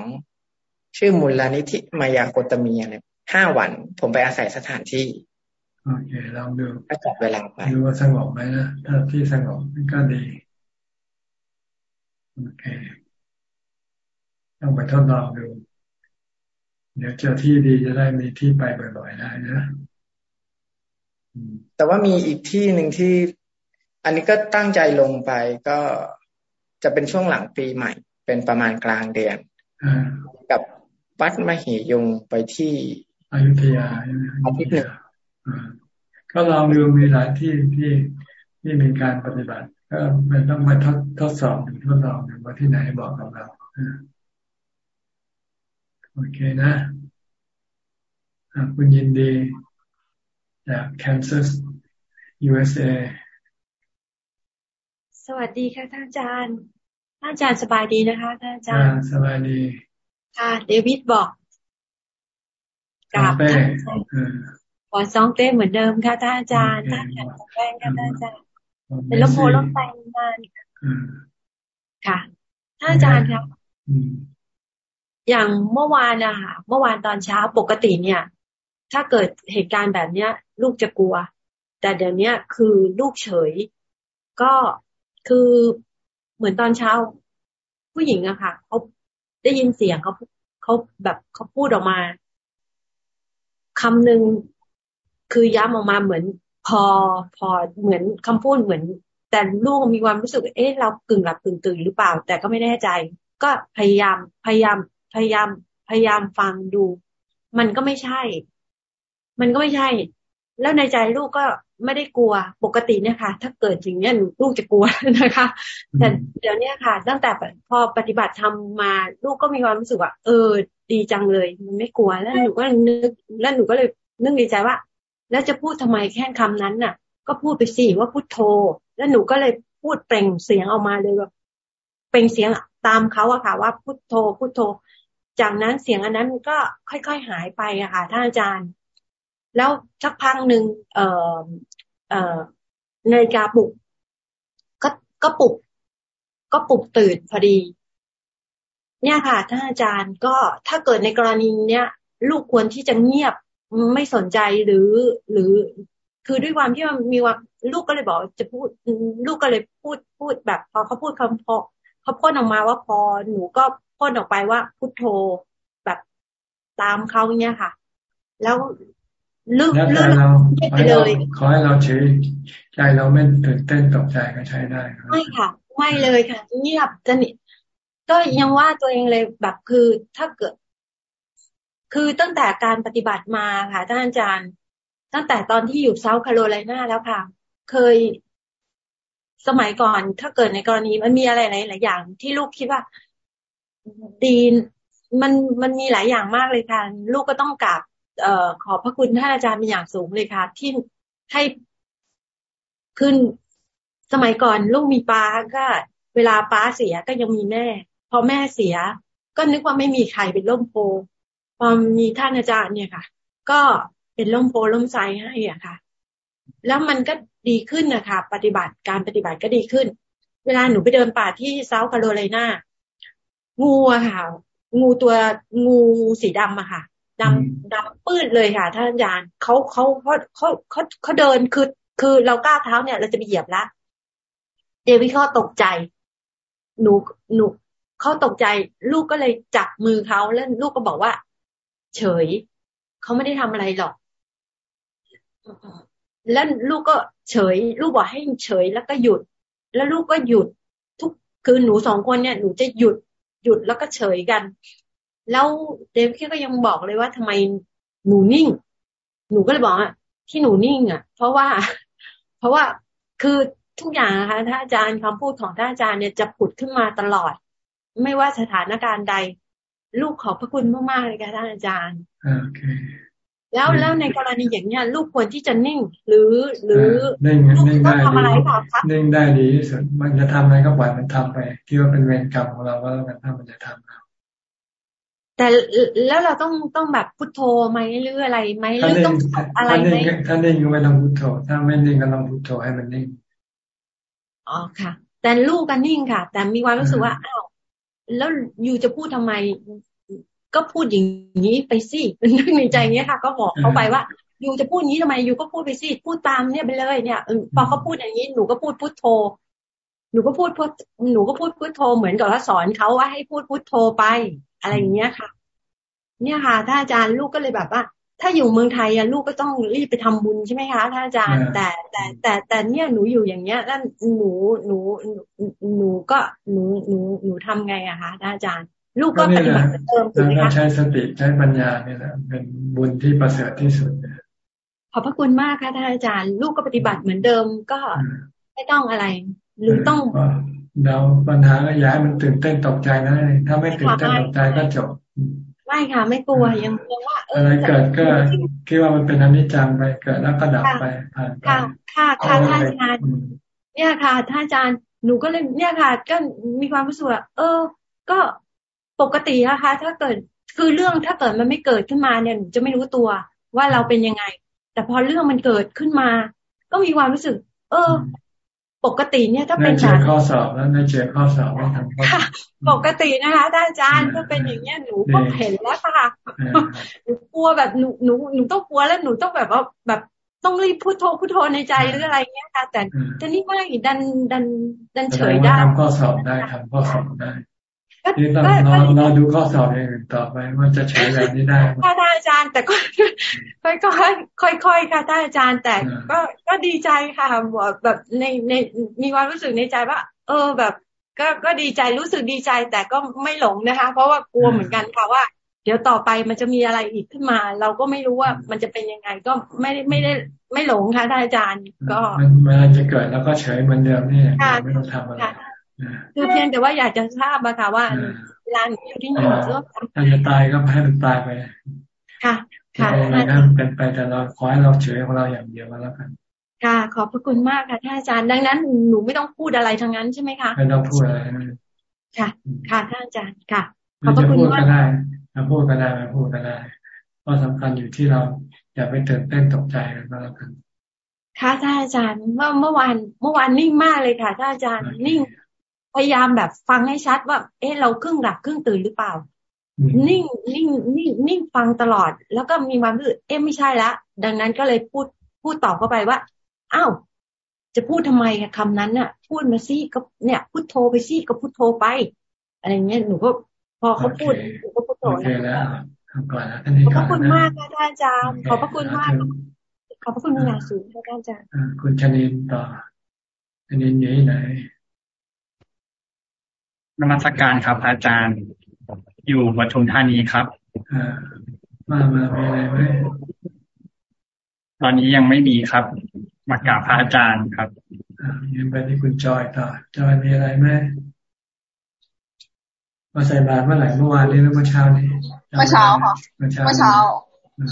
Speaker 17: ชื่อมูลนิธิมายากตมีอะไรห้าวัน ผมไปอาศัยสถานที่
Speaker 1: โอเคลองดู
Speaker 17: ก็จัดเวลาไป
Speaker 1: ดูว่าสงบไหมนะถ้าที่สงบก็ดีโอเคต้องไปทดลองดู เดี๋ยวเจอที่ดีจะได้มีที่ไปบ่อยๆได้นะ
Speaker 17: แต่ว่ามีอีกที่หนึ่งที่ อันนี้ก็ตั้งใจลงไปก็จะเป็นช่วงหลังปีใหม่ เป็นประมาณกลางเดือนกับวัดมหิยงไปที่
Speaker 1: อยุธยา
Speaker 17: อาทิตย์หนึ่ง
Speaker 1: ก็ลองดูมีหลายที่ที่ที่มีการปฏิบัติ ก็มันต้องมาทดทดสอบดูทดลองดูว่าที่ไหนบอกกับเราโอเคนะคุณยินดีจากแคนซัส USA
Speaker 10: สวัสดีค่ะท่านอาจารย์ท่านอาจารย์สบายดีนะคะท่านอาจารย์
Speaker 1: สบายดี
Speaker 10: ค่ะ เดวิดบอก
Speaker 1: กราบท่าน
Speaker 10: ขอซองเต้เหมือนเดิมค่ะท่านอาจารย์ท่านแข็งแรงค่ะท่านอาจารย์เป็นลมโพลมไตนานค่ะท่านอาจารย์ครับอย่างเมื่อวานนะคะเมื่อวานตอนเช้าปกติเนี่ย ถ้าเกิดเหตุการณ์แบบเนี้ย ลูกจะกลัว แต่เดี๋ยวนี้คือลูกเฉย ก็คือเหมือนตอนเช้า ผู้หญิงอะค่ะเขาได้ยินเสียงเขาเขาแบบเขาพูดออกมาคำหนึ่ง คือย้ำออกมาเหมือนพอพอเหมือนคำพูดเหมือน แต่ลูกมีความรู้สึก เอ๊ะเรากึ่งหลับกึ่งตื่นหรือเปล่า แต่ก็ไม่แน่ใจ ก็พยายามพยายามพยายามพยายามฟังดู มันก็ไม่ใช่ มันก็ไม่ใช่ แล้วในใจลูกก็ไม่ได้กลัวปกติเนี่ยค่ะ ถ้าเกิดอย่างเนี้ยหนูลูกจะกลัวนะคะ แต่เดี๋ยวนี้ค่ะ ตั้งแต่พอปฏิบัติทำมาลูกก็มีความรู้สึกว่า เออ ดีจังเลย มันไม่กลัวแล้วหนูก็นึกแล้วหนูก็เลยนึกในใจว่า แล้วจะพูดทำไมแค่คำนั้นน่ะ ก็พูดไปสิว่าพุทโธ แล้วหนูก็เลยพูดเปล่งเสียงออกมาเลยว่าเปล่งเสียงตามเขาอะค่ะ ว่าพุทโธพุทโธ จากนั้นเสียงอันนั้นก็ค่อยๆหายไปอะค่ะท่านอาจารย์ แล้วสักพักหนึ่งเอ่อเอ่อนาฬิกาปลุกก็ก็ปลุก ก็ปลุกตื่นพอดี เนี่ยค่ะท่านอาจารย์ก็ถ้าเกิดในกรณีเนี้ยลูกควรที่จะเงียบ ไม่สนใจหรือหรือคือด้วยความที่มันมีว่าลูกก็เลยบอกจะพูดลูกก็เลยพูดพูดแบบ พอเขาพูดคำพอเขาพ่นออกมาว่าพอหนูก็พ่นออกไปว่าพุทโธแบบตามเขาเนี้ยค่ะ แล้วลึกลึก
Speaker 1: ไปเลยขอให้เราเฉยใจเราไม่ตื่นเต้นตกใจก็ใช้ได้
Speaker 10: ไม่ค่ะ ไม่เลยค่ะ เงียบสนิทก็ยังว่าตัวเองเลยแบบคือถ้าเกิด คือตั้งแต่การปฏิบัติมาค่ะท่านอาจารย์ ตั้งแต่ตอนที่อยู่เซาท์แคโรไลนาแล้วค่ะ เคยสมัยก่อนถ้าเกิดในกรณีมันมีอะไรหลายอย่าง ที่ลูกคิดว่าดีมันมันมีหลายอย่างมากเลยค่ะ ลูกก็ต้องกราบเอ่อขอพระคุณท่านอาจารย์เป็นอย่างสูงเลยค่ะ ที่ให้ขึ้นสมัยก่อนลูกมีป้าก็เวลาป้าเสียก็ยังมีแม่ พอแม่เสีย ก็นึกว่าไม่มีใครเป็นร่มโพ พอมีท่านอาจารย์เนี่ยค่ะ ก็เป็นร่มโพร่มไทรให้อะค่ะ แล้วมันก็ดีขึ้นนะคะปฏิบัติการปฏิบัติก็ดีขึ้น เวลาหนูไปเดินป่าที่เซาท์คาโรไลนางูอะค่ะ งูตัวงูสีดำอะค่ะดำดำปื้ดเลยค่ะ ท่านอาจารย์เขาเขาเขาเขาเขาเขาเดินคือคือเราก้าวเท้าเนี่ย เราจะไปเหยียบละเดวิดเขาตกใจ หนูหนูเขาตกใจ ลูกก็เลยจับมือเขาแล้วลูกก็บอกว่า เฉยเขาไม่ได้ทำอะไรหรอก แล้วลูกก็เฉย ลูกบอกให้เฉยแล้วก็หยุด แล้วลูกก็หยุด ทุกคือหนูสองคนเนี่ยหนูจะหยุดหยุดแล้วก็เฉยกัน แล้วเดฟก็ยังบอกเลยว่าทำไมหนูนิ่ง หนูก็เลยบอกว่าที่หนูนิ่งอะ เพราะว่า เพราะว่าคือทุกอย่างนะคะท่านอาจารย์คำพูดของท่านอาจารย์เนี่ยจะผุดขึ้นมาตลอด ไม่ว่าสถานการณ์ใด ลูกขอบพระคุณมากๆเลยค่ะท่านอาจารย์
Speaker 1: โอเค
Speaker 10: แล้วแล้วในกรณีอย่างนี้ลูกควรที่จะนิ่ง หรือหรือ
Speaker 1: นิ่งนิ่งได้ดีนิ่งได้ดีที่สุดมันจะทำอะไรก็ปล่อยมันทำไปที่ว่าเป็นเวรกรรมของเราก็แล้วกันถ้ามันจะทำเรา
Speaker 10: แต่แล้วเราต้องต้องแบบพุทโธไหมหรืออะไรไหมหรือต้องอะไรไหม
Speaker 1: ถ้านิ่งก็ไม่ต้องพุทโธ ถ้าไม่นิ่งก็ต้องพุทโธให้มันนิ่ง
Speaker 10: อ๋อค่ะ แต่ลูกก็นิ่งค่ะ แต่มีความรู้สึกว่าอ้าว แล้วอยู่จะพูดทำไม ก็พูดอย่างนี้ไปสินึกในใจเนี้ยค่ะ ก็บอกเขาไปว่าอยู่จะพูดนี้ทำไมอยู่ก็พูดไปสิพูดตามเนี่ยไปเลยเนี่ยพอเขาพูดอย่างนี้หนูก็พูดพุทโธหนูก็พูดพุทหนูก็พูดพุทโธเหมือนกับว่าสอนเขาว่าให้พูดพุทโธไป อะไรอย่างเงี้ยค่ะ เนี่ยค่ะ ถ้าอาจารย์ลูกก็เลยแบบว่า ถ้าอยู่เมืองไทยอะลูกก็ต้องรีบไปทำบุญใช่ไหมคะท่านอาจารย์ แต่แต่แต่แต่เนี่ยหนูอยู่อย่างเงี้ยแล้วหนูหนูหนูก็หนูหนูหนูทำไงอะคะท่านอาจารย์ ลูกก็ปฏิบัติเติมถูกไหมคะ
Speaker 1: ใช้สติใช้ปัญญาเนี่ยแหละเป็นบุญที่ประเสริฐที่สุด
Speaker 10: ขอบพระคุณมากค่ะท่านอาจารย์ ลูกก็ปฏิบัติเหมือนเดิมก็ไม่ต้องอะไร หรือต้อง
Speaker 1: เราปัญหาก็ย้ายมันตื่นเต้นตกใจนะถ้าไม่ตื่นเต้นตกใจก็จบ
Speaker 10: ไม่ค่ะ ไม่กลัวยังยังว่า
Speaker 1: เอออะไรเกิดก็คิดว่ามันเป็นอนิจจังไปเกิดแล้วก็ดับไปผ่านไป
Speaker 10: ค่ะค่ะค่ะท่านอาจารย์เนี่ยค่ะท่านอาจารย์หนูก็เลยเนี่ยค่ะ ก็มีความรู้สึกว่าเออ ก็ปกตินะคะ ถ้าเกิดคือเรื่องถ้าเกิดมันไม่เกิดขึ้นมาเนี่ยหนูจะไม่รู้ตัวว่าเราเป็นยังไง แต่พอเรื่องมันเกิดขึ้นมา ก็มีความรู้สึก เออ ปกติเนี่ยถ้าเป็น
Speaker 1: เจอข้อสอบแล้วในเจอข้อสอบไม่ทำ
Speaker 10: ค่ะ ปกตินะคะอาจารย์ถ้าเป็นอย่างเงี้ยหนูก็เห็นแล้วค่ะหนูกลัวแบบหนูหนูหนูต้องกลัวแล้วหนูต้องแบบว่าแบบต้องรีบพูดโทพูดโทในใจหรืออะไรเงี้ยค่ะ แต่แต่นี่ไม่ดันดันดันเฉยได้
Speaker 1: ทำข้อสอบได้ทำข้อสอบได้ นี่ต้องรอรอดูข้อสอบอื่นต่อไปว่าจะใช้แบบนี้ได้
Speaker 10: ค่ะท่านอาจารย์ แต่ก็ค่อยๆค่อยๆค่ะท่านอาจารย์ แต่ก็ก็ดีใจค่ะแบบในในมีความรู้สึกในใจว่า เออแบบ ก็ก็ดีใจรู้สึกดีใจ แต่ก็ไม่หลงนะคะ เพราะว่ากลัวเหมือนกันค่ะว่า เดี๋ยวต่อไปมันจะมีอะไรอีกขึ้นมา เราก็ไม่รู้ว่ามันจะเป็นยังไงก็ไม่ได้ไม่ได้ไม่หลงค่ะท่านอาจารย์ ก็
Speaker 1: มันมันจะเกิดแล้วก็เฉยเหมือนเดิมนี่ไม่ต้องทำอะไร
Speaker 10: คือเพียงแต่ว่าอยากจะทราบอะค่ะว่าเวลาอยู่ที่นี่ก็
Speaker 1: ถ้าจะตายก็ให้มันตายไป
Speaker 10: ค่ะ ค่ะ
Speaker 1: อะไรนั่นเป็นไปแต่เราขอให้เราเฉยของเราอย่างเดียวก็แล้วกัน
Speaker 10: ค่ะ ขอบพระคุณมากค่ะท่านอาจารย์ ดังนั้นหนูไม่ต้องพูดอะไรทั้งนั้นใช่ไหมคะ
Speaker 1: ไม่ต้องพูดอะไร
Speaker 10: ค่ะ ค่ะท่านอาจารย์ค่ะ
Speaker 1: ขอบพระคุณมากก็ได้มาพูดก็ได้มาพูดก็ได้เพราะสำคัญอยู่ที่เราอย่าไปตื่นเต้นตกใจกันก็แล้วกัน
Speaker 10: ค่ะท่านอาจารย์เมื่อเมื่อวานเมื่อวานนิ่งมากเลยค่ะท่านอาจารย์นิ่ง พยายามแบบฟังให้ชัดว่า เอ๊ะเราครึ่งหลับครึ่งตื่นหรือเปล่า นิ่งนิ่งนิ่งนิ่งฟังตลอด แล้วก็มีความรู้สึกเอ๊ะไม่ใช่ละดังนั้นก็เลยพูดพูดต่อเข้าไปว่าอ้าวจะพูดทำไมคำนั้นน่ะ พูดมาซิก็เนี่ยพูดโทรไปซิก็พูดโทรไป อะไรเงี้ยหนูก็พอเขาพูดหนูก็พูดโทร
Speaker 1: แล้วก่อน
Speaker 10: นะขอบพระคุณมากค่ะอาจารย์ขอบพระคุณมากขอบพระคุณอย่างสูงค่ะอาจารย์
Speaker 1: คุณชนินต่อชนินอยู่ที่ไหน
Speaker 18: นมัสการครับ อาจารย์ อยู่ปทุมธานีครับ
Speaker 1: มามามีอะไรไหม
Speaker 18: ตอนนี้ยังไม่มีครับ มากราบพระอาจารย์ครับ
Speaker 1: ยังไปที่คุณจอยต่อ จอยมีอะไรไหมมาใส่บาตรเมื่อไหร่เมื่อวานนี้หรือเมื่อเช้านี้
Speaker 19: เมื่อเช้าค่ะเมื่อเช้า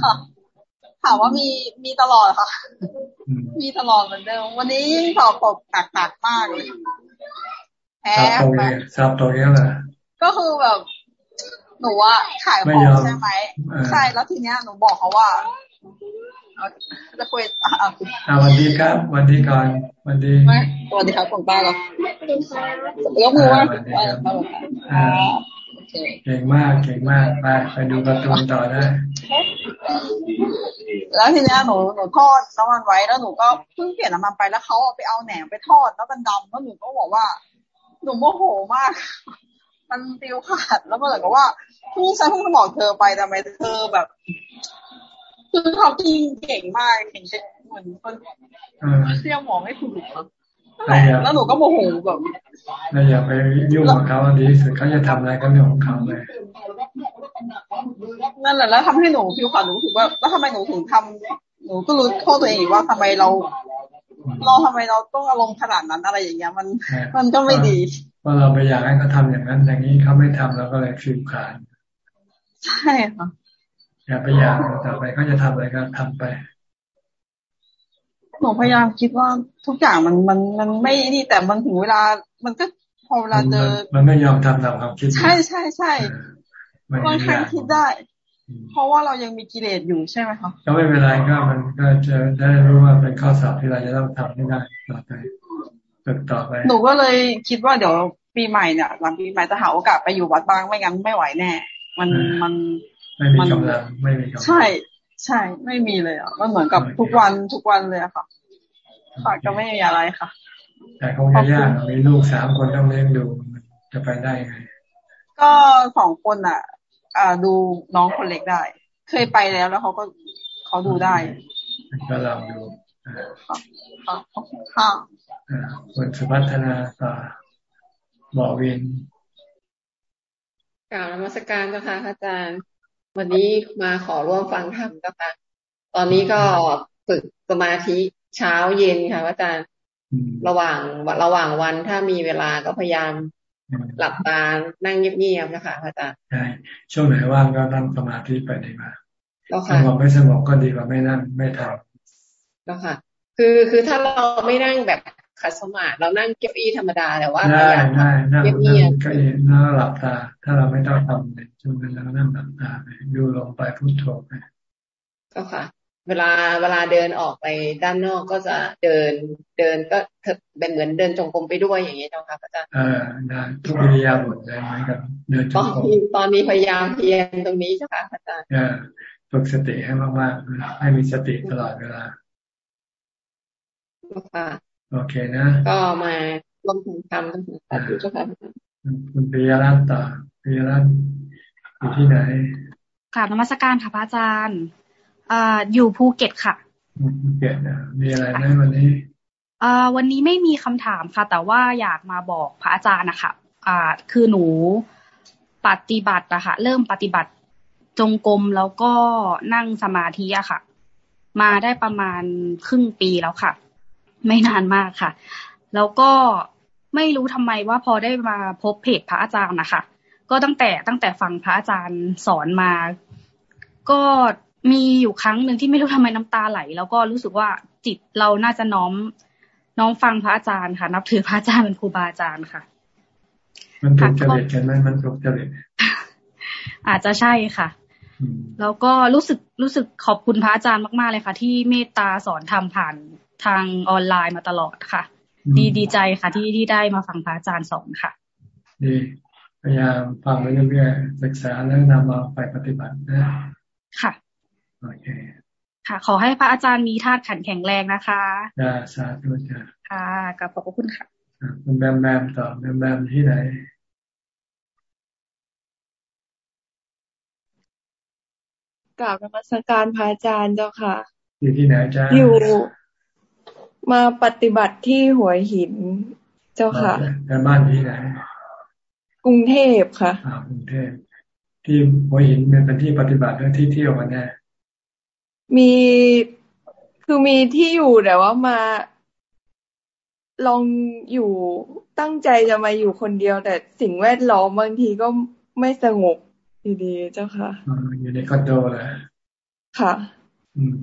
Speaker 19: ค่ะถามว่ามีมีตลอดค่ะ มีตลอดเหมือนเดิมวันนี้สอบตกหนักมากเลย
Speaker 1: แพ้ไปสอบตกเยอะเลย
Speaker 19: ก็คือแบบหนูว่าขายของใช่ไหมใช่แล้วทีเนี้ยหนูบอกเขาว่าจะคุย
Speaker 1: อ่าวันดีครับ วันดีก่อนวันดี
Speaker 19: วันดีครับคุณป้าเหรอยกมือว่า
Speaker 1: เก่งมากเก่งมากไปไปดูการ์ตูนต่อได้
Speaker 19: แล้วทีนี้หนูหนูทอดน้ำมันไว้แล้วหนูก็เพิ่งเปลี่ยนน้ำมันไปแล้วเขาเอาไปเอาแหนมไปทอดแล้วมันดำแล้วหนูก็บอกว่า หนูโมโหมาก มันติวขาดแล้วมันเลยก็ว่าพี่ฉันเพิ่งบอกเธอไปแต่ไม่เธอแบบคือเขาจริงเก่งมากเก่งเหมือนคนเชี่ยวหมอไม่ถูกแล้วหนูก็โมโหแบบ
Speaker 1: เราอย่าไปยุ่งกับเขาดีสุดเขาจะทำอะไรก็เรื่องของเขาเลย
Speaker 19: นั่นแหละแล้วทำให้หนูผิวขาวหนูถือว่าแล้วทำไมหนูถึงทำหนูก็รู้โทษตัวเองว่าทำไมเรา เราทำไมเราต้องอารมณ์ขนาดนั้นอะไรอย่างเงี้ย มันมันก็ไม่ดี
Speaker 1: เพราะเราไปอยากให้เขาทาอย่างนั้น อย่างนี้เขาไม่ทำเราก็เลยผิวขาว
Speaker 19: ใช่ค่ะ
Speaker 1: อย่าไปอยากต่อไปเขาจะทำอะไรก็ทำไป
Speaker 19: หนูพยายามคิดว่าทุกอย่างมันมันมันไม่นี่แต่มันถึงเวลา มันก็พอเวลาเจอ
Speaker 1: มันไม่ยอมทำตามความคิด
Speaker 19: ใช่ใช่ใช่บางครั้งคิดได้ เพราะว่าเรายังมีกิเลสอยู่ใช่ไหมคะ
Speaker 1: ก็ไม่เป็นไรก็มันก็จะได้รู้ว่าเป็นข้อสอบที่เราจะต้องทำให้ได้ต่อไปฝึกต่อไป
Speaker 19: หนูก็เลยคิดว่าเดี๋ยวปีใหม่เนี่ยหลังปีใหม่จะหาโอกาสไปอยู่วัดบ้างไม่งั้นไม่ไหวแน่ มันมัน
Speaker 1: ไม่มีกำลังไม่มีกำลัง
Speaker 19: ใช่ ใช่ ไม่มีเลยอะมันเหมือนกับทุกวันทุกวันเลยค่ะค่ะก็ไม่มีอะไรค่ะ
Speaker 1: แต่คงจะยากมีลูกสามคนต้องเลี้ยงดูจะไปได้ไง
Speaker 19: ก็สองคนอะ อ่าดูน้องคนเล็กได้ เคยไปแล้วแล้วเขาก็เขาดูได้
Speaker 1: ก็ลองดู
Speaker 19: ค่ะค่ะ
Speaker 1: คนสุพัฒนาต่อบอกวิน
Speaker 20: กล่าวนมัสการเจ้าค่ะอาจารย์ วันนี้มาขอร่วมฟังธรรมเจ้าค่ะ ตอนนี้ก็ฝึกสมาธิเช้าเย็นค่ะอาจารย์ ระหว่างระหว่างวันถ้ามีเวลาก็พยายาม หลับตานั่งเงียบๆนะคะอาจารย์
Speaker 1: ใช่ช่วงไหนว่างก็นั่งสมาธิไปดีกว่าสงบไม่สงบก็ดีกว่าไม่นั่งไม่ทำ
Speaker 20: แล้วค่ะ คือคือถ้าเราไม่นั่งแบบขัดสมาธิเรานั่งเก้าอี้ธรรมดาแต่ว่า
Speaker 1: ได้ได้นั่งเงียบๆก็นั่งหลับตา ถ้าเราไม่ต้องทำในช่วงนั้นเรานั่งหลับตาไปดูลงไปพุทโธไป
Speaker 20: ก็ค่ะ เวลาเวลาเดินออกไปด้านนอกก็จะเดินเดินก็เป็นเหมือนเดินจงกรมไปด้วยอย่างนี้เจ้าค่ะอาจารย์
Speaker 1: อ่าได้ทุกวิทยาบทเลยไหมครับเดินจงกรม
Speaker 20: ตอนนี้พยายามเพียรตรงนี้เจ้าค่ะอาจารย์
Speaker 1: อ่าฝึกสติให้มากๆให้มีสติตลอดเวลา
Speaker 20: ค่ะ
Speaker 1: โอเคนะ
Speaker 20: ก็มาลงถึงทำตั้งแต่เจ้าค่ะ
Speaker 1: คุณปิยรัตน์ต่อปิยรัตน์อยู่ที่ไหน
Speaker 21: กราบนมัสการค่ะพระอาจารย์ อ่าอยู่ภูเก็ตค่ะ
Speaker 1: ภูเก็ตนะมีอะไรไหมวันนี้
Speaker 21: อ่าวันนี้ไม่มีคำถามค่ะ แต่ว่าอยากมาบอกพระอาจารย์นะคะอ่า คือหนูปฏิบัติอะค่ะ เริ่มปฏิบัติจงกรมแล้วก็นั่งสมาธิอะค่ะ มาได้ประมาณครึ่งปีแล้วค่ะ ไม่นานมากค่ะ แล้วก็ไม่รู้ทำไมว่าพอได้มาพบเพจพระอาจารย์นะคะ ก็ตั้งแต่ตั้งแต่ฟังพระอาจารย์สอนมา ก็ มีอยู่ครั้งหนึ่งที่ไม่รู้ทำไมน้ำตาไหล แล้วก็รู้สึกว่าจิตเราน่าจะน้อมน้องฟังพระอาจารย์ค่ะ นับถือพระอาจารย์เป็นครูบาอาจารย์ค่ะ
Speaker 1: มันถูกจริตกันไหมมันถูกจริต
Speaker 21: อาจจะใช่ค่ะ แล้วก็รู้สึกรู้สึกขอบคุณพระอาจารย์มาก ๆ เลยค่ะ ที่เมตตาสอนทำผ่านทางออนไลน์มาตลอดค่ะ ดีดีใจค่ะที่ที่ได้มาฟังพระอาจารย์สอนค่ะ
Speaker 1: ดีพยายามฟังไปเรื่อยๆศึกษาแล้วนำมาไปปฏิบัตินะ
Speaker 21: ค่ะ
Speaker 1: โอเค
Speaker 21: ค่ะ ขอให้พระอาจารย์มีธาตุขันแข็งแรงนะคะ
Speaker 1: จ้าสาธุจ้า
Speaker 21: ค่ะกับขอบคุณค่ะ
Speaker 1: คุณแบมแบมต่อแบมแบมที่ไหน
Speaker 22: กราบนมัสการพระอาจารย์เจ้าค่ะ
Speaker 1: อยู่ที่ไหนจ้า
Speaker 22: อยู่มาปฏิบัติที่หัวหินเจ้าค่ะ
Speaker 1: แต่บ้านที่ไหน
Speaker 22: กรุงเทพค่ะ
Speaker 1: กรุงเทพที่หัวหินเป็นที่ปฏิบัติและที่เที่ยวกันแน่
Speaker 22: มีคือมีที่อยู่แต่ว่ามา ลองอยู่ตั้งใจจะมาอยู่คนเดียว แต่สิ่งแวดล้อมบางทีก็ไม่สงบดีๆเจ้าค่ะ
Speaker 1: อยู่ในคอนโดเลย
Speaker 22: ค่ะ
Speaker 1: อืม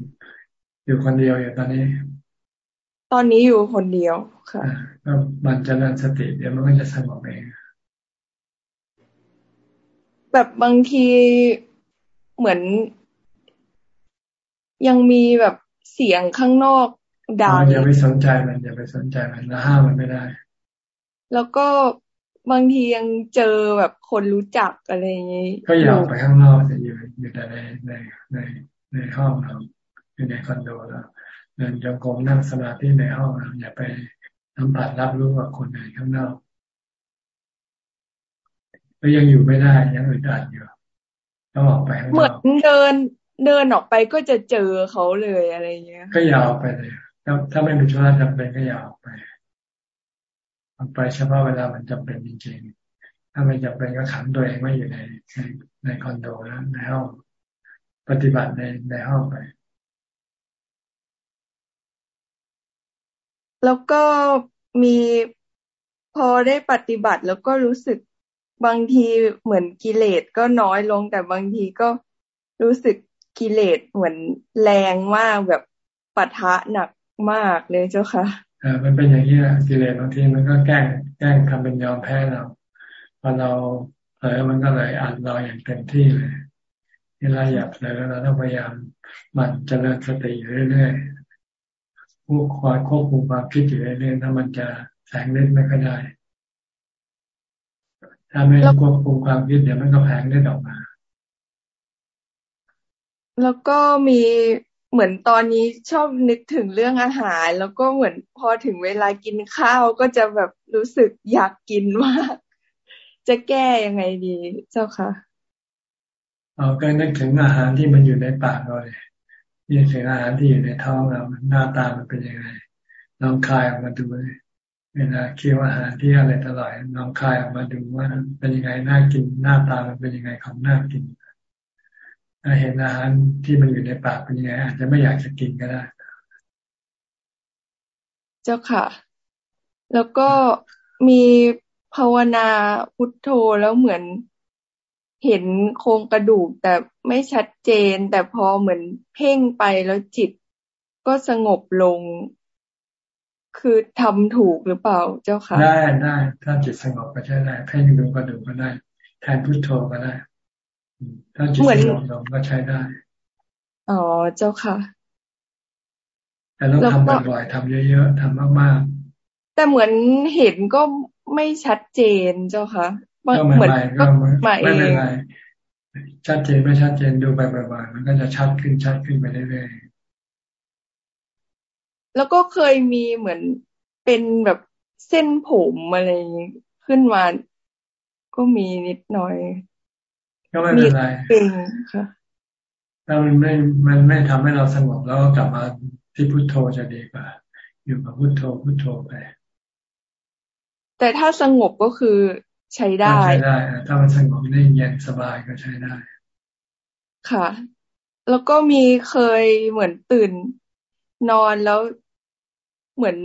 Speaker 1: อยู่คนเดียวอยู่ตอนนี้
Speaker 22: ตอนนี้อยู่คนเดียวค่ะ
Speaker 1: ก็มันจะนั่นสติเดี๋ยวมันก็จะสงบเอง
Speaker 22: แบบบางทีเหมือน ยังมีแบบเสียงข้างนอกดัง
Speaker 1: อย่าไปสนใจมันอย่าไปสนใจมันแล้วห้ามมันไม่ได้
Speaker 22: แล้วก็บางทียังเจอแบบคนรู้จักอะไรอย่างนี้
Speaker 1: ก็อย่าออกไปข้างนอกแต่อยู่อยู่แต่ในในในในห้องเราอยู่ในคอนโดแล้วเดินจงกรมนั่งสมาธิในห้องเราอย่าไปสัมผัสรับรู้กับคนอื่นข้างนอกก็ยังอยู่ไม่ได้ยังอึดอัดอยู่ต้องออกไป
Speaker 22: เหมือนเดิน เดินออกไปก็จะเจอเขาเลยอะไรเงี้ย
Speaker 1: ก็อย่าออกไปเลยถ้าถ้าไม่มีธุระจำเป็นก็อย่าออกไปออกไปเฉพาะเวลามันจำเป็นจริงๆ ถ้าไม่จำเป็นก็ขังตัวเองไว้อยู่ในในในคอนโดแล้วในห้องปฏิบัติในในห้องไป
Speaker 22: แล้วก็มีพอได้ปฏิบัติแล้วก็รู้สึกบางทีเหมือนกิเลสก็น้อยลงแต่บางทีก็รู้สึก กิเลสเหมือนแรงมากแบบปะทะหนักมากเลยเจ้าค่ะ
Speaker 1: อ่ามันเป็นอย่างนี้แหละกิเลสบางทีมันก็แกล้งแกล้งทำเป็นยอมแพ้เราพอเราเผลอมันก็เลยอัดเราอย่างเต็มที่เลยนี่เราอยากเผลอเราต้องพยายามมันเจริญสติอยู่เรื่อยๆผู้คอยควบคุมความคิดอยู่เรื่อยๆถ้ามันจะแสงเล่นไม่ค่อยได้ถ้าไม่ควบคุมความคิดเดี๋ยวมันก็แผงได้ออกมา
Speaker 22: แล้วก็มีเหมือนตอนนี้ชอบนึกถึงเรื่องอาหาร แล้วก็เหมือนพอถึงเวลากินข้าวก็จะแบบรู้สึกอยากกินมาก จะแก้ยังไงดี เจ้าค่ะ
Speaker 1: เอาก็นึกถึงอาหารที่มันอยู่ในปากเราเลยนี่ถึงอาหารที่อยู่ในท้องเราหน้าตามันเป็นยังไงลองคายออกมาดูเลยเวลาเคี้ยวอาหารที่อะไรตลอดน้องคายออกมาดูว่าเป็นยังไงน่ากินหน้าตามันเป็นยังไงของน่ากินถ้า เห็นอาหารที่มันอยู่ในปากเป็นยังไงอาจจะไม่อยากจะกินก็ได้
Speaker 22: เจ้าค่ะ แล้วก็มีภาวนาพุทโธแล้วเหมือนเห็นโครงกระดูกแต่ไม่ชัดเจน แต่พอเหมือนเพ่งไปแล้วจิตก็สงบลง คือทำถูกหรือเปล่าเจ้าค่ะ
Speaker 1: ได้ได้ถ้าจิตสงบก็ใช้ได้เพ่งดูก็ดูก็ได้ แทนพุทโธก็ได้ ถ้าจิตสงบลงก็ใช้ได้
Speaker 22: อ๋อเจ้าค่ะ
Speaker 1: แต่ต้องทำบ่อยๆทำเยอะๆทำมาก
Speaker 22: ๆ แต่เหมือนเห็นก็ไม่ชัดเจนเจ้าค่ะ
Speaker 1: เหมือนก็ไม่เป็นไรชัดเจนไม่ชัดเจนดูไปบ่อยๆมันก็จะชัดขึ้นชัดขึ้นไปเรื่อยๆ
Speaker 22: แล้วก็เคยมีเหมือนเป็นแบบเส้นผมอะไรขึ้นมา ก็มีนิดหน่อย
Speaker 1: ก็ไม่เป็นไร
Speaker 22: เป็นค่ะ
Speaker 1: ถ้ามันไม่ มันไม่ทำให้เราสงบแล้วก็กลับมาที่พุทโธจะดีกว่า อยู่กับพุทโธพุทโธไป
Speaker 22: แต่ถ้าสงบก็คือใช้ได้
Speaker 1: ใช้ได้ ถ้ามันสงบได้เย็นสบายก็ใช้ได้
Speaker 22: ค่ะ แล้วก็มีเคยเหมือนตื่นนอนแล้วเหมือน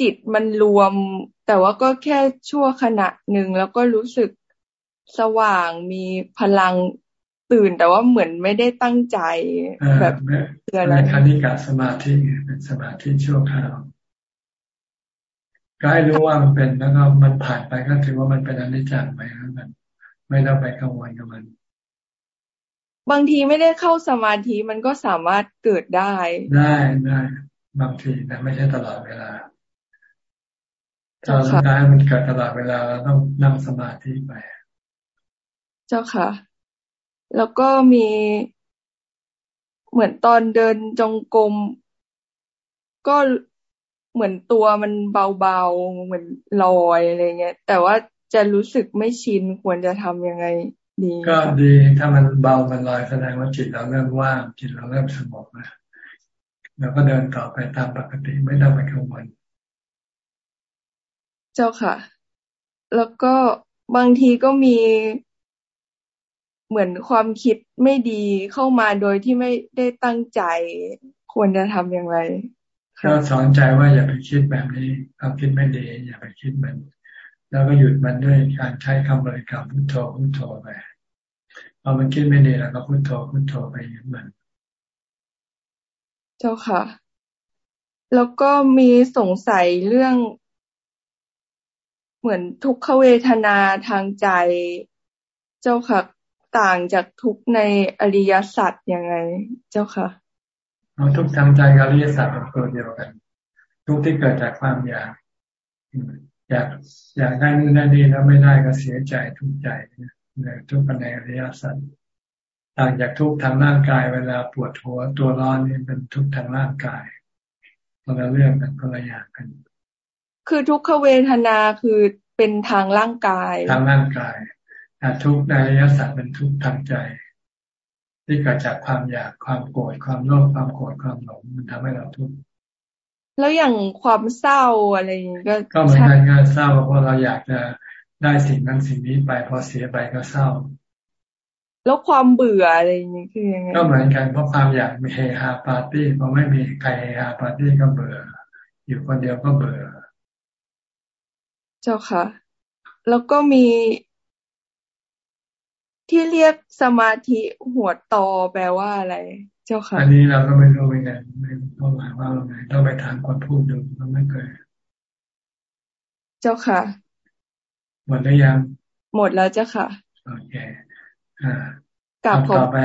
Speaker 22: จิตมันรวม แต่ว่าก็แค่ชั่วขณะหนึ่งแล้วก็รู้สึก สว่างมีพลังตื่นแต่ว่าเหมือนไม่ได้ตั้งใจแบบ
Speaker 1: เพื่ออะไรคณิกาสมาธิเป็นสมาธิชั่วคราวก็ให้รู้ว่ามันเป็นแล้วก็มันผ่านไปก็ถือว่ามันเป็นอนิจจังไปแล้วมันไม่ต้องไปกังวลกับมัน
Speaker 22: บางทีไม่ได้เข้าสมาธิมันก็สามารถเกิดได้
Speaker 1: ได้ได้บางทีนะไม่ใช่ตลอดเวลาถ้าเราได้มันเกิดตลอดเวลาเราต้องนั่งสมาธิไป
Speaker 22: เจ้าค่ะ แล้วก็มีเหมือนตอนเดินจงกรมก็เหมือนตัวมันเบาๆ เหมือนลอยอะไรเงี้ย แต่ว่าจะรู้สึกไม่ชินควรจะทำยังไงดี
Speaker 1: ก็ดีถ้ามันเบามันลอยแสดงว่าจิตเราเริ่มว่างจิตเราเริ่มสงบนะแล้วก็เดินต่อไปตามปกติไม่ต้องไปกังวล
Speaker 22: เจ้าค่ะ แล้วก็บางทีก็มี เหมือนความคิดไม่ดีเข้ามาโดยที่ไม่ได้ตั้งใจควรจะทำอย่างไร
Speaker 1: ก็สอนใจว่าอย่าไปคิดแบบนี้ความคิดไม่ดีอย่าไปคิดมัน แล้วก็หยุดมันด้วยการใช้คำบริกรรมพุทโธพุทโธไปพอมันคิดไม่ดีแล้วก็พุทโธพุทโธไปอย่างมัน
Speaker 22: เจ้าค่ะ แล้วก็มีสงสัยเรื่อง เหมือนทุกขเวทนาทางใจ เจ้าค่ะ ต่างจากทุกในอริยสัจยังไง เจ้าค่ะ
Speaker 1: ทุกทางใจกับอริยสัจเป็นตัวเดียวกัน ทุกที่เกิดจากความอยากอยากอยากได้นู่นได้นี่แล้วไม่ได้ก็เสียใจทุกใจเนี่ยทุกข์ในอริยสัจต่างจากทุกทางร่างกายเวลาปวดหัวตัวร้อนนี่เป็นทุกทางร่างกายคนละเรื่องกันคนละอย่างกัน
Speaker 22: คือทุกขเวทนาคือเป็นทางร่างกาย
Speaker 1: ทางร่างกาย แต่ทุกในอริยสัจเป็นทุกทางใจ ที่เกิดจากความอยากความโกรธความโลภความโกรธความหลงมันทำให้เราทุกข์
Speaker 22: แล้วอย่างความเศร้าอะไรอย่างนี้ก็
Speaker 1: ก็เหมือนกันก็เศร้าเพราะเราอยากจะได้สิ่งนั้นสิ่งนี้ไปพอเสียไปก็เศร้า
Speaker 22: แล้วความเบื่ออะไรอย่างนี้คือยังไง
Speaker 1: ก็เหมือนกันเพราะความอยากมีเฮฮาปาร์ตี้พอไม่มีใครเฮฮาปาร์ตี้ก็เบื่อ อยู่คนเดียวก็เบื่อ
Speaker 22: เจ้าค่ะ แล้วก็มี ที่เรียกสมาธิหัวตอแปลว่าอะไร เจ้าค่ะ
Speaker 1: อันนี้เราก็ไม่รู้เหมือนกันไม่รู้หมายว่าอะไรต้องไปถามคนพูดดูเราไม่เคย
Speaker 22: เจ้าค่ะ
Speaker 1: หมดแล้วยัง
Speaker 22: หมดแล้วเจ้าค่ะ
Speaker 1: โอเค อ่า
Speaker 22: กับ
Speaker 1: ต่อไป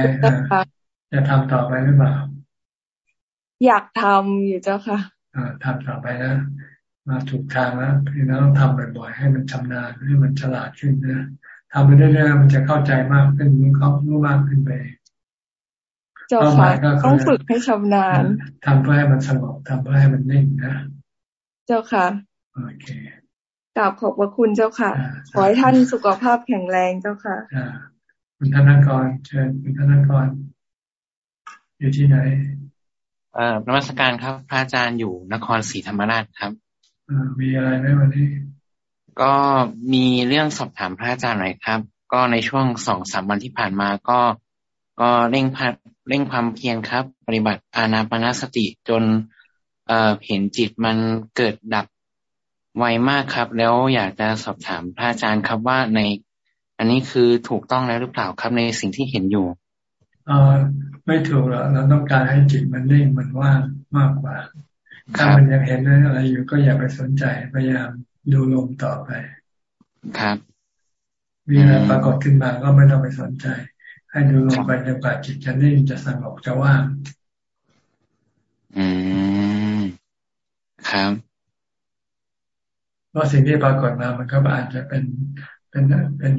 Speaker 1: จะทำต่อไปหรือเปล่า
Speaker 22: อยากทำอยู่เจ้าค่ะ
Speaker 1: อ่าทำต่อไปนะ มาถูกทางแล้วพี่น้องทำบ่อยๆให้มันชำนาญให้มันฉลาดขึ้นนะทำไปเรื่อยๆมันจะเข้าใจมากขึ้นมันเขารู้มากขึ้นไป
Speaker 22: เจ้าค่ะต้องฝึกให้ชำนาญ
Speaker 1: ทำเพื่อให้มันสงบทำเพื่อให้มันนิ่งนะ
Speaker 22: เจ้าค่ะ
Speaker 1: โอเค
Speaker 22: กราบขอบพระคุณเจ้าค่ะ ขอให้ท่านสุขภาพแข็งแรงเจ้าค่ะ
Speaker 1: คุณธนากรเชิญคุณธนากร อยู่ที่ไหน
Speaker 9: เอ่อนมัสการครับ พระอาจารย์อยู่นครศรีธรรมราชครับ
Speaker 1: มีอะไรไหมวันนี้
Speaker 9: ก็มีเรื่องสอบถามพระอาจารย์หน่อยครับ ก็ในช่วงสองสามวันที่ผ่านมาก็ ก็เร่งพัดเร่งความเพียรครับ ปฏิบัติอานาปนาสติจนเอ่อเห็นจิตมันเกิดดับไวมากครับ แล้วอยากจะสอบถามพระอาจารย์ครับว่าใน อันนี้คือถูกต้องแล้วหรือเปล่าครับในสิ่งที่เห็นอยู่
Speaker 1: เออไม่ถูกหรอกเราต้องการให้จิตมันนิ่งมันว่างมากกว่า ถ้ามันยังเห็นอะไรอยู่ก็อย่าไปสนใจพยายาม ดูลมต่อไป
Speaker 9: ครับ
Speaker 1: มีอะไรปรากฏขึ้นมาก็ไม่ต้องไปสนใจ ให้ดูลมไปจนกว่าจิตจะนิ่งจะสงบจะว่าง
Speaker 9: อืม ครับ
Speaker 1: เพราะสิ่งที่ปรากฏมามันก็อาจจะเป็นเป็นเป็น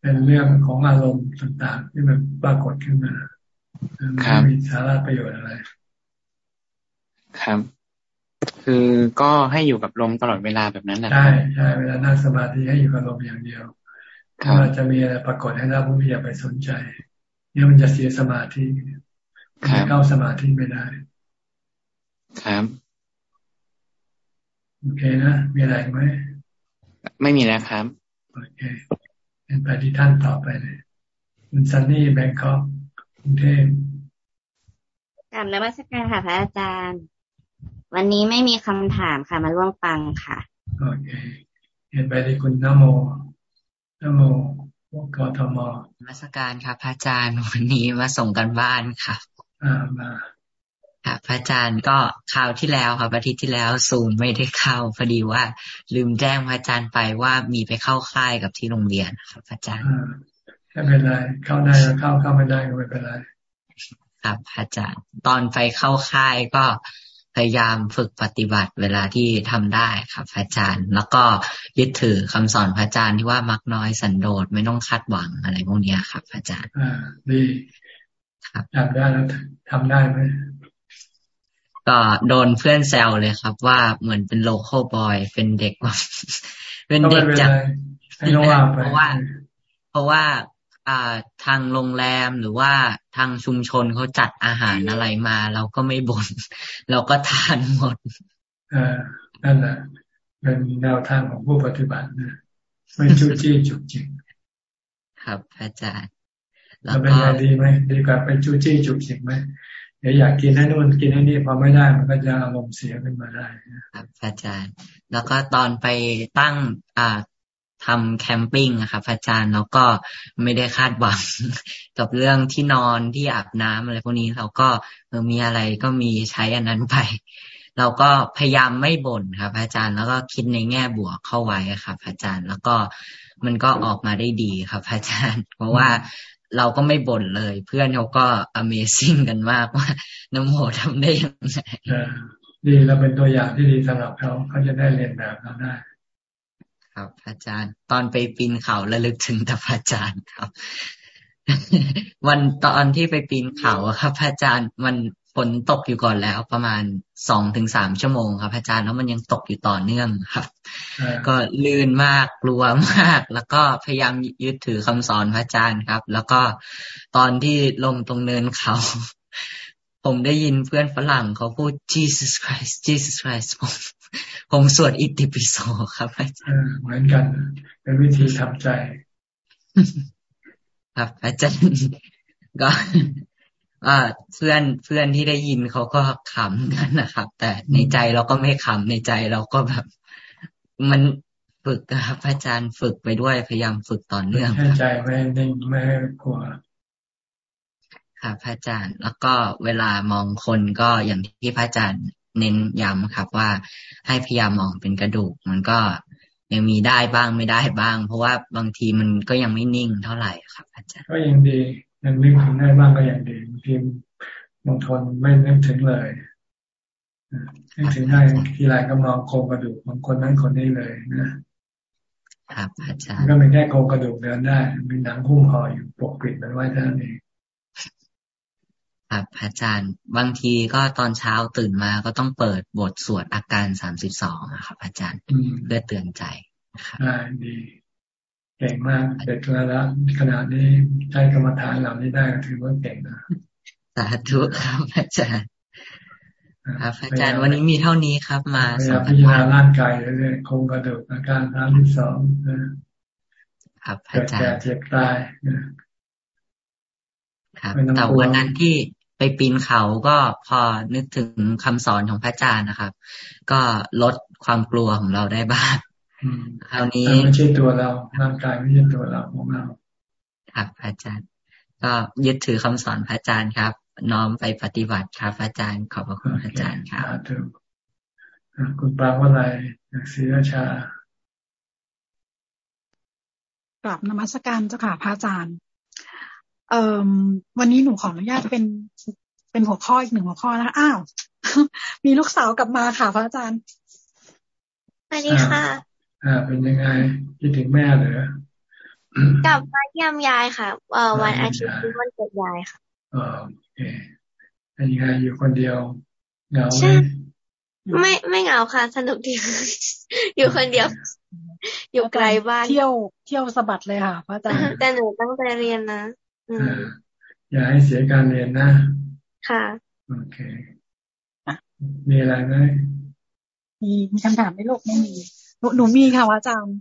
Speaker 1: เป็นเรื่องของอารมณ์ต่าง ๆ ที่มันปรากฏขึ้นมาไม่มีสาระประโยชน์อะไร
Speaker 9: ครับ คือก็ให้อยู่กับลมตลอดเวลาแบบนั้นนะ
Speaker 1: ใช่ใช่เวลานั่งสมาธิให้อยู่กับลมอย่างเดียวถ้าจะมีอะไรปรากฏให้เราผู้อย่าไปสนใจเนี่ยมันจะเสียสมาธิเข้าสมาธิไม่ได้
Speaker 9: ครับ
Speaker 1: โอเคนะมีอะไรไหม
Speaker 9: ไม่มีแล้วครับ
Speaker 1: โอเคเป็นไปที่ท่านต่อไปเลยคุณซันนี่แบงคอกกรุงเทพ
Speaker 23: กลับนมัสการค่ะพระอาจารย์ วันนี้ไม่มีคำถามค่ะ มาร่วมฟังค่ะ
Speaker 1: โอเคเห็นไปที่คุณนโมนโมกทม
Speaker 24: มาสการค่ะพระอาจารย์วันนี้มาส่งกันบ้านค่ะ
Speaker 1: อ่ามา
Speaker 24: ค่ะพระอาจารย์ก็คราวที่แล้วค่ะอาทิตย์ที่แล้วซูมไม่ได้เข้าพอดีว่า ลืมแจ้งพระอาจารย์ไปว่ามีไปเข้าค่ายกับที่โรงเรียนครับพระอาจารย์
Speaker 1: ไม่เป็นไรเข้าได้ก็เข้าเข้าไม่ได้ก็ไม่เป็นไร
Speaker 24: ครับอาจารย์ตอนไปเข้าค่ายก็ พยายามฝึกปฏิบัติเวลาที่ทำได้ครับอาจารย์ แล้วก็ยึดถือคำสอนพระอาจารย์ที่ว่ามักน้อยสันโดษไม่ต้องคาดหวังอะไรพวกนี้ครับอาจารย์
Speaker 1: อ่าดีครับทำได้แล้วทำได้ไหม
Speaker 24: ก็โดนเพื่อนแซวเลยครับ ว่าเหมือนเป็นโลโก้บอยเป็นเด็กว่าเป็นเด็กจากเพราะว่า เพราะว่าอ่า ทางโรงแรมหรือว่าทางชุมชนเขาจัดอาหารอะไรมา เราก็ไม่บน่นเราก็ทานหมด
Speaker 1: อ่านั่นแหละเป็นแนวทางของผู้ปฏิบัตินะไม่จู้จี้จุกจิก
Speaker 24: ครับอาจารย์
Speaker 1: แล้วเป็นไงดีไหมดีกว่าไปจู้จี้จุกจิกไหมเดี๋ยวอยากกินให้นู่นกินให้นี่พอไม่ได้มันก็จะอารมณ์เสียขึ้นมาได้
Speaker 24: ครับอาจารย์ แล้วก็ตอนไปตั้งอ่า ทำแคมปิ้งอะครับอาจารย์แล้วก็ไม่ได้คาดหวังกับเรื่องที่นอนที่อาบน้ำอะไรพวกนี้เราก็มีอะไรก็มีใช้อันนั้นไป เราก็พยายามไม่บ่นครับอาจารย์แล้วก็คิดในแง่บวกเข้าไว้ครับอาจารย์แล้วก็มันก็ออกมาได้ดีครับอาจารย์ เพราะว่าเราก็ไม่บ่นเลย เพื่อนเขาก็ Amazing กันมากว่าน้ำโมทำได้ยังไง
Speaker 1: ดีเราเป็นตัวอย่างที่ดีสำหรับเขาเขาจะได้เรียนแบบเราได้
Speaker 24: ครับ อาจารย์ ตอนไปปีนเขาระลึกถึงแต่อาจารย์ครับ วันตอนที่ไปปีนเขาครับอาจารย์มันฝนตกอยู่ก่อนแล้ว ประมาณสองถึงสามชั่วโมงครับอาจารย์แล้วมันยังตกอยู่ต่อเนื่องครับ ก็ลื่นมากกลัวมาก แล้วก็พยายามยึดถือคำสอนพระอาจารย์ครับ แล้วก็ตอนที่ลงตรงเนินเขา ผมได้ยินเพื่อนฝรั่งเขาพูด Jesus Christ Jesus Christ ผม ผมสวดอิติปิโสครับอาจารย์
Speaker 1: เหมือนกัน เป็นวิธีทำใจ
Speaker 24: ครับ อาจารย์ก็อ่าเพื่อนเพื่อนที่ได้ยินเขาก็ขำกันนะครับ แต่ในใจเราก็ไม่ขำในใจเราก็แบบ มันฝึกครับอาจารย์ฝึกไปด้วยพยายามฝึกต่อเนื่อง
Speaker 1: ให้ใจไม่นิ่งไม่กลัว
Speaker 24: ครับพระอาจารย์ แล้วก็เวลามองคนก็อย่างที่พระอาจารย์ เน้นย้ำครับว่าให้พยายามมองเป็นกระดูก มันก็ยังมีได้บ้างไม่ได้บ้าง เพราะว่าบางทีมันก็ยังไม่นิ่งเท่าไหร่ครับ อาจารย์
Speaker 1: ก็ยังดียังนึกถึงได้บ้างก็ยังดีบางทีบางทนไม่นึกถึงเลยนึกถึงได้ทีไรก็มองโครงกระดูกของคนนั้นคนนี้เลยนะครับอาจารย์ก็เป็นแค่โครงกระดูกเดินได้ มีหนังหุ้มห่ออยู่ปกปิดมันไว้เท่านั้นเอง
Speaker 24: ครับอาจารย์ บางทีก็ตอนเช้าตื่นมาก็ต้องเปิดบทสวดอาการสามสิบสองครับ อาจารย์เพื่อเตือนใจ
Speaker 1: ครับดีเก่งมากเด็กแล้วขนาดนี้ใช้กรรมฐานเหล่านี้ได้ถือว่าเก่งนะ
Speaker 24: สาธุครับอาจารย์ครับอาจารย์วันนี้มีเท่านี้ครับ มา
Speaker 1: สัมพิจารณาร่างกายเรื่อยๆคงกระดูกอาการสามสิบสอง
Speaker 24: ครับอาจารย์เกิดแก่
Speaker 1: เจ็บตาย
Speaker 24: ครับแต่วันนั้นที่ ไปปีนเขาก็พอนึกถึงคำสอนของพระอาจารย์นะครับ ก็ลดความกลัวของเราได้บ้างคราวนี้
Speaker 1: ไม่ใช่ตัวเราร่างกายไม่ใช่ตัวเราของเรา
Speaker 24: ครับพระอาจารย์ ก็ยึดถือคำสอนพระอาจารย์ครับ น้อมไปปฏิบัติครับพระอาจารย์ขอบพระคุณพระอาจารย์ครับ
Speaker 1: คุณปรางว่าอะไรศรีราชา
Speaker 25: กลับนมัสการเจ้าค่ะพระอาจารย์ เอ่อวันนี้หนูขออนุญาตเป็นเป็นหัวข้ออีกหนึ่งหัวข้อนะอ้าว มีลูกสาวกลับมาค่ะพระอาจารย์
Speaker 26: สวัสดีค่ะ
Speaker 1: อ่า เป็นยังไงคิดถึงแม่เหร
Speaker 26: อกลับมาเยี่ยมยายค่ะเอ่อวันอาทิตย์ที่วันเกิดยายค่ะ
Speaker 1: อ๋อโอเคเป็นยังไงอยู่คนเดียวเหงาไหม
Speaker 26: ไม่ไม่เหงาค่ะสนุกดีอยู่คนเดียว อยู่ไกลบ้าน
Speaker 25: เที่ยวเที่ยวสะบัดเลยค่ะพระอาจารย์
Speaker 26: แต่หนูตั้งใจเรียนนะ
Speaker 1: อย่าให้เสียการเรียนนะ
Speaker 26: ค่ะ
Speaker 1: โอเค มีอะไรไหม
Speaker 25: มีมีคำถามไหมลูกไม่มีหนูหนูมีค่ะว่าอาจารย์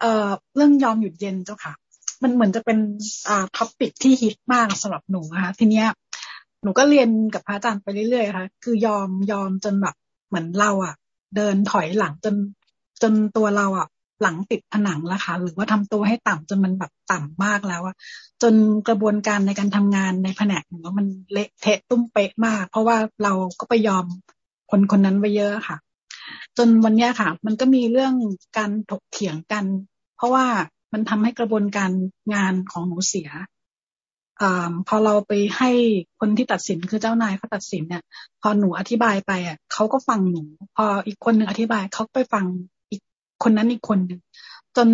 Speaker 25: เอ่อเรื่องยอมหยุดเย็นเจ้าค่ะ มันเหมือนจะเป็นอ่าท็อปิกที่ฮิตมากสำหรับหนูนะคะทีเนี้ยหนูก็เรียนกับพระอาจารย์ไปเรื่อยๆค่ะ คือยอมยอมจนแบบเหมือนเราอะ เดินถอยหลังจนจนตัวเราอะ หลังติดผนังแล้วค่ะ หรือว่าทำตัวให้ต่ำจนมันแบบต่ำมากแล้วอะจนกระบวนการในการทำงานในแผนกหนูว่ามันเละเทะตุ้มเป๊ะมาก เพราะว่าเราก็ไปยอมคนคนนั้นไปเยอะค่ะ จนวันนี้ค่ะ มันก็มีเรื่องการถกเถียงกัน เพราะว่ามันทำให้กระบวนการงานของหนูเสียอพอเราไปให้คนที่ตัดสินคือเจ้านายเขาตัดสินเนี่ย พอหนูอธิบายไปอะเขาก็ฟังหนู พออีกคนหนึ่งอธิบายเขาไปฟัง คนนั้นอีกคนหนึ่งจน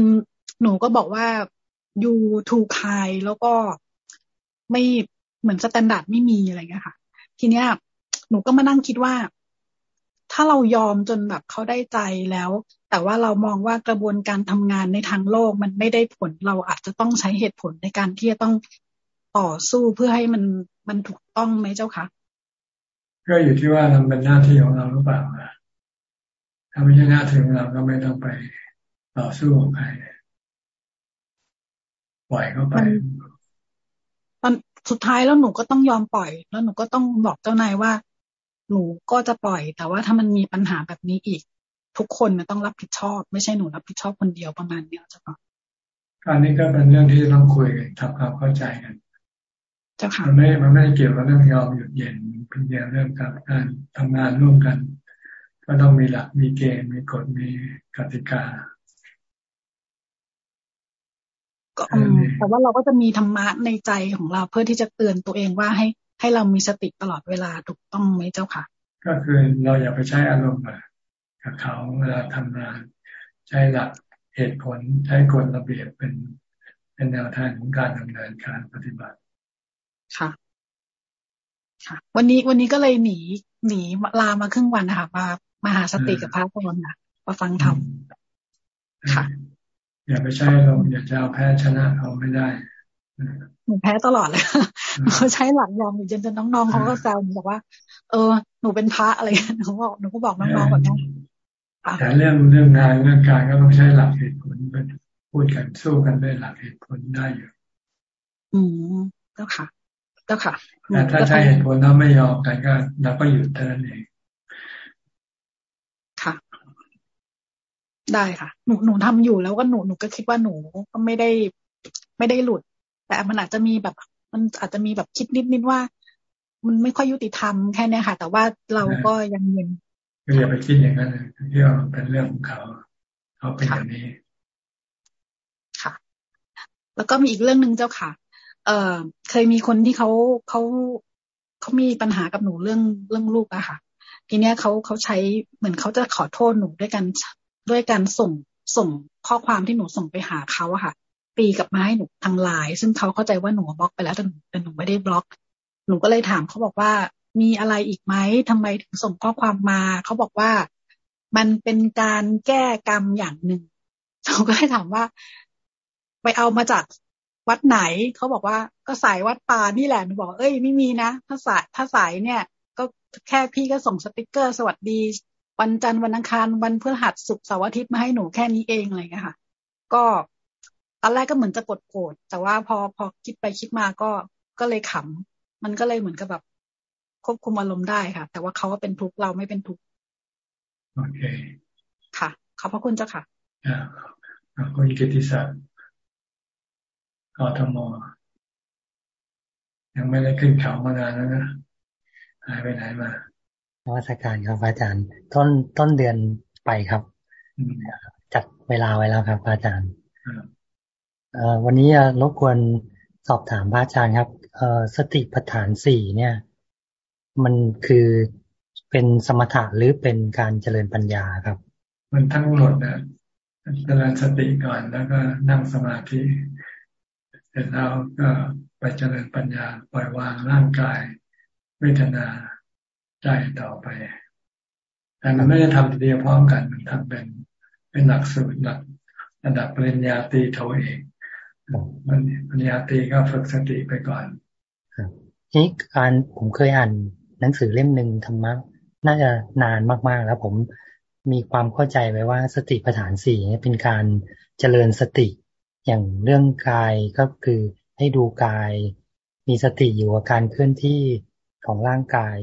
Speaker 25: หนูก็บอกว่า you too kind แล้วก็ไม่เหมือน standard ไม่มีอะไรเงี้ยค่ะ ทีเนี้ย หนูก็มานั่งคิดว่า ถ้าเรายอมจนแบบเขาได้ใจแล้ว แต่ว่าเรามองว่ากระบวนการทำงานในทางโลกมันไม่ได้ผลเราอาจจะต้องใช้เหตุผลในการที่จะต้องต่อสู้เพื่อให้มันมันถูกต้องไหมเจ้าคะ
Speaker 1: ก็อยู่ที่ว่ามันเป็นหน้าที่ของเราหรือเปล่า ถ้าไม่ใช่หน้าที่ของเราก็ไม่ต้องไปต่อสู้กับใครปล่อยเขาไป
Speaker 25: ตอนสุดท้ายแล้วหนูก็ต้องยอมปล่อย แล้วหนูก็ต้องบอกเจ้านายว่า หนูก็จะปล่อย แต่ว่าถ้ามันมีปัญหาแบบนี้อีก ทุกคนต้องรับผิดชอบ ไม่ใช่หนูรับผิดชอบคนเดียวประมาณนี้จ้ะค่ะ
Speaker 1: อันนี้ก็เป็นเรื่องที่ต้องคุยกันทำความเข้าใจกัน
Speaker 25: เจ้าค่ะ
Speaker 1: มันไม่มันไม่เกี่ยวกับเรื่องยอมหยุดเย็นเป็นเรื่องเรื่องการการทำงานร่วมกัน ก็ต้องมีหลักมีเกณฑ์มีกฎมีกติกา
Speaker 25: ก็แต่ว่าเราก็จะมีธรรมะในใจของเราเพื่อที่จะเตือนตัวเองว่าให้ให้เรามีสติตลอดเวลาถูกต้องไหมเจ้าค่ะ
Speaker 1: ก็คือเราอย่าไปใช้อารมณ์กับเขาเวลาทำงาน ใช้หลักเหตุผลใช้กฎระเบียบเป็นเป็นแนวทางของการดำเนินการปฏิบัติ
Speaker 25: ค่ะ ค่ะ วันนี้วันนี้ก็เลยหนีหนีลามาครึ่งวันนะคะมา มาหาสติกับพระพรนะมาฟังธรรมค่ะ
Speaker 1: อย่าไปใช้ลมอย่าจะเอาแพ้ชนะเขาไม่ได้
Speaker 25: หนูแพ้ตลอดเลยเขาใช้หลังยอมจนจนน้องๆเขาก็แซวหนูบอกว่า เออ หนูเป็นพระอะไรหนูบอกหนูก็บอกน้องๆแบบนี้
Speaker 1: แต่เรื่องเรื่องงานเรื่องการก็ต้องใช้หลักเหตุผลเป็นพูดกันสู้กันด้วยหลักเหตุผลได้อยู่
Speaker 25: อืมเจ้าค่ะเจ้าค่ะ
Speaker 1: แต่ถ้าใช้เหตุผลแล้วไม่ยอมกันก็เราก็หยุดเท่านั้นเอง
Speaker 25: ค่ะ ได้ค่ะ หนูหนูทำอยู่แล้วก็หนูหนูก็คิดว่าหนูก็ไม่ได้ไม่ได้หลุด แต่มันอาจจะมีแบบ มันอาจจะมีแบบคิดนิดนิดว่า มันไม่ค่อยยุติธรรมแค่นี้ค่ะ แต่ว่าเราก็ยัง
Speaker 1: ยังอย่าไปคิดอย่างนั้นที่ว่าเป็นเรื่องของเขาเขาเป็นอย่างนี้
Speaker 25: ค่ะ แล้วก็มีอีกเรื่องหนึ่งเจ้าค่ะ เอ่อ เคยมีคนที่เขาเขาเขามีปัญหากับหนูเรื่องเรื่องลูกอะค่ะ ทีเนี้ยเขาเขาใช้เหมือนเขาจะขอโทษหนูด้วยกัน ด้วยการส่งส่งข้อความที่หนูส่งไปหาเขาอะค่ะ ปีกับมาให้หนูทางไลน์ซึ่งเขาเข้าใจว่าหนูบล็อกไปแล้วแต่หนูแต่หนูไม่ได้บล็อก หนูก็เลยถามเขาบอกว่ามีอะไรอีกไหมทำไมถึงส่งข้อความมา เขาบอกว่ามันเป็นการแก้กรรมอย่างหนึ่งเราก็เลยถามว่า ไปเอามาจากวัดไหน เขาบอกว่าก็สายวัดป่านี่แหละหนูบอกเอ้ยไม่มีนะถ้าสายถ้าสายเนี่ย ก็แค่พี่ก็ส่งสติกเกอร์ สวัสดี วันจันทร์วันอังคารวันพฤหัสศุกร์เสาร์อาทิตย์มาให้หนูแค่นี้เองอะไรเงี้ยค่ะ ก็ตอนแรกก็เหมือนจะกดโกรธแต่ว่าพอพอคิดไปคิดมาก็ก็เลยขำมันก็เลยเหมือนกับแบบควบคุมอารมณ์ได้ค่ะ แต่ว่าเขาก็เป็นทุกข์เราไม่เป็นทุกข์
Speaker 1: โอเค
Speaker 25: ค่ะ ขอบพระคุณเจ้าค่ะ
Speaker 1: อ่าคุณกิติศักดิ์กทมยังไม่ได้ขึ้นเขามานานแล้วนะหายไปไหนมา น
Speaker 27: วัตการครับอาจารย์ ต้นต้นเดือนไปครับ จัดเวลาไว้แล้วครับอาจารย์วันนี้รบกวนสอบถามพระอาจารย์ครับสติปัฏฐานสี่เนี่ย มันคือเป็นสมถะหรือเป็นการเจริญปัญญาครับ
Speaker 1: มันทั้งหมดนะเจริญสติก่อนแล้วก็นั่งสมาธิเสร็จแล้วก็ไปเจริญปัญญาปล่อยวางร่างกาย เวทนา ใจต่อไป แต่มันไม่ได้ทำทีเดียวพร้อมกัน มันทำเป็นเป็นหลักสูตรหลักระดับปริญญาตรีโทเองมันปัญญาตีก็ฝึกสติไปก่อน
Speaker 27: นี่การผมเคยอ่านหนังสือเล่มหนึ่งธรรมะน่าจะนานมากๆ แล้วผมมีความเข้าใจไว้ว่าสติปัฏฐานสี่เป็นการเจริญสติอย่างเรื่องกายก็คือให้ดูกาย มีสติอยู่กับการเคลื่อนที่ของร่างกาย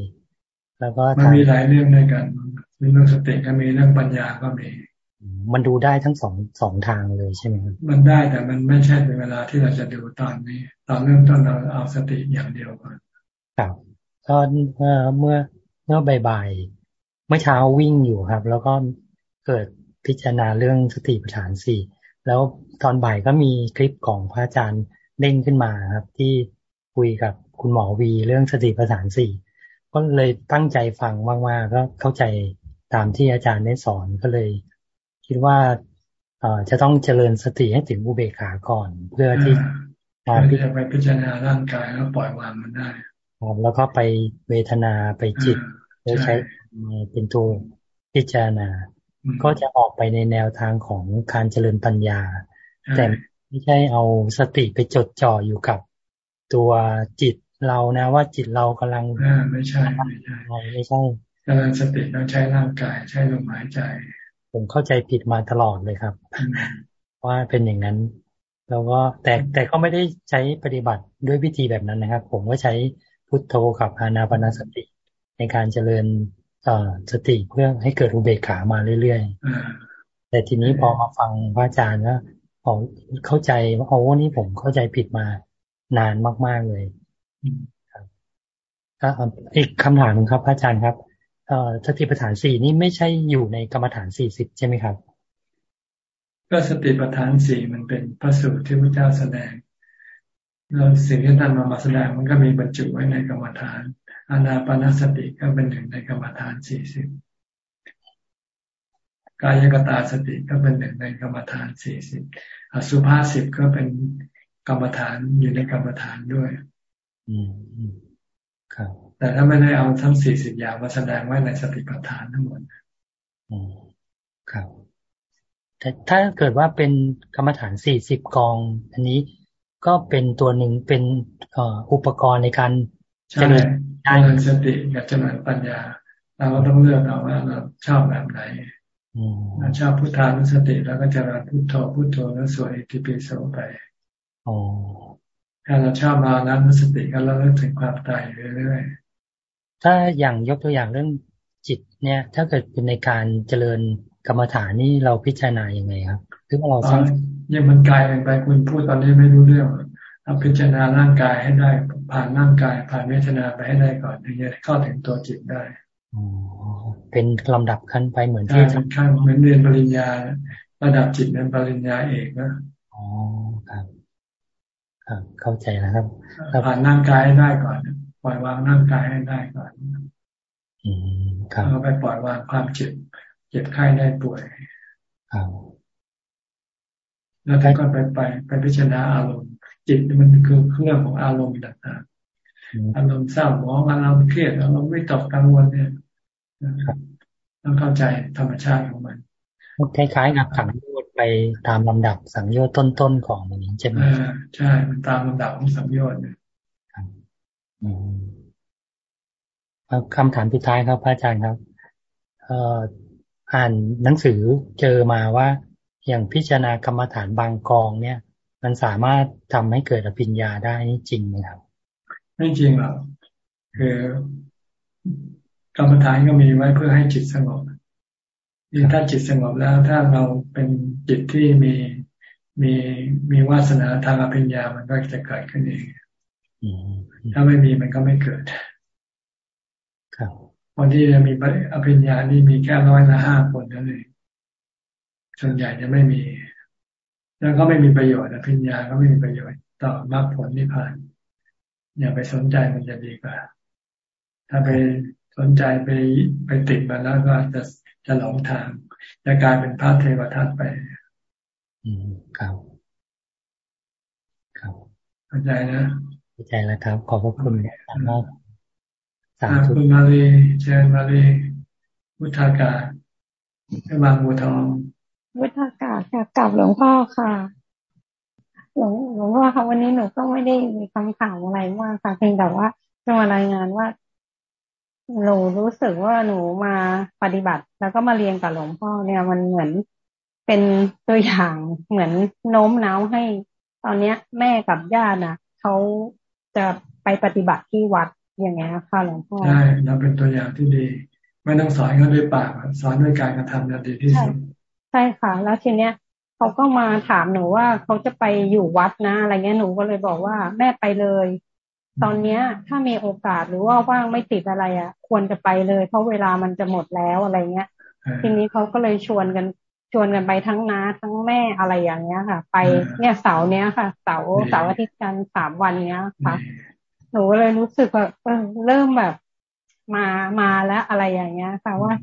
Speaker 27: แล้วก็
Speaker 1: มันมีหลายเรื่องด้วยกันมีเรื่องสติก็มีเรื่องปัญญาก็มี
Speaker 27: มันดูได้ทั้งสองสองทางเลยใช่ไหมครับ
Speaker 1: มันได้แต่มันไม่ใช่เป็นเวลาที่เราจะดูตอนนี้ ตอนเริ่มต้นเราเอาสติอย่างเดียวก่อน
Speaker 27: ครับก็เมื่อเมื่อเมื่อบ่ายๆเมื่อเช้าวิ่งอยู่ครับ แล้วก็เกิดพิจารณาเรื่องสติปัฏฐานสี่แล้วตอนบ่ายก็มีคลิปของพระอาจารย์เด้งขึ้นมาครับ ที่คุยกับคุณหมอวีเรื่องสติปัฏฐานสี่ ก็เลยตั้งใจฟังมากๆก็เข้าใจตามที่อาจารย์ได้สอนก็เลย คิดว่าเอจะต้องเจริญสติให้ถึงอุเบกขาก่อน เพื่อที่
Speaker 1: จะไปพิจารณาร่างกายแล้วปล่อยวางมันได้
Speaker 27: แล้วก็ไปเวทนาไปจิตโดยใช้เป็นตัวพิจารณา ก็จะออกไปในแนวทางของการเจริญปัญญา แต่ไม่ใช่เอาสติไปจดจ่ออยู่กับตัวจิต เรานะว่าจิตเรากำลัง
Speaker 1: ไม่ใช่ไม่ใช่
Speaker 27: ไม่ใช่
Speaker 1: เจริญสติต้องใช้ร่างกาย ใช้ลมหายใจ
Speaker 27: ผมเข้าใจผิดมาตลอดเลยครับ ว่าเป็นอย่างนั้น แล้วก็แต่แต่ก็ไม่ได้ใช้ปฏิบัติด้วยวิธีแบบนั้นนะครับ ผมก็ใช้พุทโธกับอานาปนาสติ ในการเจริญสติเพื่อให้เกิดอุเบกขามาเรื่อยๆแต่ทีนี้พอมาฟังพระอาจารย์แล้วผมเข้าใจว่าโอ้นี่ผมเข้าใจผิดมานานมากๆเลย ครับอีกคำถามนึงครับพระอาจารย์ครับเอ่อสติปัฏฐานสี่นี่ไม่ใช่อยู่ในกรรมฐานสี่สิบใช่ไหมครับ
Speaker 1: ก็สติปัฏฐานสี่มันเป็นพระสูตรที่พระเจ้าแสดงแล้วสิ่งที่ท่านมามาแสดงมันก็มีบรรจุไว้ในกรรมฐานอานาปนาสติก็เป็นหนึ่งในกรรมฐานสี่สิบกายกตาสติก็เป็นหนึ่งในกรรมฐานสี่สิบอสุภาสิบก็เป็นกรรมฐานอยู่ในกรรมฐานด้วย
Speaker 27: อืมครับ
Speaker 1: แต่ถ้าไม่ได้เอาทั้งสี่สิบอย่างมาแสดงไว้ในสติปัฏฐานทั้งหมด
Speaker 27: อืมครับแต่ถ้าเกิดว่าเป็นกรรมฐานสี่สิบกอง อันนี้ก็เป็นตัวหนึ่งเป็นอุปกรณ์ในการ
Speaker 1: เจริญเจริญสติกับเจริญปัญญา เราก็ต้องเลือกเอาว่าเราชอบแบบไหนเราชอบพุทธานุสติ แล้วก็เจริญพุทโธพุทโธแล้วสวดอิติปิโสไป ถ้าเราชอบมานั้นนุสติก็เราเลิกถึงความตายเรื่อย
Speaker 27: ๆ ถ้าอย่างยกตัวอย่างเรื่องจิตเนี่ย ถ้าเกิดเป็นในการเจริญกรรมฐานนี่เราพิจารณาอย่างไงครับคือเรา
Speaker 1: สร้างยังมันกลายไปคุณพูดตอนนี้ไม่รู้เรื่องเราพิจารณาร่างกายให้ได้ ผ่านร่างกาย ผ่านเวทนาไปให้ได้ก่อนถึงจะเข้าถึงตัวจิตได้
Speaker 27: เป็นลำดับขั้นไปเหมือน
Speaker 1: ที่ขั้นเหมือนเรียนปริญญา ระดับจิตนั้นปริญญาเอกนะ
Speaker 27: อ๋อครับครับ เข้าใจแล้วครับ
Speaker 1: ผ่านร่างกายให้ได้ก่อนปล่อยวางร่างกายให้ได้ก่อน
Speaker 27: อืมครับ
Speaker 1: เราไปปล่อยวางความเจ็บ เจ็บไข้ได้ป่วย
Speaker 27: ครับ
Speaker 1: แล้วท่านก็ไปไปไปพิจารณาอารมณ์ จิตมันคือเครื่องของอารมณ์ต่างๆอารมณ์เศร้าหมองอารมณ์เครียดอารมณ์ไม่ตกกังวลเนี่ยต้องเข้าใจธรรมชาติของมัน
Speaker 27: คล้ายๆกับสังโยชน์ไปตามลำดับสังโยชน์ต้นๆของมันนี้ใช่ไหม
Speaker 1: ใช่มันตามลำดับของสังโยชน์เนี่ย
Speaker 27: คำถามสุดท้ายครับพระอาจารย์ครับ เอ่ออ่านหนังสือเจอมาว่า อย่างพิจารณากรรมฐานบางกอง เนี่ย มันสามารถทำให้เกิดอภิญญาได้นี่จริงไหมครับ
Speaker 1: ไม่จริงหรอกคือกรรมฐานก็มีไว้เพื่อให้จิตสงบ ยิ่งถ้าจิตสงบแล้วถ้าเราเป็นจิตที่มีมีมีวาสนาทางอภิญญามันก็จะเกิดขึ้นเองถ้าไม่มีมันก็ไม่เกิด
Speaker 27: ครับ
Speaker 1: คนที่จะมีอภิญญานี่มีแค่ร้อยละห้าคนนั่นเองส่วนใหญ่จะไม่มี แล้วก็ไม่มีประโยชน์อภิญญาก็ไม่มีประโยชน์ต่อมรรคผลนิพพานอย่าไปสนใจมันจะดีกว่า ถ้าไปสนใจไปไปติดมาแล้วก็จะ จะหลงทางจะกลายเป็นพระเทวทัตไป
Speaker 27: อืมครับ ครับ
Speaker 1: เข้าใจนะ
Speaker 27: เข้าใจแล้วครับ ขอบพระคุณมาก
Speaker 1: สาธุคุณมาลีเชิญมาลีพุทธากาศให้วางบัวทอง
Speaker 28: พุทธากาศค่ะกับหลวงพ่อค่ะหลวงหลวงพ่อค่ะวันนี้หนูก็ไม่ได้มีคำถามอะไรมากค่ะเพียงแต่ว่าจะมารายงานว่า หนูรู้สึกว่าหนูมาปฏิบัติ แล้วก็มาเรียนกับหลวงพ่อเนี่ยมันเหมือนเป็นตัวอย่างเหมือนโน้มน้าวให้ ตอนเนี้ย แม่กับญาตินะเขาจะไปปฏิบัติที่วัดอย่างเงี้ยค่ะหลวงพ่อ
Speaker 1: ใช่เราเป็นตัวอย่างที่ดี ไม่ต้องสอนเขาด้วยปากสอนด้วยการกระทำจะดีที่สุด
Speaker 28: ใช่ค่ะ แล้วทีเนี้ยเขาก็มาถามหนูว่าเขาจะไปอยู่วัดนะอะไรเงี้ยหนูก็เลยบอกว่าแม่ไปเลย ตอนเนี้ย ถ้ามีโอกาสหรือว่าว่างไม่ติดอะไรอะ ควรจะไปเลย เพราะเวลามันจะหมดแล้วอะไรเงี้ย ทีนี้เขาก็เลยชวนกันชวนกันไปทั้งน้าทั้งแม่อะไรอย่างเงี้ยค่ะ ไปเนี่ยเสาร์เนี้ยค่ะ เสาร์เสาร์อาทิตย์กันสามวันเนี้ยค่ะ หนูเลยรู้สึกว่าเออเริ่มแบบมามาแล้วอะไรอย่างเงี้ย ค่ะว่า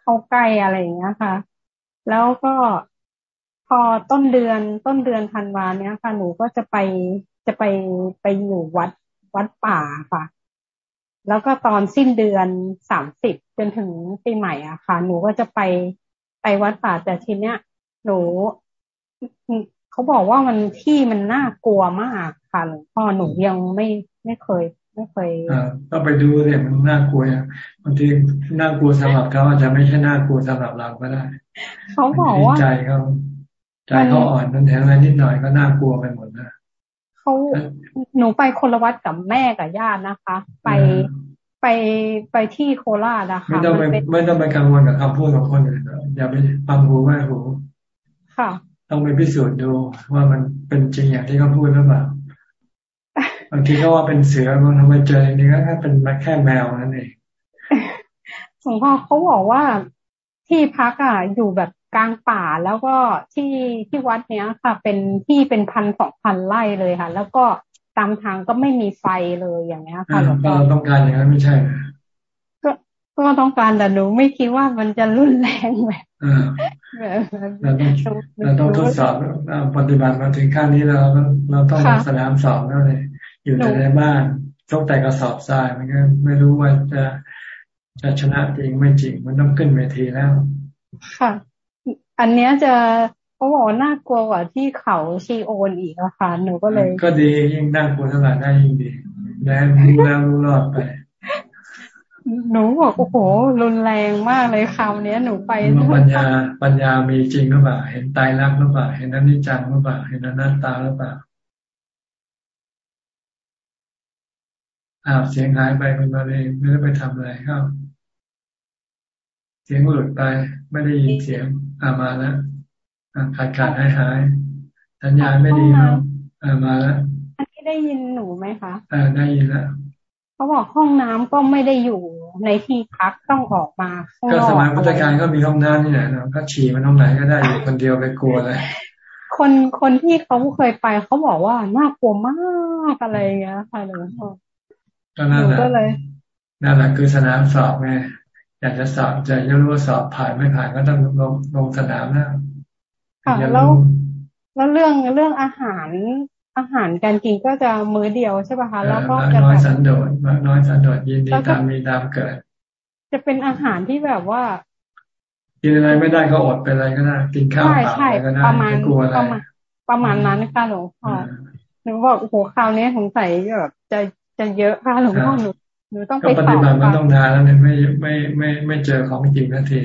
Speaker 28: เข้าใกล้อะไรอย่างเงี้ยค่ะ แล้วก็พอต้นเดือนต้นเดือนธันวาเนี้ยค่ะ หนูก็จะไปจะไปไปอยู่วัด วัดป่าค่ะ แล้วก็ตอนสิ้นเดือนสามสิบจนถึงปีใหม่อะค่ะ หนูก็จะไปไปวัดป่าแต่ทีเนี้ย หนูเขาบอกว่ามันที่มันน่ากลัวมากค่ะหลวงพ่อหนูยังไม่ไม่เคย ไม่เคย
Speaker 1: อ่าก็ไปดูเนี่ยมันน่ากลัวบางทีน่ากลัวสำหรับเขาอาจจะไม่ใช่น่ากลัวสำหรับเราก็ได้
Speaker 28: เขาบอกว่า
Speaker 1: ใจเขาใจเขาอ่อนนั่นแทงอะไรนิดหน่อยก็น่ากลัวไปหมดนะ
Speaker 28: เขาหนูไปคนละวัดกับแม่กับญาตินะคะ ไปไปไปที่โคราชนะคะ
Speaker 1: ไม่ต้องไปไม่ต้องไปกังวลกับคำพูดของคนอื่นอย่าไปฟังหูไม่หู
Speaker 28: ค่ะ
Speaker 1: ต้องไปพิสูจน์ดูว่ามันเป็นจริงอย่างที่เขาพูดหรือเปล่าบางทีก็ว่าเป็นเสือบางทีมาเจอนี่ก็แค่เป็นแค่แมวนั่นเอง
Speaker 28: หลวงพ่อเขาบอกว่าที่พักอะอยู่แบบกลางป่าแล้วก็ที่ที่วัดเนี้ยค่ะ เป็นที่เป็นพันสองพันไร่เลยค่ะ แล้วก็ตามทางก็ไม่มีไฟเลยอย่างเงี้ยค่ะหลวงพ่อ
Speaker 1: เราต้องการอย่างนั้นไม่ใช่
Speaker 28: ก็ก็ต้องการแต่หนูไม่คิดว่ามันจะรุนแรงแบบ
Speaker 1: เราต้องเราต้องทดสอบปฏิบัติมาถึงขั้นนี้เราเราต้องสนามสอบแล้วเลยอยู่แต่ในบ้านต้องแต่กระสอบทรายมันก็ไม่รู้ว่าจะจะชนะจริงไม่จริง มันต้องขึ้นเวทีแล้ว
Speaker 28: ค่ะ อันเนี้ยจะเขาบอกน่ากลัวกว่าที่เขาชีโอนอีกอะค่ะหนูก็เลย
Speaker 1: ก็ดียิ่งน่ากลัวเท่าไหร่ได้ยิ่งดีแล้วรู้แล้วรู้รอดไป
Speaker 28: หนูบอกโอ้โหรุนแรงมากเลยคราวนี้หนูไป
Speaker 1: ปัญญาปัญญามีจริงหรือเปล่าเห็นตายรักหรือเปล่าเห็นอนิจจังหรือเปล่าเห็นอนัตตาหรือเปล่าอ้าวเสียงหายไปคุณมาเลยไม่ได้ไปทำอะไรครับ เสียงหลุดไปไม่ได้ยินเสียง อามาแล้วขาดขาดหายหายสัญญาณไม่ดีเนาะมาแล้ว
Speaker 28: อันนี้ได้ยินหนูไหมคะ
Speaker 1: อ่าได้ยินแล้ว
Speaker 28: เขาบอกห้องน้ำก็ไม่ได้อยู่ในที่พักต้องออกมา
Speaker 1: ก็สมัยพุทธกาลก็มีห้องน้ำนี่แหละก็ฉี่มันตรงไหนก็ได้อยู่คนเดียวไปกลัวเลย
Speaker 28: คนคนที่เขาเคยไปเขาบอกว่าน่ากลัวมากอะไรเงี้ยค่ะหลวงพ่อ
Speaker 1: ก็นั่นแหละนั่นแหละคือสนามสอบไง อยากจะสอบจะจะรู้ว่าสอบผ่านไม่ผ่านก็ต้องลงลงสนามนะ
Speaker 28: ค่ะแล้วแล้วเรื่องเรื่องอาหารอาหารการกินก็จะมื้อเดียวใช่ป่ะคะแล้วก็
Speaker 1: จะน้อยสันโดษน้อยสันโดษยินดีตามมีตามเกิด
Speaker 28: จะเป็นอาหารที่แบบว่า
Speaker 1: กินอะไรไม่ได้ก็อดไปอะไรก็ได้กินข้าวเปล่าก็ได้
Speaker 28: ประมาณประมาณประมาณนั้นค่ะหลวงพ่อหนูบอกโอ้โหคราวนี้สงสัยแบบจะจะเยอะค่ะหลวงพ่อหนู หนูต้องไป
Speaker 1: ปฏิบัติมันต้องทานแล้วเนี่ยไม่ไม่ไม่ไม่เจอของจริงทันที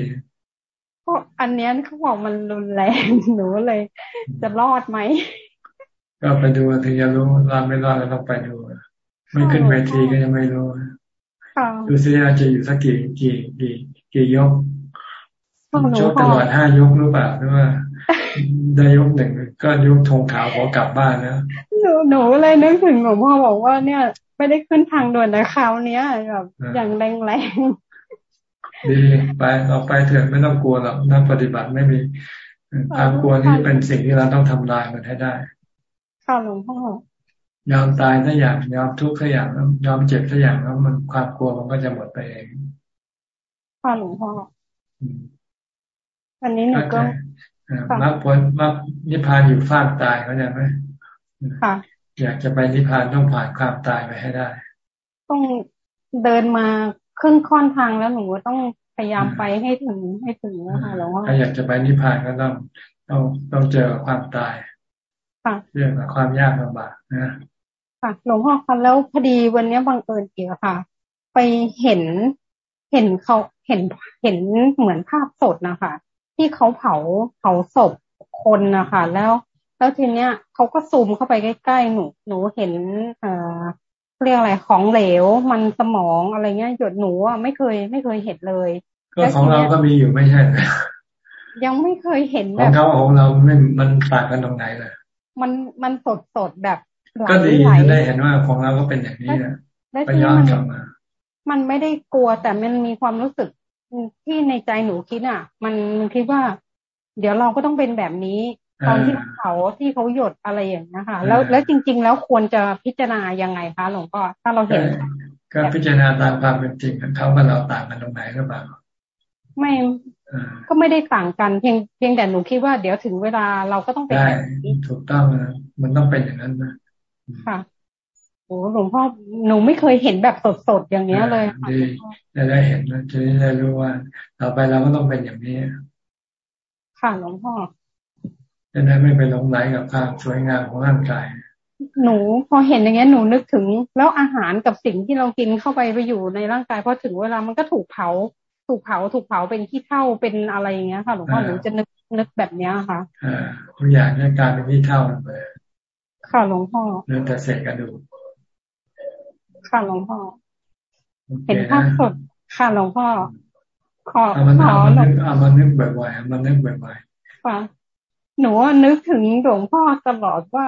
Speaker 28: ก็อันนี้เขาบอกมันรุนแรงหนูเลย จะรอดไหม
Speaker 1: ก็ไปดูถึงจะรู้รอดไม่รอดก็ต้องไปดูไม่ขึ้นเวทีก็ยังไม่รู้ดูซิอาจจะอยู่สักกี่กี่กี่กี่ยกชกตลอดห้ายกหรือเปล่าหรือว่าได้ยกหนึ่งก็ยกธงขาวขอกลับบ้านนะ
Speaker 28: หนูหนูเลยนึกถึงหลวงพ่อบอกว่าเนี่ย ไม่ได้ขึ้นทางด่วนนะคราวเนี้ยแบบอย่างแรงแรง
Speaker 1: ดีไปเราไปเถอะไม่ต้องกลัวหรอกนักปฏิบัติไม่มีความกลัวนี่เป็นสิ่งที่เราต้องทำลายมันให้ได้
Speaker 28: ค่ะหลวงพ่
Speaker 1: อยอมตายถ้าอย่างยอมทุกข์ถ้าอย่างแล้วยอมเจ็บถ้าอย่างแล้วมันความกลัวมันก็จะหมดไปเอง
Speaker 28: ค่ะหลวงพ่อวันนี้หนูก็
Speaker 1: มรรคผลมรรคนิพพานอยู่ฟากตายเขาใจไหม
Speaker 28: ค่ะ
Speaker 1: อยากจะไปนิพพานต้องผ่านความตายไปให้ได้
Speaker 28: ต้องเดินมาครึ่งค่อนทางแล้วหนูต้องพยายามไปให้ถึงให้ถึงนะคะหลวงพ่อ
Speaker 1: ถ้าอยากจะไปนิพพานก็ต้องต้องต้องเจอความตายเรื่องความยากลำบากนะ
Speaker 28: ค่ะหลวงพ่อคะแล้วพอดีวันนี้บังเอิญเกี่ยวค่ะ ไปเห็นเห็นเขาเห็นเห็นเหมือนภาพสดนะคะ ที่ที่เขาเผาเผาศพคนนะคะแล้ว แล้วทีเนี้ยเขาก็ซูมเข้าไปใกล้ๆหนู หนูเห็นเอ่อเรียกอะไรของเหลว มันสมองอะไรเงี้ยหยดหนูอะไม่เคยไม่เคยเห็นเลย
Speaker 1: ก็ของเราก็มีอยู่ไม่ใช่
Speaker 28: ยังไม่เคยเห็น
Speaker 1: แบบของเขาของเราไม่มันต่างกันตรงไหนเลย
Speaker 28: มันมันสดสดแบบ
Speaker 1: ก็ดีจะได้เห็นว่าของเราก็เป็นอย่างนี้นะไปย้อนกลับมา
Speaker 28: มันไม่ได้กลัวแต่มันมีความรู้สึกที่ในใจหนูคิดอะ มันคิดว่า เดี๋ยวเราก็ต้องเป็นแบบนี้ ตอนที่เขาที่เขาหยดอะไรอย่างนี้ค่ะ แล้วแล้วจริง ๆ แล้วควรจะพิจารณายังไงคะหลวงพ่อถ้าเราเห็น
Speaker 1: ก็พิจารณาตามความเป็นจริงเขากับเราต่างกันตรงไหนหรือเปล่า
Speaker 28: ไม่ก็ไม่ได้ต่างกันเพียงเพียงแต่หนูคิดว่าเดี๋ยวถึงเวลาเราก็ต้องเป็น
Speaker 1: ได้ถูกต้องนะมันต้องเป็นอย่างนั้นนะ
Speaker 28: ค่ะโอ้หลวงพ่อหนูไม่เคยเห็นแบบสดๆอย่างเนี้ยเลย
Speaker 1: ดีจะได้เห็นจะได้รู้ว่าต่อไปเราก็ต้องเป็นอย่างนี้
Speaker 28: ค่ะหลวงพ่อ
Speaker 1: จะได้ไม่ไปหลงไหลกับความสวยงามของร่างกาย
Speaker 28: หนูพอเห็นอย่างเงี้ยหนูนึกถึง แล้วอาหารกับสิ่งที่เรากินเข้าไปไปอยู่ในร่างกายพอถึงเวลามันก็ถูกเผา ถูกเผาถูกเผาเป็นที่เท่าเป็นอะไรอย่างเงี้ยค่ะหลวงพ่อหนูจะนึกนึกแบบเนี้ยค่ะ
Speaker 1: อ่าทุกอย่างในการเป็นที่เท่าเลย
Speaker 28: ค่ะหลวงพ่อ
Speaker 1: เรื่องแต่เศษกระดูก
Speaker 28: ค่ะหลวงพ่อเห็นภาพสดค่ะหลวงพ่อขอ
Speaker 1: ขอหลวงเอามานึกบ่อยๆเอามานึกบ่อย
Speaker 28: ๆค่ะ หนูนึกถึงหลวงพ่อตลอดว่า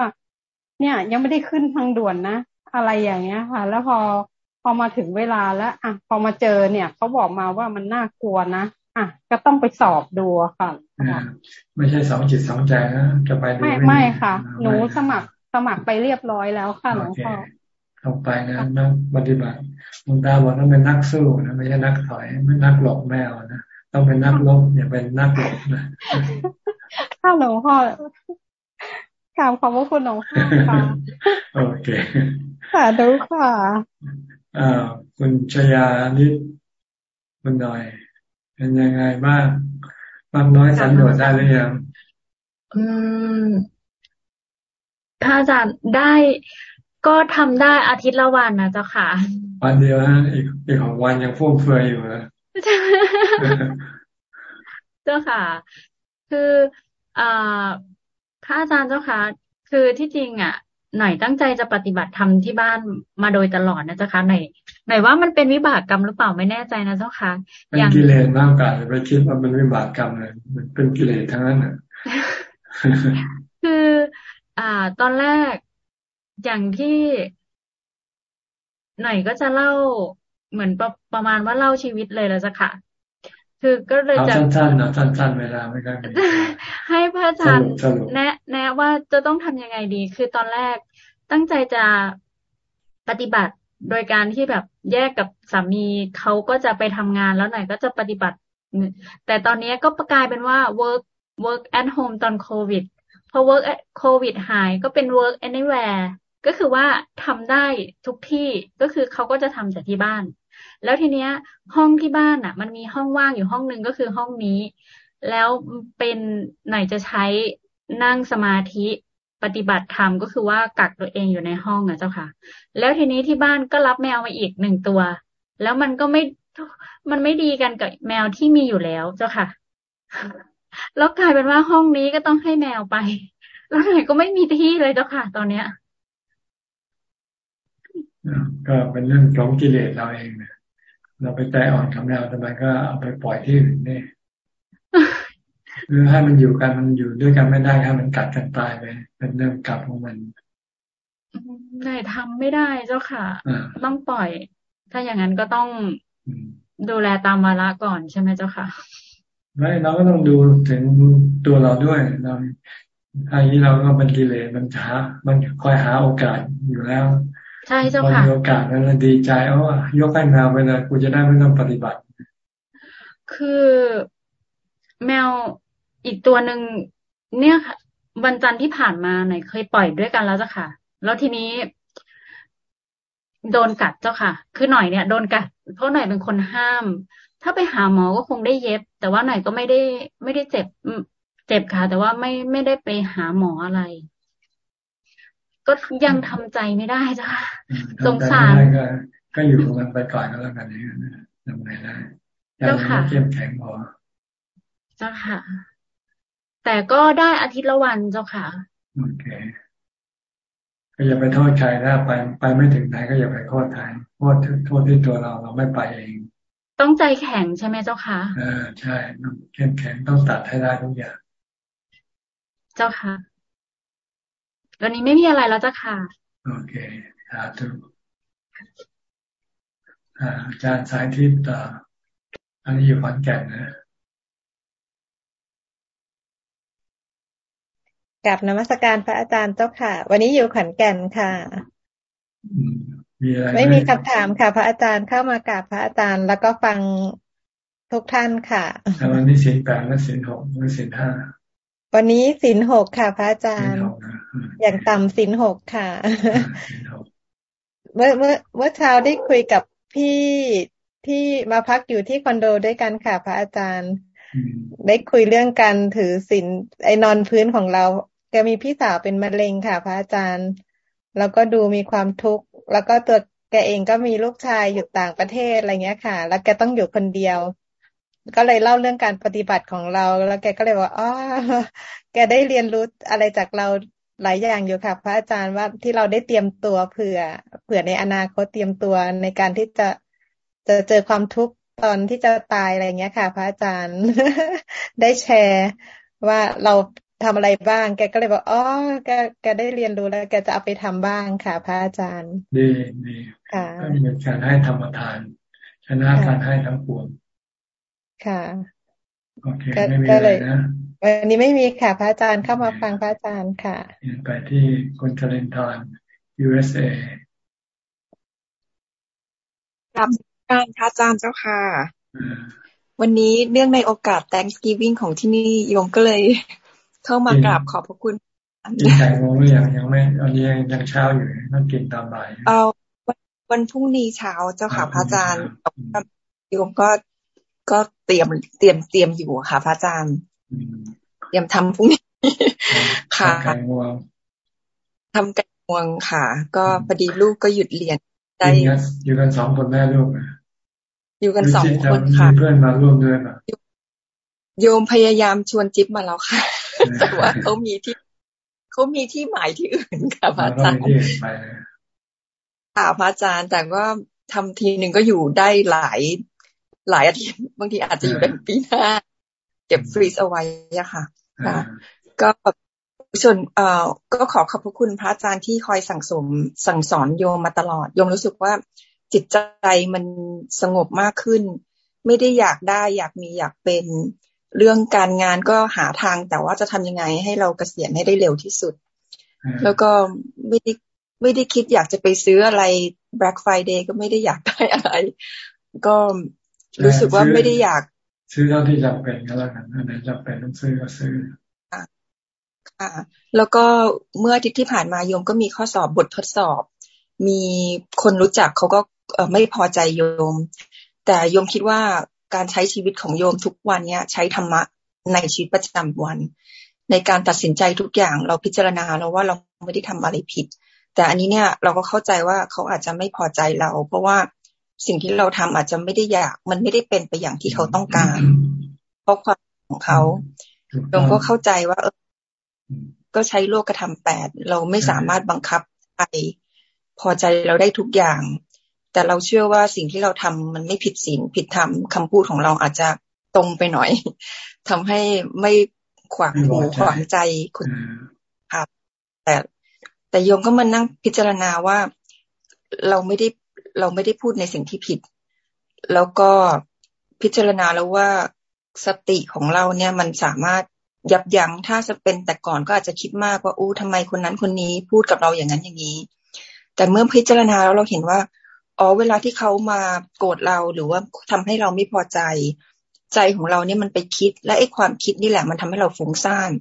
Speaker 28: เนี่ย ยังไม่ได้ขึ้นทางด่วนนะอะไรอย่างเงี้ยค่ะ แล้วพอพอมาถึงเวลาแล้ว อะ พอมาเจอเนี่ยเขาบอกมาว่ามันน่ากลัวนะอะ ก็ต้องไปสอบดูค่ะ
Speaker 1: ไม่ใช่สองจิตสองใจนะจะไป
Speaker 28: ดูไม่ไม่ค่ะ หนูสมัครสมัครไปเรียบร้อยแล้วค่ะหลวงพ่อ
Speaker 1: เข้าไปนะนักปฏิบัติหลวงตาบอกต้องเป็นนักสู้นะไม่ใช่นักถอยไม่นักหลบแมวนะต้องเป็นนักลบอย่าเป็นนักหลบนะ
Speaker 28: ค่ะหลวงพ่อกราบขอบพระคุณหลวงพ่อค่ะ
Speaker 1: โอเค
Speaker 28: ค่ะดูค่ะ
Speaker 1: อ่าคุณชยานิดคุณหน่อย เป็นยังไงบ้างบางน้อยสันโดษได้หรือยัง
Speaker 29: อืมถ้าอาจารย์ได้ก็ทำได้อาทิตย์ละวันนะเจ้าค่ะ
Speaker 1: วันเดียวนะอีกอีกของวันยังฟุ่มเฟือยอยู่นะ
Speaker 29: เจ้าค่ะ คืออ่าพระอาจารย์เจ้าค่ะ คือที่จริงอะ หน่อยตั้งใจจะปฏิบัติธรรมที่บ้านมาโดยตลอดนะเจ้าค่ะหน่อยหน่อยว่ามันเป็นวิบากกรรมหรือเปล่าไม่แน่ใจนะเจ้าค่ะ
Speaker 1: เป็นกิเลสมากกว่าไปคิดว่ามันวิบากกรรมเลยมันเป็นกิเลสทั้งนั้นอะ
Speaker 29: คืออ่า ตอนแรกอย่างที่หน่อยก็จะเล่าเหมือนประประมาณว่าเล่าชีวิตเลยแล้วจ้ะค่ะ คือก็เลย
Speaker 1: จะสั้นๆนะสั้นๆเวลาไม่ได้
Speaker 29: ให้พระอาจารย์แนะแนะว่าจะต้องทำยังไงดี คือตอนแรกตั้งใจจะปฏิบัติโดยการที่แบบแยกกับสามีเขาก็จะไปทำงานแล้วหน่อยก็จะปฏิบัติ แต่ตอนนี้ก็กลายเป็นว่า work work at home ตอนโควิดพอ work at โควิดหายก็เป็น work anywhere ก็คือว่าทำได้ทุกที่ก็คือเขาก็จะทำจากที่บ้าน แล้วทีเนี้ย ห้องที่บ้านอะ มันมีห้องว่างอยู่ห้องนึงก็คือห้องนี้ แล้วเป็นไหนจะใช้นั่งสมาธิปฏิบัติธรรมก็คือว่ากักตัวเองอยู่ในห้องอะเจ้าค่ะ แล้วทีนี้ที่บ้านก็รับแมวมาอีกหนึ่งตัว แล้วมันก็ไม่มันไม่ดีกันกับแมวที่มีอยู่แล้วเจ้าค่ะ แล้วกลายเป็นว่าห้องนี้ก็ต้องให้แมวไป แล้วไหนก็ไม่มีที่เลยเจ้าค่ะ ตอนเนี้ย
Speaker 1: ก็เป็นเรื่องของกิเลสเราเองเนี่ย เราไปแต่อ่อนกับแมวทำไมก็เอาไปปล่อยที่อื่นนี่หรือให้มันอยู่กันมันอยู่ด้วยกันไม่ได้ให้มันกัดกันตายไปเป็นเรื่องกลับของมัน
Speaker 29: ไหนทำไม่ได้เจ้าค่ะ ต้องปล่อย ถ้าอย่างนั้นก็ต้องดูแลตามวาระก่อนใช่ไหมเจ้าค่ะ
Speaker 1: ไม่เราก็ต้องดูถึงตัวเราด้วยเราอันนี้เราก็เป็นกิเลสมันหามันคอยหาโอกาสอยู่แล้ว
Speaker 29: ใช่เจ้าค่ะ
Speaker 1: มีโอกาสนั้นดีใจเอ้ยกให้แมวไปเลยกูจะได้ไม่ต้องปฏิบัติ
Speaker 29: คือแมวอีกตัวหนึ่งเนี่ยวันจันทร์ที่ผ่านมาหน่อยเคยปล่อยด้วยกันแล้วจ้ะค่ะ แล้วทีนี้ โดนกัดเจ้าค่ะ คือหน่อยเนี่ยโดนกัดเพราะหน่อยเป็นคนห้าม ถ้าไปหาหมอก็คงได้เย็บ แต่ว่าหน่อยก็ไม่ได้ไม่ได้เจ็บเจ็บค่ะ แต่ว่าไม่ไม่ได้ไปหาหมออะไร ก็ยังทำใจไม่ได้จ้ะสงสาร
Speaker 1: ก็อยู่มันไปก่อนก็แล้วกันนี่ทำไงได้ยังไม่เข้มแข็งพอ
Speaker 29: เจ้าค่ะ แต่ก็ได้อาทิตย์ละวันเจ้าค่ะ
Speaker 1: โอเคก็อย่าไปโทษใครนะไปไปไม่ถึงไหนก็อย่าไปโทษใครโทษโทษที่ตัวเราเราไม่ไปเอง
Speaker 29: ต้องใจแข็งใช่ไหมเจ้าค่ะ
Speaker 1: เออใช่ต้องเข้มแข็งต้องตัดให้ได้ทุกอย่าง
Speaker 29: เจ้าค่ะ วันนี้ไม่มีอะไรแล้วเจ้าค่ะ
Speaker 1: โอเคสาธุอาจารย์สายทิพย์ต่ออันนี้อยู่ขอนแก่นนะ
Speaker 15: กับนมัสการพระอาจารย์เจ้าค่ะ วันนี้อยู่ขอนแก่นค่ะ
Speaker 1: มีอะไร
Speaker 15: ไม่มีคำถามค่ะ พระอาจารย์เข้ามากราบพระอาจารย์ แล้วก็ฟังทุกท่านค่ะ
Speaker 1: วันนี้สินแปดและสินหกและสินห้า
Speaker 15: วันนี้สินหกค่ะ พระอาจารย์ อย่างต่ำสินหกค่ะ เมื่อเมื่อเมื่อเช้าได้คุยกับพี่ที่มาพักอยู่ที่คอนโดด้วยกันค่ะ พระอาจารย์ ได้คุยเรื่องการถือศีลไอนอนพื้นของเรา แกมีพี่สาวเป็นมะเร็งค่ะ พระอาจารย์ แล้วก็ดูมีความทุกข์แล้วก็ตัวแกเองก็มีลูกชายอยู่ต่างประเทศอะไรเงี้ยค่ะ แล้วแกต้องอยู่คนเดียวก็เลยเล่าเรื่องการปฏิบัติของเรา แล้วแกก็เลยว่าอ๋อแกได้เรียนรู้อะไรจากเรา หลายอย่างอยู่ค่ะ พระอาจารย์ว่าที่เราได้เตรียมตัวเผื่อ เผื่อในอนาคตเตรียมตัวในการที่จะจะเจอความทุกข์ตอนที่จะตายอะไรเงี้ยค่ะ พระอาจารย์ ได้แชร์ว่าเราทำอะไรบ้าง แกก็เลยบอกอ๋อแกแกได้เรียนรู้แล้ว แกจะเอาไปทำบ้างค่ะ พระอาจารย์
Speaker 1: ดีดีค่ะก็เป็นการให้ธรรมทาน ชนะการให้ทั้งปวง
Speaker 15: ค่ะ
Speaker 1: โอเคไม่มีอะไรนะ
Speaker 15: วันนี้ไม่มีค่ะ พระอาจารย์เข้ามาฟังพระอาจารย์ค่ะ
Speaker 1: ไปที่คุณคารินทอน USA
Speaker 30: ครับการพระอาจารย์เจ้าค่ะ วันนี้เนื่องในโอกาส Thanksgiving ของที่นี่โยมก็เลยเข้ามากราบขอบพระคุณ
Speaker 1: กินไก่โมงหรือยังยังไม่ตอนนี้ยังเช้าอยู่ต้องกินตามบ่าย
Speaker 30: เอาวันพรุ่งนี้เช้าเจ้าค่ะพระอาจารย์โยมก็ก็เตรียมเตรียมเตรียมอยู่ค่ะพระอาจารย์เต รียมทำพรุ่งนี้ค่ะทำไก่งวงทำไก่งวงค่ะ ก็พอดีลูกก็หยุดเรียน
Speaker 1: ได้อยู่กันสองคนแม่ลูก
Speaker 30: อยู่กันสองคนค่ะ
Speaker 1: เพื่อนมาร่วมด้วยนะ
Speaker 30: โยมพยายามชวนจิ๊บมาแล้วค่ะ แต่ว่าเขามีที่เขามีที่หมายที่อื่นค่ะพระอาจารย์ค่ะพระอาจารย์แต่ว่าทำทีหนึ่งก็อยู่ได้หลายหลายอาทิตย์บางทีอาจจะอยู่เป็นปีหน้าเก็บฟรีซเอาไว้อะค่ะ ก็ส่วนเอ่อก็ขอขอบพระคุณพระอาจารย์ที่คอยสั่งสมสั่งสอนโยมมาตลอด โยมรู้สึกว่าจิตใจมันสงบมากขึ้น ไม่ได้อยากได้อยากมีอยากเป็นเรื่องการงานก็หาทางแต่ว่าจะทำยังไงให้เราเกษียณให้ได้เร็วที่สุด แล้วก็ไม่ได้ไม่ได้คิดอยากจะไปซื้ออะไร Black Friday ก็ไม่ได้อยากได้อะไร ก็รู้สึกว่าไม่ได้อยาก
Speaker 1: ซื้อเท่าที่จำเป็นก็แล้วกันอันไหนจำเป็นต้องซื้อก็ซื้อ
Speaker 30: ค่ะ แล้วก็เมื่ออาทิตย์ที่ผ่านมาโยมก็มีข้อสอบบททดสอบ มีคนรู้จักเขาก็ไม่พอใจโยม แต่โยมคิดว่าการใช้ชีวิตของโยมทุกวันเนี้ยใช้ธรรมะในชีวิตประจำวัน ในการตัดสินใจทุกอย่างเราพิจารณาแล้วว่าเราไม่ได้ทำอะไรผิด แต่อันนี้เนี่ยเราก็เข้าใจว่าเขาอาจจะไม่พอใจเรา เพราะว่า สิ่งที่เราทำอาจจะไม่ได้อยาก มันไม่ได้เป็นไปอย่างที่เขาต้องการ เพราะความของเขาโยมก็เข้าใจว่า เออ ก็ใช้โลกธรรมแปดเราไม่สามารถบังคับใครพอใจเราได้ทุกอย่าง แต่เราเชื่อว่าสิ่งที่เราทำมันไม่ผิดศีลผิดธรรมคำพูดของเราอาจจะตรงไปหน่อยทำให้ไม่ขวางหูขวางใจคุณครับแต่แต่โยมก็มานั่งพิจารณาว่าเราไม่ได้ เราไม่ได้พูดในสิ่งที่ผิด แล้วก็พิจารณาแล้วว่าสติของเราเนี่ยมันสามารถยับยั้งถ้าจะเป็นแต่ก่อนก็อาจจะคิดมากว่าอู้ทำไมคนนั้นคนนี้พูดกับเราอย่างนั้นอย่างนี้ แต่เมื่อพิจารณาแล้วเราเห็นว่าอ๋อเวลาที่เขามาโกรธเราหรือว่าทำให้เราไม่พอใจ ใจของเราเนี่ยมันไปคิด และไอ้ความคิดนี่แหละมันทำให้เราฟุ้งซ่าน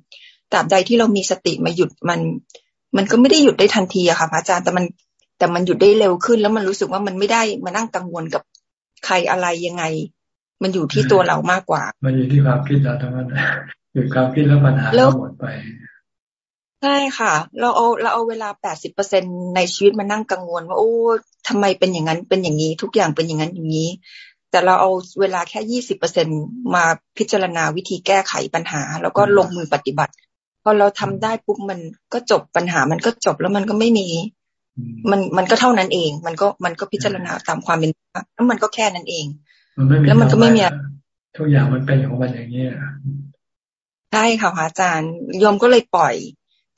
Speaker 30: ตราบใดที่เรามีสติมาหยุดมัน มันก็ไม่ได้หยุดได้ทันทีอะค่ะพระอาจารย์แต่มัน แต่มันหยุดได้เร็วขึ้นแล้วมันรู้สึกว่ามันไม่ได้มานั่งกังวลกับใครอะไรยังไง มันอยู่ที่ตัวเรามากกว่า
Speaker 1: มันอยู่ที่ความคิดเราทั้งนั้นหยุดความคิดแล้วปัญหาก็หมดไป
Speaker 30: ใช่ค่ะ เราเอาเราเอาเวลาแปดสิบเปอร์เซ็นในชีวิตมานั่งกังวล ว่าโอ้ทำไมเป็นอย่างนั้นเป็นอย่างนี้ ทุกอย่างเป็นอย่างนั้นอย่างนี้ แต่เราเอาเวลาแค่ยี่สิบเปอร์เซ็นมาพิจารณาวิธีแก้ไขปัญหา แล้วก็ลงมือปฏิบัติพอเราทำได้ปุ๊บมันก็จบปัญหามันก็จบแล้วมันก็ไม่มี มันมันก็เท่านั้นเอง มันก็มันก็พิจารณาตามความเป็นแล้วมันก็แค่นั้นเอง แล้วมันก็ไม่มี
Speaker 1: ทุกอย่างมันเป็นของมันอย่างนี้
Speaker 30: ใช่ค่ะพระอาจารย์ยมก็เลยปล่อย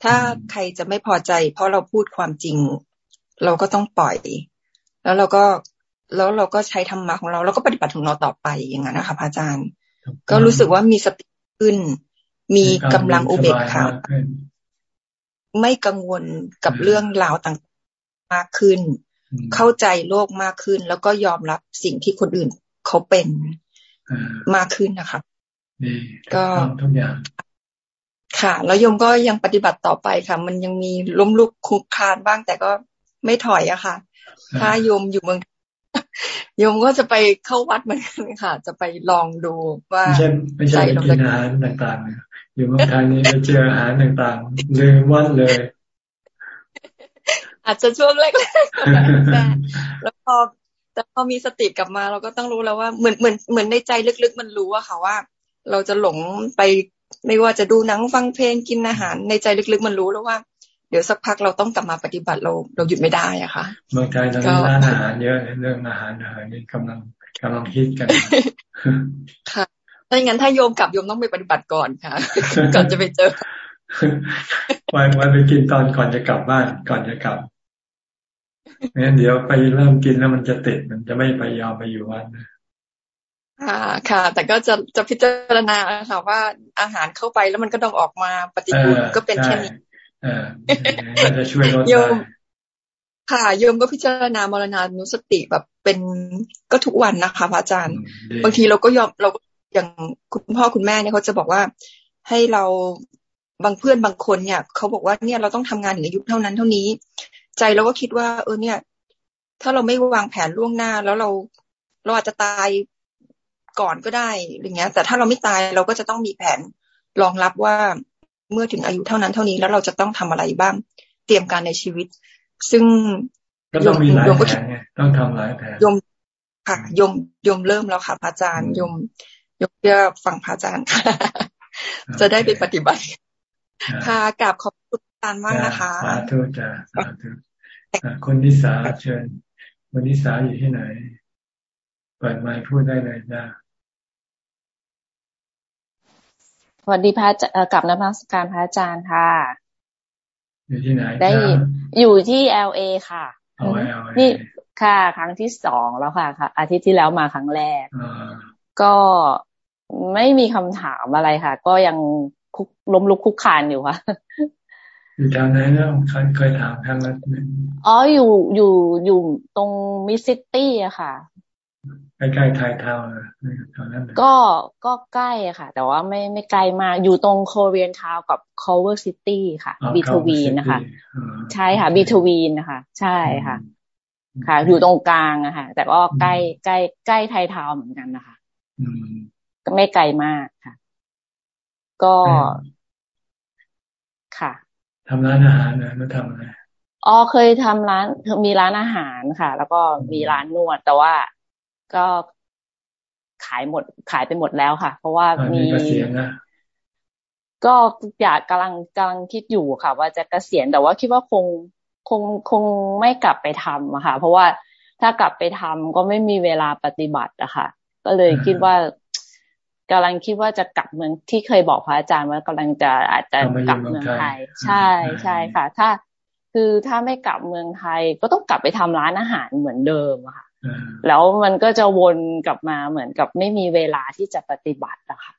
Speaker 30: ถ้าใครจะไม่พอใจ เพราะเราพูดความจริง เราก็ต้องปล่อย แล้วเราก็แล้วเราก็ใช้ธรรมะของเรา แล้วก็ปฏิบัติของเราต่อไปอย่างนั้นนะคะพระอาจารย์ ก็รู้สึกว่ามีสติขึ้น มีกำลังอุเบกขาไม่กังวลกับเรื่องราวต่าง มากขึ้น เข้าใจโลกมากขึ้น แล้วก็ยอมรับสิ่งที่คนอื่นเขาเป็นมากขึ้นนะคะ
Speaker 1: ก็ทุกอย่าง
Speaker 30: ค่ะ แล้วยมก็ยังปฏิบัติต่อไปค่ะ มันยังมีล้มลุกคุกคานบ้างแต่ก็ไม่ถอยอะค่ะ ถ้ายมอยู่เมืองโยมก็จะไปเข้าวัดเหมือนกันค่ะ จะไปลองดูว่า
Speaker 1: ไม่ใช่ไม่ใช่ไปกินอาหารต่างๆอยู่เมืองไทยนี้ไปเจออาหารต่างๆลืมวัดเลย
Speaker 30: อาจจะช่วงแรกๆแล้วพอแต่พอมีสติกลับมา เราก็ต้องรู้แล้วว่าเหมือนเหมือนเหมือนในใจลึกๆ มันรู้อะค่ะว่า เราจะหลงไปไม่ว่าจะดูหนังฟังเพลงกินอาหาร ในใจลึกๆ มันรู้แล้วว่า เดี๋ยวสักพักเราต้องกลับมาปฏิบัติเราเราหยุดไม่ได้อะค่ะ
Speaker 1: เมืองไทยตอนนี้ร้านอาหารเยอะเรื่องอาหารอาหารนี่กำลังกำลังคิดกัน
Speaker 30: ค่ะถ้าอย่างนั้นถ้าโยมกลับโยมต้องไปปฏิบัติก่อนค่ะ ก่อนจะไปเจอ
Speaker 1: ไว้ไว้ไปกินตอนก่อนจะกลับบ้านก่อนจะกลับ งั้นเดี๋ยวไปเริ่มกินแล้วมันจะติดมันจะไม่ไปยอมไปอยู่วันนะ
Speaker 30: ค่ะค่ะ แต่ก็จะจะพิจารณาค่ะว่าอาหารเข้าไปแล้วมันก็ต้องออกมาปฏิบูลก็เป็นแค่นี้
Speaker 1: จะช่วยลด
Speaker 30: โยมค่ะโยมก็พิจารณามรณานุสติแบบเป็นก็ทุกวันนะคะพระอาจารย์ บางทีเราก็ยอมเราอย่างคุณพ่อคุณแม่เนี่ยเขาจะบอกว่าให้เราบางเพื่อนบางคนเนี่ยเขาบอกว่าเนี่ยเราต้องทำงานถึงอายุเท่านั้นเท่านี้ ใจเราก็คิดว่า เออเนี่ย ถ้าเราไม่วางแผนล่วงหน้า แล้วเราเราอาจจะตายก่อนก็ได้อย่างเงี้ย แต่ถ้าเราไม่ตายเราก็จะต้องมีแผนรองรับว่าเมื่อถึงอายุเท่านั้นเท่านี้แล้วเราจะต้องทำอะไรบ้าง เตรียมการในชีวิต ซึ่ง
Speaker 1: ก็ต้องมีหลายแผนไงต้องทำหลายแผน
Speaker 30: ยมค่ะยมยมเริ่มแล้วค่ะพระอาจารย์ยมยมเพื่อฟังพระอาจารย์ค่ะ จะได้ไปปฏิบัติ ค่ะกราบขอบคุณอาจารย์มากนะคะ
Speaker 1: สาธุจ้าสาธุ คนนิสาเชิญคนนิสาอยู่ที่ไหนเปิดไมค์พูดได้เลยจ้า
Speaker 31: วัสดีพระกับนักมัสการพระอาจารย์ค่ะ
Speaker 1: อยู่ที่ไหน
Speaker 31: ได้อยู่ที่ LA ค่ะนี่ค่ะ ครั้งที่สองแล้วค่ะค่ะ อาทิตย์ที่แล้วมาครั้งแรกก็ไม่มีคำถามอะไรค่ะ ก็ยังคลุกล้มลุกคลุกคลานอยู่ค่ะ
Speaker 1: อยู่ทางไหนเนาะเคยถามทางนั้น
Speaker 31: อ๋ออยู่อยู่อยู่ตรง Mid-City อะค่ะ
Speaker 1: ใกล้ๆ Thai Town ตอนนั้น
Speaker 31: ก็ก็ใกล้ค่ะ แต่ว่าไม่ไม่ไกลมากอยู่ตรง Koreatown กับ Culver City ค่ะ between นะคะ ใช่ค่ะ between นะคะ ใช่ค่ะ ค่ะ อยู่ตรงกลางอะค่ะ แต่ก็ใกล้ใกล้ใกล้ Thai Town เหมือนกันนะคะก็ไม่ไกลมากค่ะ ก็ค่ะ
Speaker 1: ทำร้านอาหารนะไม่ทำอะไร
Speaker 31: อ๋อเคยทำร้านมีร้านอาหารค่ะ แล้วก็มีร้านนวด แต่ว่าก็ขายหมดขายไปหมดแล้วค่ะ เพราะว่ามีก็อยากกำลังกำลังคิดอยู่ค่ะ ว่าจะเกษียณแต่ว่าคิดว่าคงคงคงไม่กลับไปทำอะค่ะ เพราะว่าถ้ากลับไปทำก็ไม่มีเวลาปฏิบัติอะค่ะ ก็เลยคิดว่า กำลังคิดว่าจะกลับเมืองที่เคยบอกพระอาจารย์ว่ากำลังจะอาจจะกลับเมืองไทย ใช่ใช่ค่ะ ถ้าคือถ้าไม่กลับเมืองไทยก็ต้องกลับไปทำร้านอาหารเหมือนเดิมค่ะ แล้วมันก็จะวนกลับมาเหมือนกับไม่มีเวลาที่จะปฏิบัติอะค่ะ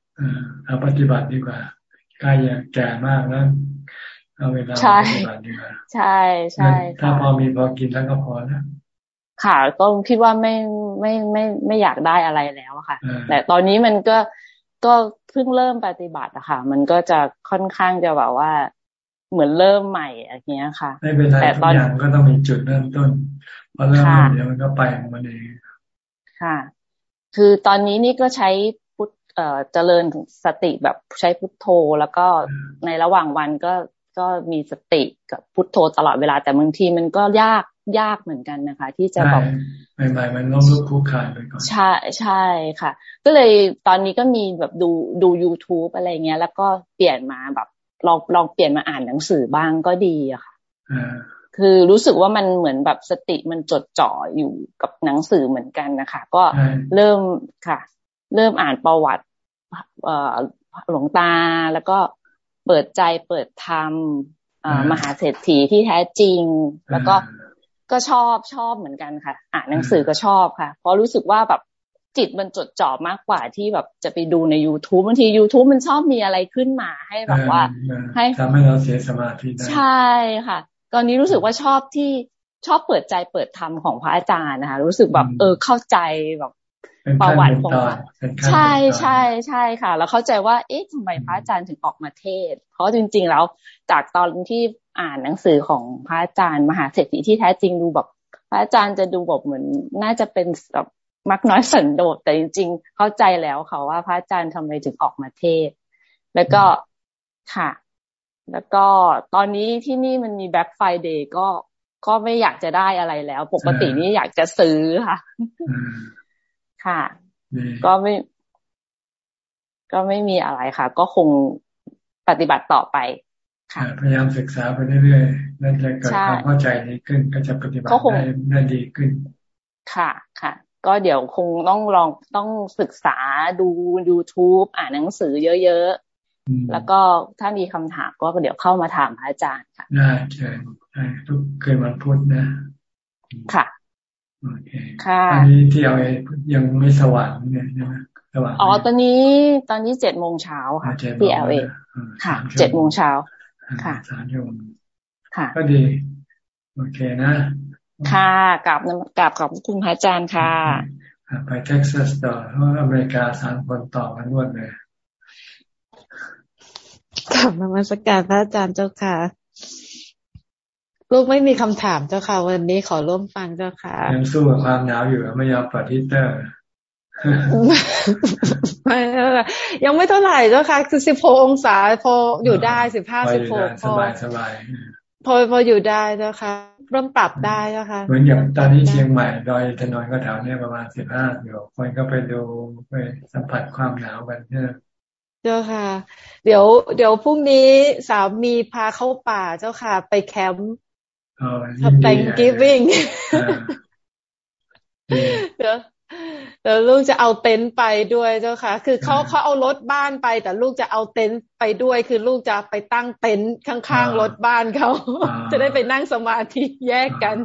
Speaker 1: เอาปฏิบัติดีกว่าใกล้ยังแก่มากแล้วเอาเวลาปฏิบัติดีกว่า
Speaker 31: ใช่ใช่
Speaker 1: ถ้าพอมีพอกินแล้วก็พอแล้ว
Speaker 31: ค่ะก็คิดว่าไม่ไม่ไม่ไม่อยากได้อะไรแล้วค่ะ แต่ตอนนี้มันก็ก็เพิ่งเริ่มปฏิบัติอะค่ะ มันก็จะค่อนข้างจะแบบว่าเหมือนเริ่มใหม่อย่างเงี้ยค่ะ
Speaker 1: ไม่เป็นไรทุกอย่างก็ต้องมีจุดเริ่มต้นพอเริ่มเดี๋ยวมันก็ไปของมันเอง
Speaker 31: ค่ะ คือตอนนี้นี่ก็ใช้พุทเอ่อเจริญสติแบบใช้พุทโธ แล้วก็ในระหว่างวันก็ก็มีสติกับพุทโธตลอดเวลาแต่บางทีมันก็ยาก ยากเหมือนกันนะคะ ที่จะแบบ
Speaker 1: ใหม่ๆมันล้มลุกคุกคานไปก่อน
Speaker 31: ใช่ใช่ค่ะ ก็เลยตอนนี้ก็มีแบบดูดู youtube อะไรเงี้ย แล้วก็เปลี่ยนมาแบบลองลองเปลี่ยนมาอ่านหนังสือบ้างก็ดีอะค่ะคือรู้สึกว่ามันเหมือนแบบสติมันจดจ่ออยู่กับหนังสือเหมือนกันนะคะ ก็เริ่มค่ะ เริ่มอ่านประวัติหลวงตาแล้วก็เปิดใจเปิดธรรมมหาเศรษฐีที่แท้จริง แล้วก็ ก็ชอบชอบเหมือนกันค่ะ อ่านหนังสือก็ชอบค่ะ เพราะรู้สึกว่าแบบจิตมันจดจ่อมากกว่าที่แบบจะไปดูใน youtube บางที youtube มันชอบมีอะไรขึ้นมาให้แบบว่า
Speaker 1: ให้ทำให้เราเสียสมาธิได้
Speaker 31: ใช่ค่ะ ตอนนี้รู้สึกว่าชอบที่ชอบเปิดใจเปิดธรรมของพระอาจารย์นะคะ รู้สึกแบบเออเข้าใจแบบ ประวัติของใช่ใช่ใช่ค่ะ แล้วเข้าใจว่า เอ๊ะทำไมพระอาจารย์ถึงออกมาเทศ เพราะจริง ๆ แล้วจากตอนที่อ่านหนังสือของพระอาจารย์ มหาเศรษฐีที่แท้จริงดูแบบ พระอาจารย์จะดูแบบเหมือนน่าจะเป็นแบบมักน้อยสันโดษแต่จริง ๆ เข้าใจแล้วค่ะว่าพระอาจารย์ทำไมถึงออกมาเทศน์ แล้วก็ค่ะ แล้วก็ตอนนี้ที่นี่มันมี Black Friday ก็ก็ไม่อยากจะได้อะไรแล้ว ปกตินี้อยากจะซื้อค่ะ ค่ะ ก็ไม่ ก็ไม่มีอะไรค่ะ ก็คงปฏิบัติต่อไป
Speaker 1: ค่ะพยายามศึกษาไปเรื่อยๆนั่นจะเกิดความเข้าใจดีขึ้น ก็จะปฏิบัติได้ได้ดีขึ้น
Speaker 31: ค่ะค่ะ ก็เดี๋ยวคงต้องลองต้องศึกษาดู YouTube อ่านหนังสือเยอะๆ แล้วก็ถ้ามีคำถามก็เดี๋ยวเข้ามาถามพระอาจารย์ค่ะ
Speaker 1: ได้เชิญทุกเคยวันพุธนะ
Speaker 31: ค่ะ
Speaker 1: โอเคค่ะอันนี้ที่เอายังไม่สว่างเนี่ยใช่ไหมสว่าง
Speaker 31: อ๋อตอนนี้ตอนนี้เจ็ดโมงเช้าค่ะที่เอลเอค่ะเจ็ดโมงเช้าค่ะ
Speaker 1: สามชั่วโมง
Speaker 31: ค่ะ
Speaker 1: ก็ดี โอเคนะ
Speaker 31: ค่ะกลับกลับขอบคุณพระอาจารย์ค่ะ
Speaker 1: ไปเท็กซัสต่อเพราะอเมริกาสามคนต่อกันรวดเลย
Speaker 32: กลับนมัสการพระอาจารย์เจ้าค่ะ ลูกไม่มีคำถามเจ้าค่ะ วันนี้ขอร่วมฟังเจ้าค่ะ
Speaker 1: ยังสู้กับความหนาวอยู่ไม่ยอมปิดฮีเตอร์
Speaker 32: ไม่ยังไม่เท่าไหร่เจ้าค่ะคือสิบหกองศาพออยู่ได้สิบห้าสิบหก
Speaker 1: พอสบายสบาย
Speaker 32: พอพออยู่ได้เจ้าค่ะ เริ่มปรับได้เจ้าค่ะ
Speaker 1: เหมือนอย่างตอนนี้เชียงใหม่ดอยถนนก็แถวนี้ประมาณสิบห้าอยู่คนก็ไปดูไปสัมผัสความหนาวกันเนี่ย
Speaker 32: เจ้าค่ะ เดี๋ยว เดี๋ยวพรุ่งนี้สามีพาเข้าป่าเจ้าค่ะ ไปแคมป์ แต่งกิฟวิ่งเดี๋ยวเดี๋ยวลูกจะเอาเต็นท์ไปด้วยเจ้าค่ะ คือเขาเขาเอารถบ้านไป แต่ลูกจะเอาเต็นท์ไปด้วย คือลูกจะไปตั้งเต็นท์ข้างๆรถบ้านเขาจะได้ไปนั่งสมาธิแยกกัน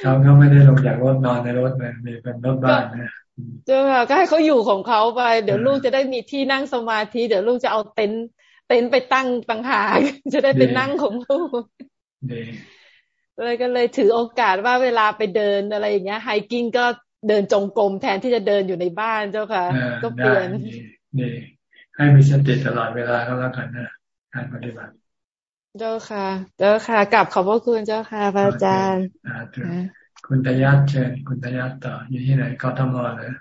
Speaker 1: เขาเขาไม่ได้ลงจากรถนอนในรถเลยมีเป็นรถบ้านนะ
Speaker 32: เจ้าค่ะก็ให้เขาอยู่ของเขาไป เดี๋ยวลูกจะได้มีที่นั่งสมาธิ เดี๋ยวลูกจะเอาเต็นท์เต็นท์ไปตั้งต่างหากจะได้ไปนั่งของลูก เลยก็เลยถือโอกาสว่าเวลาไปเดินอะไรอย่างเงี้ยไฮกิ้งก็เดินจงกรมแทนที่จะเดินอยู่ในบ้านเจ้าค่ะ ก็เปลี่ยน
Speaker 1: ดีให้มีสติตลอดเวลาก็แล้วกันนะการปฏิบัติ
Speaker 32: เจ้าค่ะ เจ้าค่ะกลับขอบพระคุณเจ้าค่ะพระอาจารย์
Speaker 1: คุณตยัดเชิญคุณตยัดต่ออยู่ที่ไหนกทมเลย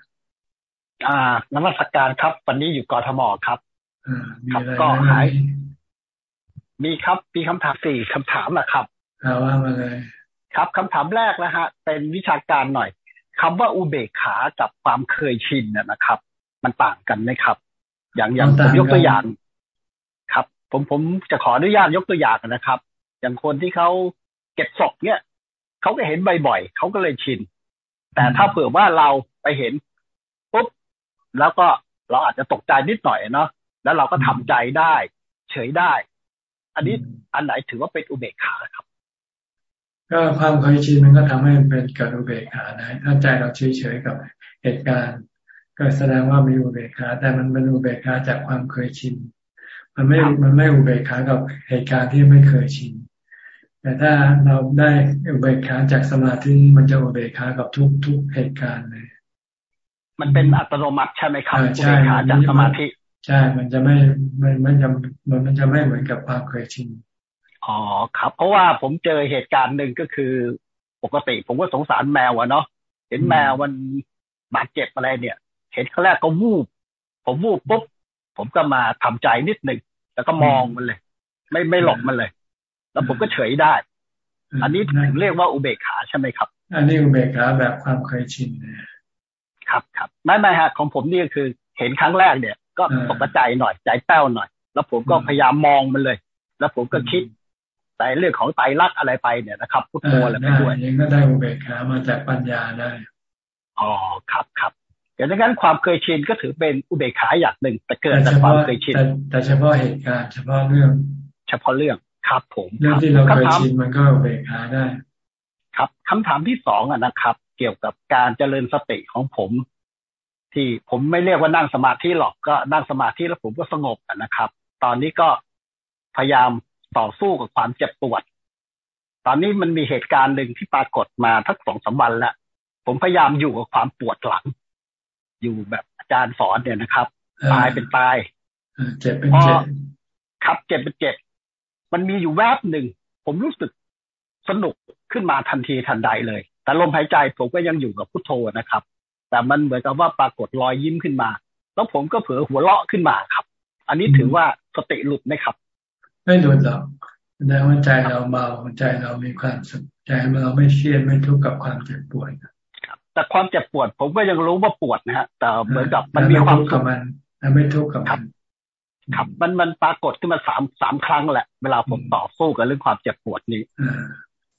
Speaker 33: อ่านมัสการครับ วันนี้อยู่กทมครับ
Speaker 1: ค
Speaker 33: รับก็หาย มีครับมีคำถามสี่คำถามนะครับ
Speaker 1: ว่ามาเลย
Speaker 33: ครับคำถามแรกนะฮะ เป็นวิชาการหน่อยคำว่าอุเบกขากับความเคยชินนะครับ มันต่างกันไหมครับ อย่างอย่างผมยกตัวอย่าง ครับ ผมผมจะขออนุญาตยกตัวอย่างนะครับ อย่างคนที่เขาเก็บศพเนี่ยเขาก็เห็นบ่อยๆเขาก็เลยชิน แต่ถ้าเผื่อว่าเราไปเห็นปุ๊บแล้วก็เราอาจจะตกใจนิดหน่อยเนาะแล้วเราก็ทำใจได้ เฉยได้ อันนี้อันไหนถือว่าเป็นอุเบกขาครับ
Speaker 1: ก็ความเคยชินมันก็ทำให้มันเป็นเกิดอุเบกขาได้ถ้าใจเราเฉยๆกับเหตุการณ์ ก็แสดงว่ามีอุเบกขา แต่มันเป็นอุเบกขาจากความเคยชิน มันไม่ มันไม่อุเบกขากับเหตุการณ์ที่ไม่เคยชิน แต่ถ้าเราได้อุเบกขาจากสมาธิมันจะอุเบกขากับทุกทุกเหตุการณ์เลย
Speaker 33: มันเป็นอัตโนมัติใช่ไหมครับอุเบกขาจากสมาธิ
Speaker 1: ใช่ มันจะไม่มันมันจะมันจะไม่เหมือนกับความเคยชิน
Speaker 33: อ๋อครับ เพราะว่าผมเจอเหตุการณ์หนึ่งก็คือ ปกติผมก็สงสารแมวอะเนาะ เห็นแมวมันบาดเจ็บอะไรเนี่ย เห็นครั้งแรกก็วูบ ผมวูบปุ๊บ ผมก็มาทำใจนิดหนึ่ง แล้วก็มองมันเลย ไม่ไม่หลบมันเลย แล้วผมก็เฉยได้ อันนี้ถึงเรียกว่าอุเบกขาใช่ไหมครับ
Speaker 1: อันนี้อุเบกขาแบบความเคยชิน
Speaker 33: นะครับครับ ไม่ไม่ฮะของผมนี่คือ เห็นครั้งแรกเนี่ย ก็ตกใจหน่อยใจแป้วหน่อย แล้วผมก็พยายามมองมันเลย แล้วผมก็คิดแต่เรื่องของไตรลักษณ์อะไรไปเนี่ยนะครับพุทโธอะไรไปด้วย
Speaker 1: นี่ก็ได้อุเบกขามาจากปัญญาได้
Speaker 33: อ๋อครับครับอย่างนั้นความเคยชินก็ถือเป็นอุเบกขาอย่างหนึ่ง แต่เกิดจากความเคยชิน
Speaker 1: แต่เฉพาะเหตุการณ์เฉพาะเรื่อง
Speaker 33: เฉพาะเรื่องครับผม
Speaker 1: เรื่องที่เราเคยชินมันก็อุเบกขาได้
Speaker 33: ครับคำถามที่สองอะนะครับ เกี่ยวกับการเจริญสติของผม ที่ผมไม่เรียกว่านั่งสมาธิหรอกก็นั่งสมาธิแล้วผมก็สงบนะครับ ตอนนี้ก็พยายามต่อสู้กับความเจ็บปวด ตอนนี้มันมีเหตุการณ์หนึ่งที่ปรากฏมาทักสองสาวันแล้ว ผมพยายามอยู่กับความปวดหลัง อยู่แบบอาจารย์สอนเนี่ยนะครับ ตายเป็นตาย
Speaker 1: เจ็บเป็นเจ็บ
Speaker 33: ครับเจ็บเป็นเจ็บ มันมีอยู่แวบหนึ่ง ผมรู้สึกสนุกขึ้นมาทันทีทันใดเลย แต่ลมหายใจผมก็ยังอยู่กับพุทโธนะครับ แต่มันเหมือนกับว่าปรากฏรอยยิ้มขึ้นมา แล้วผมก็เผลอหัวเราะขึ้นมาครับ อันนี้ถือว่าสติหลุดไหมครับ
Speaker 1: ไม่โดนหรอกแสดงว่าใจเราเบาใจเรามีความสุขใจเราไม่เครียดไม่ทุกข์กับความเจ็บปวด
Speaker 33: แต่ความเจ็บปวด ผมก็ยังรู้ว่าปวดนะฮะแต่เหมือนกับมันมีความ
Speaker 1: สุขมันไม่ทุกข์กับมัน
Speaker 33: ครับมันมันปรากฏขึ้นมาสามสามครั้งแหละ เวลาผมต่อสู้กับเรื่องความเจ็บปวดนี้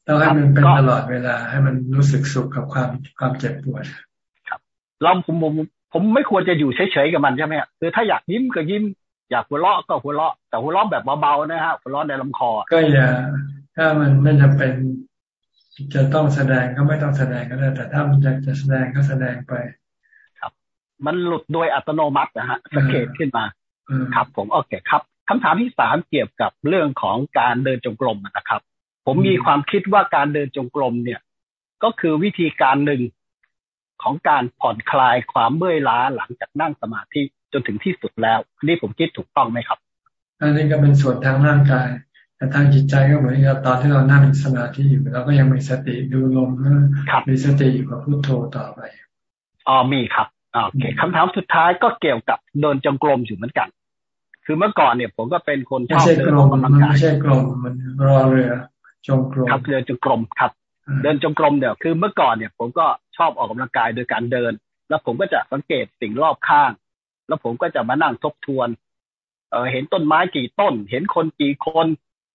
Speaker 1: ต้องให้มันเป็นตลอดเวลา ให้มันรู้สึกสุขกับความความเจ็บปวด
Speaker 33: ครับ เราผมผมผมไม่ควรจะอยู่เฉยๆกับมันใช่ไหมคือถ้าอยากยิ้มก็ยิ้ม อยากหัวเราะก็หัวเราะแต่หัวเราะแบบเบาๆนะฮะหัวเราะในลำคอ
Speaker 1: ก็อย่า ถ้ามันไม่จำเป็นจะต้องแสดงก็ไม่ต้องแสดงก็ได้แต่ถ้ามันอยากจะแสดงก็แสดงไป
Speaker 33: ครับ มันหลุดโดยอัตโนมัตินะฮะสังเกตขึ้นมาครับ ผมโอเคครับคำถามที่สามเกี่ยวกับเรื่องของการเดินจงกรมนะครับ ผมมีความคิดว่าการเดินจงกรมเนี่ย ก็คือวิธีการหนึ่ง ของการผ่อนคลายความเมื่อยล้าหลังจากนั่งสมาธิจนถึงที่สุดแล้วนี่ผมคิดถูกต้องไหมครับ
Speaker 1: อันนี้ก็เป็นส่วนทางร่างกาย แต่ทางจิตใจก็เหมือนกับตอนที่เรานั่งสมาธิอยู่เราก็ยังมีสติดูลมมีสติอยู่กับพุโทโธต่อไป
Speaker 33: อ๋อมีครับโอเคคำถามสุดท้ายก็เกี่ยวกับเดินจงกรมอยู่เหมือนกัน คือเมื่อก่อนเนี่ย ผมก็เป็นคนชอบเดินออกกำลังกาย
Speaker 1: ไม่ใช่กรมมันรอเรือจงกรม
Speaker 33: ครับเดินจงกรมครับ เดินจงกรมเดี๋ยวคือเมื่อก่อนเนี่ย ผมก็ ชอบออกกำลังกายโดยการเดิน แล้วผมก็จะสังเกตสิ่งรอบข้าง แล้วผมก็จะมานั่งทบทวนเออเห็นต้นไม้กี่ต้น เห็นคนกี่คน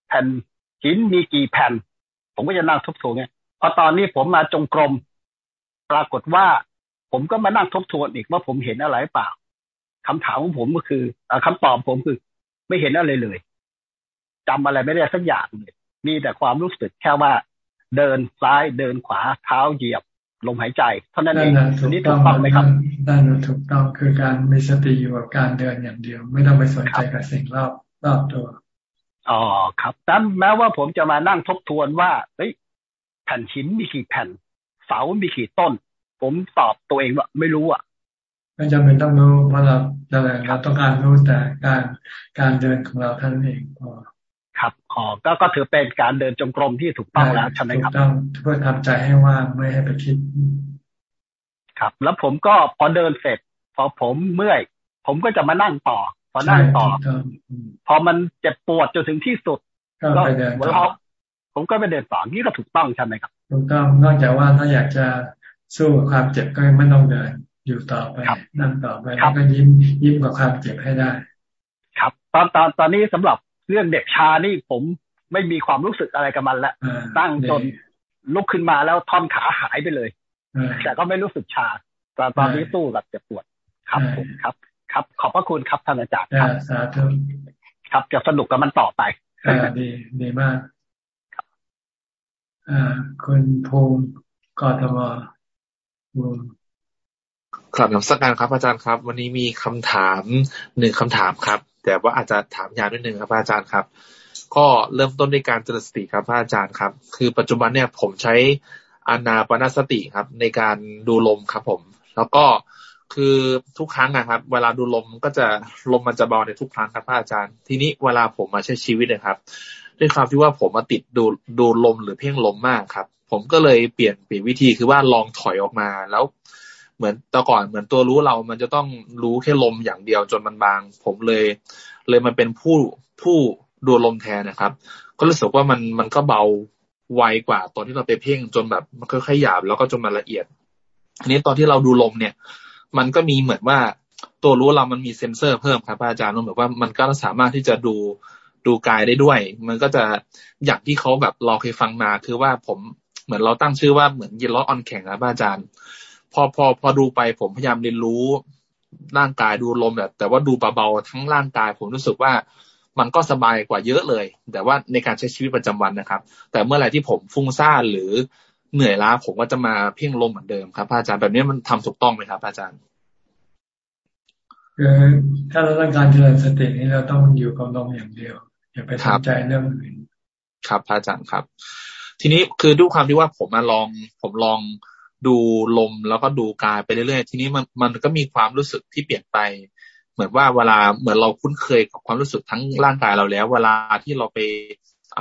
Speaker 33: แผ่นหินมีกี่แผ่น ผมก็จะนั่งทบทวนไงพอตอนนี้ผมมาจงกรม ปรากฏว่า ผมก็มานั่งทบทวนอีกว่าผมเห็นอะไรเปล่าคำถามของผมก็คืออคำตอบผมคือ ไม่เห็นอะไรเลยจำอะไรไม่ได้สักอย่างเลยมีแต่ความรู้สึกแค่ว่า เดินซ้ายเดินขวาเท้าเหยียบ ลมหายใจ เท่านั้นเองนี่ถูกต้องไหมครับ
Speaker 1: นั่นถูกต้องคือการมีสติอยู่กับการเดินอย่างเดียว ไม่ต้องไปสนใจกับสิ่งรอบรอบตัว
Speaker 33: อ๋อครับนั้นแม้ว่าผมจะมานั่งทบทวนว่าเฮ้ยแผ่นหินมีกี่แผ่น เสา มีกี่ต้น ผมตอบตัวเองว่าไม่รู้อะ
Speaker 1: ไม่จำเป็นต้องรู้เพราะเราเราต้องการรู้แต่การการเดินของเราท่านเองพอ
Speaker 33: ครับอ๋อก็ก็ถือเป็นการเดินจงกรมที่ถูกต้องแล้วใช่ไหมครับ
Speaker 1: ถูกต้องเพื่อทำใจให้ว่างไม่ให้ไปคิด
Speaker 33: ครับ แล้วผมก็พอเดินเสร็จ พอผมเมื่อย ผมก็จะมานั่งต่อ พอนั่งต่อ พอมันเจ็บปวดจนถึงที่สุด
Speaker 1: ก็ไปเดินต่อ
Speaker 33: ผมก็ไปเดินต่อนี่ก็ถูกต้องใช่ไหมครับ
Speaker 1: ถูกต้องนอกจากว่าถ้าอยากจะสู้กับความเจ็บก็ไม่ต้องเดินอยู่ต่อไปนั่งต่อไปแล้วก็ยิ้มยิ้มกับความเจ็บให้ได้
Speaker 33: ครับ ตอนตอนตอนนี้สำหรับ เรื่องเด็กชานี่ผมไม่มีความรู้สึกอะไรกับมันแล้วตั้งจนลุกขึ้นมาแล้วท่อนขาหายไปเลย แต่ก็ไม่รู้สึกชาแต่ตอนนี้สู้แบบเจ็บปวดครับผมครับ ครับ ขอบพระคุณครับท่านอาจารย์ครับ
Speaker 1: สาธุ
Speaker 33: ครับจะสนุกกับมันต่อไป
Speaker 1: ดีดีมากอ่าคุณภูมิกอทม
Speaker 34: ครับนักสักการครับอาจารย์ครับ วันนี้มีคำถามหนึ่งคำถามครับ แต่ว่าอาจจะถามยาวนิดนึงครับอาจารย์ครับ ก็เริ่มต้นด้วยการเจริญสติครับอาจารย์ครับ คือปัจจุบันเนี่ยผมใช้อานาปนาสติครับ ในการดูลมครับผม แล้วก็คือทุกครั้งนะครับ เวลาดูลมก็จะลมมันจะเบาในทุกครั้งครับพระอาจารย์ ทีนี้เวลาผมมาใช้ชีวิตนะครับด้วยความที่ว่าผมมาติดดูดูลมหรือเพ่งลมมากครับ ผมก็เลยเปลี่ยนเปลี่ยนวิธีคือว่าลองถอยออกมาแล้ว เหมือนแต่ก่อนเหมือนตัวรู้เรามันจะต้องรู้แค่ลมอย่างเดียวจนมันบาง ผมเลย เลยมันเป็นผู้ผู้ดูลมแทนนะครับ ก็รู้สึกว่ามันมันก็เบาไวกว่าตอนที่เราไปเพ่งจนแบบมันค่อยๆหยาบแล้วก็จนมาละเอียดอันนี้ตอนที่เราดูลมเนี่ย มันก็มีเหมือนว่าตัวรู้เรามันมีเซ็นเซอร์เพิ่มครับอาจารย์มันแบบว่ามันก็สามารถที่จะดูดูกายได้ด้วย มันก็จะอย่างที่เขาแบบเราเคยฟังมาคือว่าผมเหมือนเราตั้งชื่อว่าเหมือนยินล้อออนแข่งครับอาจารย์ พอพอพอดูไปผมพยายามเรียนรู้ร่างกายดูลมแบบแต่ว่าดูเบาๆทั้งร่างกายผมรู้สึกว่ามันก็สบายกว่าเยอะเลย แต่ว่าในการใช้ชีวิตประจำวันนะครับ แต่เมื่อไหร่ที่ผมฟุ้งซ่านหรือเหนื่อยล้าผมก็จะมาเพ่งลมเหมือนเดิมครับอาจารย์แบบนี้มันทำถูกต้องไหมครับอาจารย์
Speaker 1: คือถ้าเราต้องการเจริญสตินี้เราต้องอยู่กับลมอย่างเดียว อย่าไปสนใจเรื่องอื่น
Speaker 34: ครับอาจารย์ครับ ทีนี้คือด้วยความที่ว่าผมมาลอง ผมลอง ดูลมแล้วก็ดูกายไปเรื่อยๆ ทีนี้มันมันก็มีความรู้สึกที่เปลี่ยนไป เหมือนว่าเวลาเหมือนเราคุ้นเคยกับความรู้สึกทั้งร่างกายเราแล้ว เวลาที่เราไป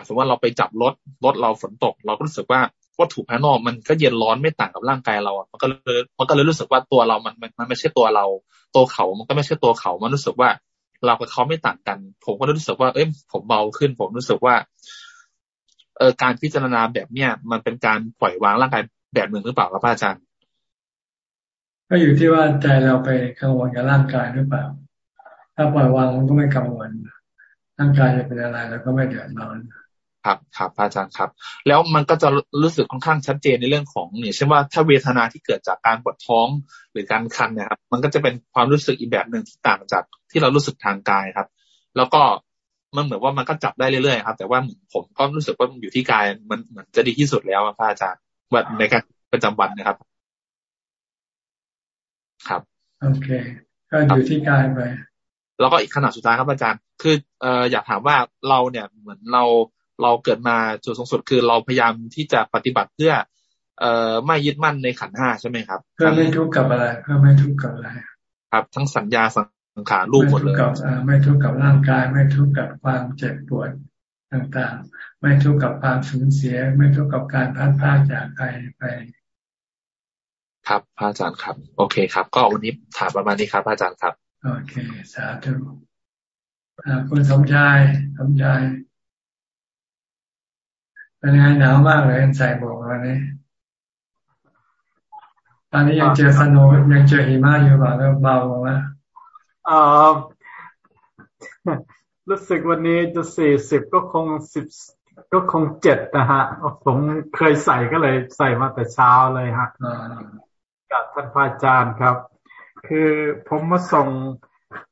Speaker 34: สมมติว่าเราไปจับรถรถเราฝนตก เราก็รู้สึกว่าวัตถุภายนอกมันก็เย็นร้อนไม่ต่างกับร่างกายเราอะมันก็เลยมันก็เลยรู้สึกว่าตัวเรามันมันไม่ใช่ตัวเรา ตัวเขามันก็ไม่ใช่ตัวเขา มันรู้สึกว่า เรากับเขาไม่ต่างกัน ผมก็รู้สึกว่า เอ้ยผมเบาขึ้น ผมรู้สึกว่าเออการพิจารณาแบบเนี้ยมันเป็นการปล่อยวางร่างกาย แบบหนึ่งหรือเปล่าครับอาจารย์
Speaker 1: ก็อยู่ที่ว่าใจเราไปกังวลกับร่างกายหรือเปล่า ถ้าปล่อยวางมันก็ไม่กังวลร่างกายจะเป็นอะไรแล้วก็ไม่เดือดร้อน
Speaker 34: ครับครับอาจารย์ครับ แล้วมันก็จะรู้สึกค่อนข้างชัดเจนในเรื่องของเนี่ยเช่นว่าถ้าเวทนาที่เกิดจากการปวดท้องหรือการคันเนี่ยครับ มันก็จะเป็นความรู้สึกอีกแบบหนึ่งที่ต่างจากที่เรารู้สึกทางกายครับ แล้วก็มันเหมือนว่ามันก็จับได้เรื่อยๆครับ แต่ว่าผมก็รู้สึกว่าอยู่ที่กายมันเหมือนจะดีที่สุดแล้วครับอาจารย์ ว่าในการประจำวันนะครับ ครับ
Speaker 1: โอเค ก็อยู่ที่กายไป
Speaker 34: แล้วก็อีกขนาดสุดท้ายครับอาจารย์ คือเอ่ออยากถามว่าเราเนี่ยเหมือนเราเราเกิดมาจุดสูงสุดคือเราพยายามที่จะปฏิบัติเพื่อ เอ่อไม่ยึดมั่นในขันห้าใช่ไหมครับ
Speaker 1: เพื่อไม่ทุกข์กับอะไรเพื่อไม่ทุกข์กับอะไร
Speaker 34: ครับ ทั้งสัญญาสังขารรูปหมดเลย
Speaker 1: ไม่ทุกข์กับร่างกายไม่ทุกข์กับความเจ็บปวด ต่างๆ ไม่ทุกข์กับความสูญเสีย ไม่ทุกข์กับการพัดพาจากใครไป
Speaker 34: ครับพระอาจารย์ครับ โอเคครับ ก็วันนี้ถามประมาณนี้ครับพระอาจารย์ครับ
Speaker 1: โอเค สาธุคุณสมชายสมชายเป็นไงหนาวมากเลยใส่หมวกวันนี้ตอนนี้ยังเจอสโนยังเจอหิมะอยู่ป่ะแล้วเบาลงไหม
Speaker 35: อ่า รู้สึกวันนี้จะสี่สิบก็คงสิบก็คงเจ็ดนะฮะ ผมเคยใส่ก็เลยใส่มาแต่เช้าเลยฮะกับท่านพระอาจารย์ครับ คือผมมาส่ง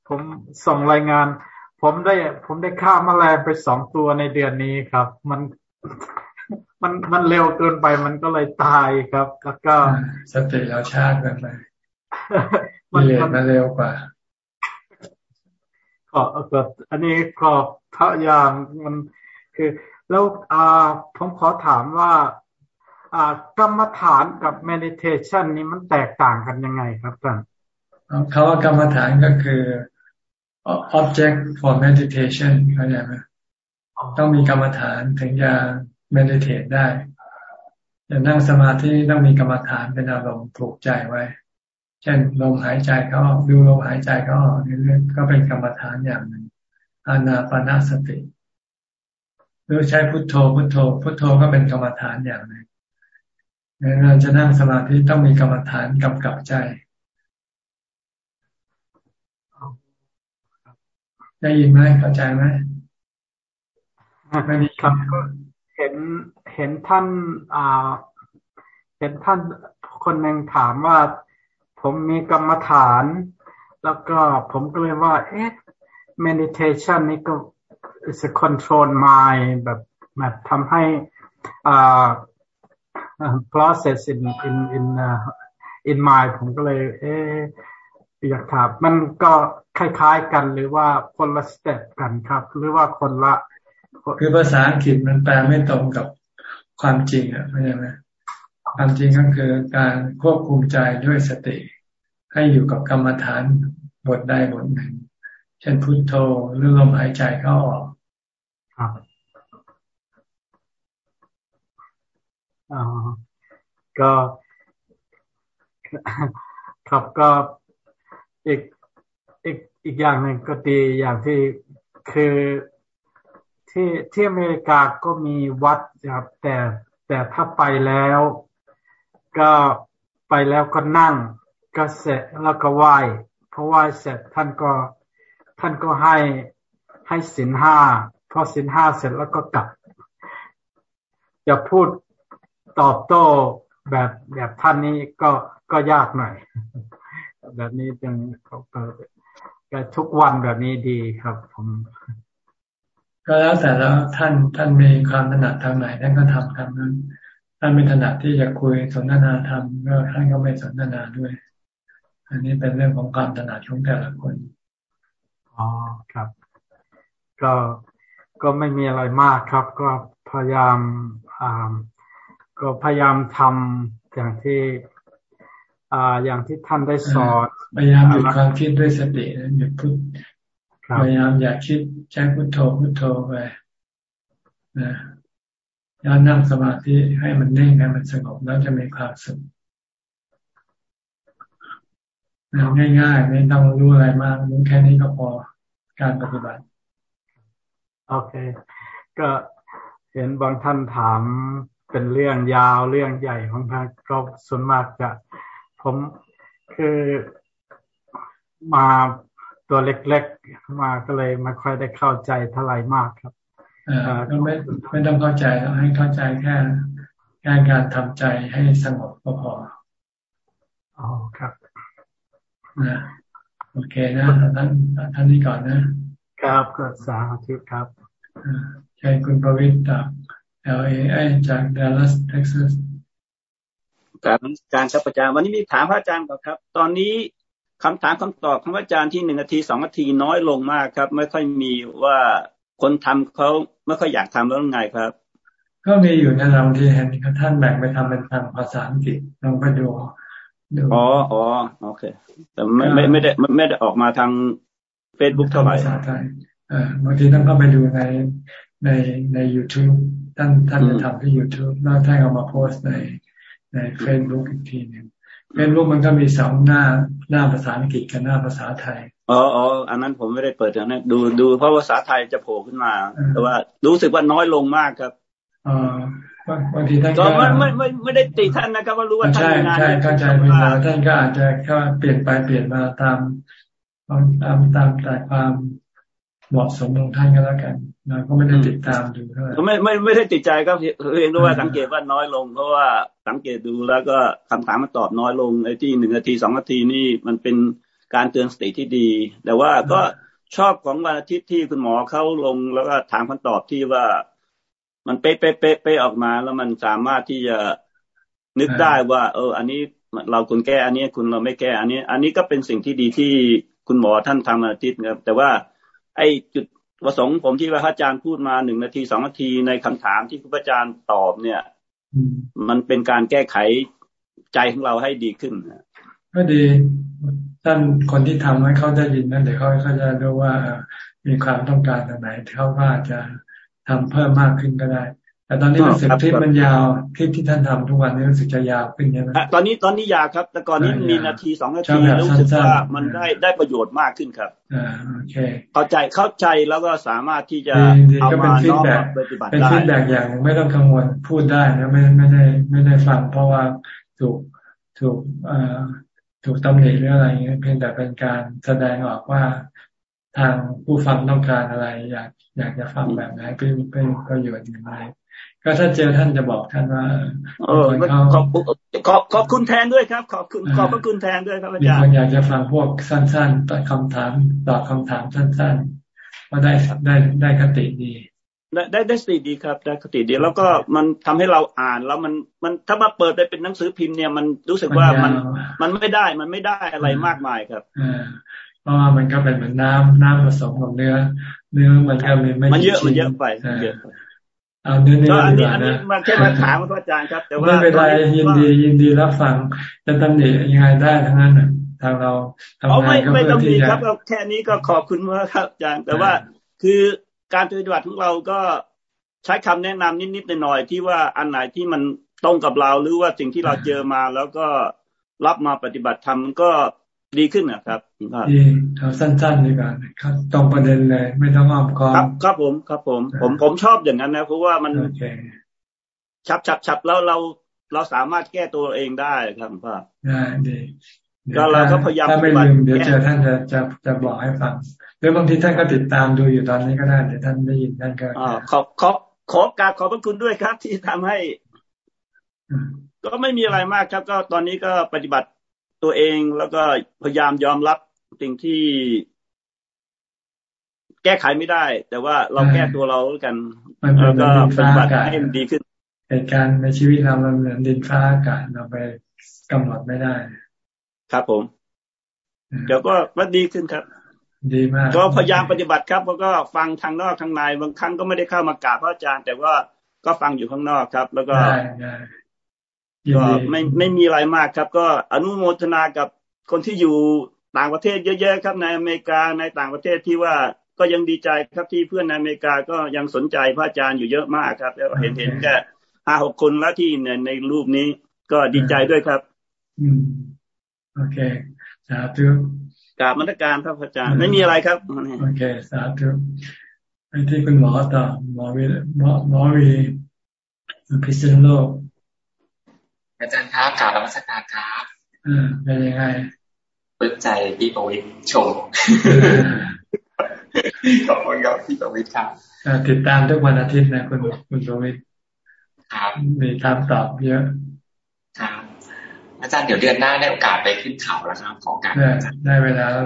Speaker 35: ผมส่งรายงาน ผมได้ ผมได้ฆ่ามาแมลงไปสองตัวในเดือนนี้ครับ มันมันมันเร็วเกินไปมันก็เลยตายครับ แล้วก็
Speaker 1: สติเราชาติกันไปมันมันเร็วกว่า
Speaker 35: ก็อันนี้ก็พระอย่างมันคือ แล้วอ่าผมขอถามว่าอ่ากรรมฐานกับ meditation นี้มันแตกต่างกันยังไงครับท่าน
Speaker 1: คำว่ากรรมฐานก็คือ object for meditation เข้าใจไหมต้องมีกรรมฐานถึงจะเมดิเทตได้จะนั่งสมาธิต้องมีกรรมฐานเป็นอารมณ์ผูกใจไว้ เช่นลมหายใจเขาออกดูลมหายใจเขาออกนี่ก็เป็นกรรมฐานอย่างหนึ่งอานาปนาสติ หรือใช้พุทโธ พุทโธ พุทโธก็เป็นกรรมฐานอย่างหนึ่งเราจะนั่งสมาธิต้องมีกรรมฐานกำกับใจได้ยินไหมเข้าใจไหม
Speaker 35: ไม่มีครับเห็นเห็นท่านอ่าเห็นท่านคนหนึ่งถามว่า ผมมีกรรมฐาน แล้วก็ผมก็เลยว่า เอ๊ะ meditation นี่ก็ is a control mind แบบแบบทำให้อ่า process in in in uh, in mind ผมก็เลย เอ๊ะอยากถามมันก็คล้ายๆกันหรือว่าคนละสเต็ปกันครับ หรือว่าคนละ
Speaker 1: คือภาษาอังกฤษมันแปลไม่ตรงกับความจริงอะเข้าใจไหมความจริงก็คือการควบคุมใจด้วยสติ ให้อยู่กับกรรมฐานบทใดบทหนึ่ง เช่นพุทโธหรือลมหายใจเข้าออกครับ
Speaker 35: อ๋อก็ครับก็อีกอีกอีกอย่างหนึ่งก็ดีอย่างที่คือที่ที่อเมริกาก็มีวัดครับแต่แต่ถ้าไปแล้ว ก็ไปแล้วก็นั่ง ก็เสร็จแล้วก็ไหว้พอไหว้เสร็จท่านก็ท่านก็ให้ให้สินห้าพอสินห้าเสร็จแล้วก็กลับจะพูดตอบโต้แบบแบบท่านนี้ก็ก็ยากหน่อย แบบนี้จึงเขาเปิดทุกวันแบบนี้ดีครับ ผม
Speaker 1: ก็แล้วแต่แล้วท่านท่านมีความถนัดทางไหนท่านก็ทำทางนั้น ท่านไม่ถนัดที่จะคุยสนทนาธรรมก็ท่านก็ไม่สนทนาด้วย อันนี้เป็นเรื่องของความถนัดของแต่ละคน
Speaker 35: อ๋อครับ ก็ก็ไม่มีอะไรมากครับ ก็พยายามอ่าก็พยายามทำอย่างที่อ่าอย่างที่ท่านได้สอน
Speaker 1: พยายามหยุดความคิดด้วยสติหยุดพุทพยายามอย่าคิดใช้พุทโธพุทโธไปนะย้อนนั่งสมาธิให้มันนิ่งให้มันสงบแล้วจะมีความสุข ง่ายๆไม่ต้องรู้อะไรมากรู้แค่นี้ก็พอการปฏิบัติ
Speaker 35: โอเค ก็เห็นบางท่านถามเป็นเรื่องยาวเรื่องใหญ่ของท่านก็ส่วนมากจะ ผมคือมาตัวเล็กๆ มาก็เลยไม่ค่อยได้เข้าใจเท่าไหร่มากครับ
Speaker 1: อ่าก็ไม่ไม่ต้องเข้าใจให้เข้าใจแค่แค่การทำใจให้สงบก็พอ
Speaker 35: อ๋อครับ
Speaker 1: นะ โอเคนะท่านท่านนี้ก่อนนะ
Speaker 35: ครับก็สาธุครับ
Speaker 1: ใช่คุณประวิทย์จาก LA จากดัลลัสเท็กซัส
Speaker 36: การการครับอาจารย์วันนี้มีถามพระอาจารย์ก่อนครับ ตอนนี้คำถามคำตอบของพระอาจารย์ที่หนึ่งนาทีสองนาทีน้อยลงมากครับ ไม่ค่อยมีว่าคนทำเขาไม่ค่อยอยากทำแล้วไงครับ
Speaker 1: ก็มีอยู่ในบางทีเห็นท่านแบ่งไปทำเป็นทางภาษาอังกฤษลองไปดู
Speaker 36: อ๋ออ๋อโอเค แต่ไม่ไม่ไม่ได้ไม่ได้ออกมาทางเฟซบุ๊กเท่าไหร่ภาษาไทย
Speaker 1: บางทีต้องเข้าไปดูในในใน YouTube ท่านท่านจะทำที่ YouTube แล้วท่านเอามาโพสต์ในในเฟซบุ๊กอีกทีหนึ่งเฟซบุ๊กมันก็มีสองหน้าหน้าภาษาอังกฤษกับหน้าภาษาไทย
Speaker 36: อ๋ออ๋ออันนั้นผมไม่ได้เปิดอันนั้นดูดูเพราะภาษาไทยจะโผล่ขึ้นมา แต่ว่ารู้สึกว่าน้อยลงมากครับ
Speaker 1: อ๋อ บางทีท่านก็
Speaker 36: ไม่ไม่ไม่ไม่ได้ติท่านนะครับว่ารู้ว่าท่าน
Speaker 1: งานใช่เข้าใจเวลาท่านก็อาจจะก็เปลี่ยนไปเปลี่ยนมาตามตามตามแต่ความเหมาะสมของท่านก็แล้วกันเราก็ไม่ได้ติดตามดูเท่าไหร่
Speaker 36: ไม่ไม่ไม่ได้ติดใจก็เพียงด้วยว่าสังเกตว่าน้อยลง เพราะว่าสังเกตดูแล้วก็คำถามมันตอบน้อยลงไอ้ที่หนึ่งนาทีสองนาทีนี่มันเป็นการเตือนสติที่ดี แต่ว่าก็ชอบของวันอาทิตย์ที่คุณหมอเขาลงแล้วก็ถามคำตอบที่ว่า มันเป๊ะเป๊ะเป๊ะเป๊ะออกมา แล้วมันสามารถที่จะนึกได้ว่า เออ อันนี้เราคุณแก้ อันนี้คุณเราไม่แก้ อันนี้ อันนี้ก็เป็นสิ่งที่ดีที่คุณหมอท่านทำอาทิตย์ครับ แต่ว่า ไอ้จุดประสงค์ผมที่ว่าพระอาจารย์พูดมาหนึ่งนาทีสองนาทีในคำถามที่พระอาจารย์ตอบเนี่ย มันเป็นการแก้ไขใจของเราให้ดีขึ้น
Speaker 1: ก็ดีท่านคนที่ทำให้เขาได้ยินนั่นเดี๋ยวเขาเขาจะรู้ว่ามีความต้องการตรงไหนเขาก็จะ ทำเพิ่มมากขึ้นก็ได้ แต่ตอนนี้รู้สึกคลิปมันยาวคลิปที่ท่านทำทุกวันนี้รู้สึกจะยาวขึ้นใช่ไหม
Speaker 36: ตอนนี้ตอนนี้ยาวครับ แต่ก่อนนี้มีนาทีสองนาทีรู้สึกว่ามันได้ได้ประโยชน์มากขึ้นครับ
Speaker 1: อ่าโอเค
Speaker 36: เข้าใจเข้าใจแล้วก็สามารถที่จะเอามาน้อมปฏิบัติได้
Speaker 1: เป็น feedback อย่างไม่ต้องกังวลพูดได้นะไม่ไม่ได้ไม่ได้ฟังเพราะว่าถูกถูกอ่าถูกตำหนิหรืออะไรเงี้ยเพียงแต่เป็นการแสดงออกว่า ทางผู้ฟังต้องการอะไร อยากอยากจะฟังแบบไหนเป็นเป็นประโยชน์อย่างไรก็ถ้าเจอท่านจะบอกท่านว่า
Speaker 36: เออขอบขอบขอบคุณแทนด้วยครับ ขอบคุณขอบพระคุณแทนด้วยครับอาจารย์มี
Speaker 1: คนอยากจะฟังพวกสั้นๆตอบคำถามตอบคำถามสั้นๆว่าได้ได้ได้คติดี
Speaker 36: ได้ได้ได้สติดีครับได้คติดีแล้วก็มันทำให้เราอ่านแล้วมันมันถ้ามาเปิดได้เป็นหนังสือพิมพ์เนี่ยมันรู้สึกว่ามันมันไม่ได้มันไม่ได้อะไรมากมายครับ
Speaker 1: เพราะว่ามันก็เป็นเหมือนน้ำน้ำผสมกับเนื้อ เนื้อมันก็มีไม่
Speaker 36: มันเยอะมันเยอะไปเยอะ
Speaker 1: เอาเนื้อเนื้อดีกว่า
Speaker 36: นะมาแค่มาถามพระอาจารย์ครับ แต่ว่า
Speaker 1: ไม่เป็นไรยินดียินดีรับฟังจะตำหนิยังไงได้ทั้งนั้นทางเรา
Speaker 36: ทำงานก็เพื่อที่จะครับแค่นี้ก็ขอบคุณมากครับอาจารย์แต่ว่าคือการปฏิบัติของเราก็ใช้คำแนะนำนิดๆหน่อยๆที่ว่าอันไหนที่มันตรงกับเราหรือว่าสิ่งที่เราเจอมา แล้วก็รับมาปฏิบัติทำก็ ดีขึ้นนะครับ
Speaker 1: ดีเอาสั้นๆดีกว่าครับตรงประเด็นเลย ไม่ต้องอ้อมค้อม
Speaker 36: ครับครับผมครับผม ผมผมชอบอย่างนั้นนะเพราะว่ามันฉับฉับฉับแล้วเราเราสามารถแก้ตัวเองได้ครับหลวงพ่อ
Speaker 1: ได้ดี
Speaker 36: ก็เราก็พยายาม
Speaker 1: ถ้าไม่ลืมเดี๋ยวเจอท่านจะจะจะบอกให้ฟังหรือบางทีท่านก็ติดตามดูอยู่ตอนนี้ก็ได้เดี๋ยวท่านได้ยินท่านก็
Speaker 36: อขอบขอบขอการขอบพระคุณด้วยครับ ที่ทำให้ ก็ไม่มีอะไรมากครับ ก็ตอนนี้ก็ปฏิบัติ ตัวเองแล้วก็พยายามยอมรับสิ่งที่แก้ไขไม่ได้ แต่ว่าเราแก้ตัวเรากันแล้วก็ปฏิบัติให้มันดีขึ้น
Speaker 1: เหตุการณ์ในชีวิตเรามันเหมือนดินฟ้าอากาศเราไปกำหนดไม่ได้
Speaker 36: ครับผมเดี๋ยวก็ว่าดีขึ้นครับ
Speaker 1: ดีมาก
Speaker 36: ก็พยายามปฏิบัติครับแล้วก็ฟังทางนอกทางในบางครั้งก็ไม่ได้เข้ามากราบพระอาจารย์ แต่ว่าก็ฟังอยู่ข้างนอกครับ แล้วก็ ก็ไม่ไม่มีอะไรมากครับ ก็อนุโมทนากับคนที่อยู่ต่างประเทศเยอะๆครับในอเมริกาในต่างประเทศที่ว่าก็ยังดีใจครับที่เพื่อนในอเมริกาก็ยังสนใจพระอาจารย์อยู่เยอะมากครับแล้วเห็นเห็นแค่ห้าหกคนแล้วที่ในในรูปนี้ก็ดีใจด้วยครับ
Speaker 1: อืมโอเคสาธุ
Speaker 36: กราบมรดการครับอาจารย์ไม่มีอะไรครับ
Speaker 1: โอเคสาธุไปที่คุณหมอต่อหมอวีหมอหมอวีพิษณุโลก
Speaker 37: อาจารย์ครับกล่าวนมัสการครับ
Speaker 1: อ่าเป็นยังไง
Speaker 37: ปลื้มใจพี่ประวิตรชมขอบคุณครับพี่ประวิตรครับ
Speaker 1: ติดตามทุกวันอาทิตย์นะคุณคุณประวิตร
Speaker 37: ครับ
Speaker 1: มีถามตอบเยอะ
Speaker 37: ครับอาจารย์เดี๋ยวเดือนหน้าได้โอกาสไปขึ้นเขาแล้วครับของการ
Speaker 1: ได้เวลาแล้ว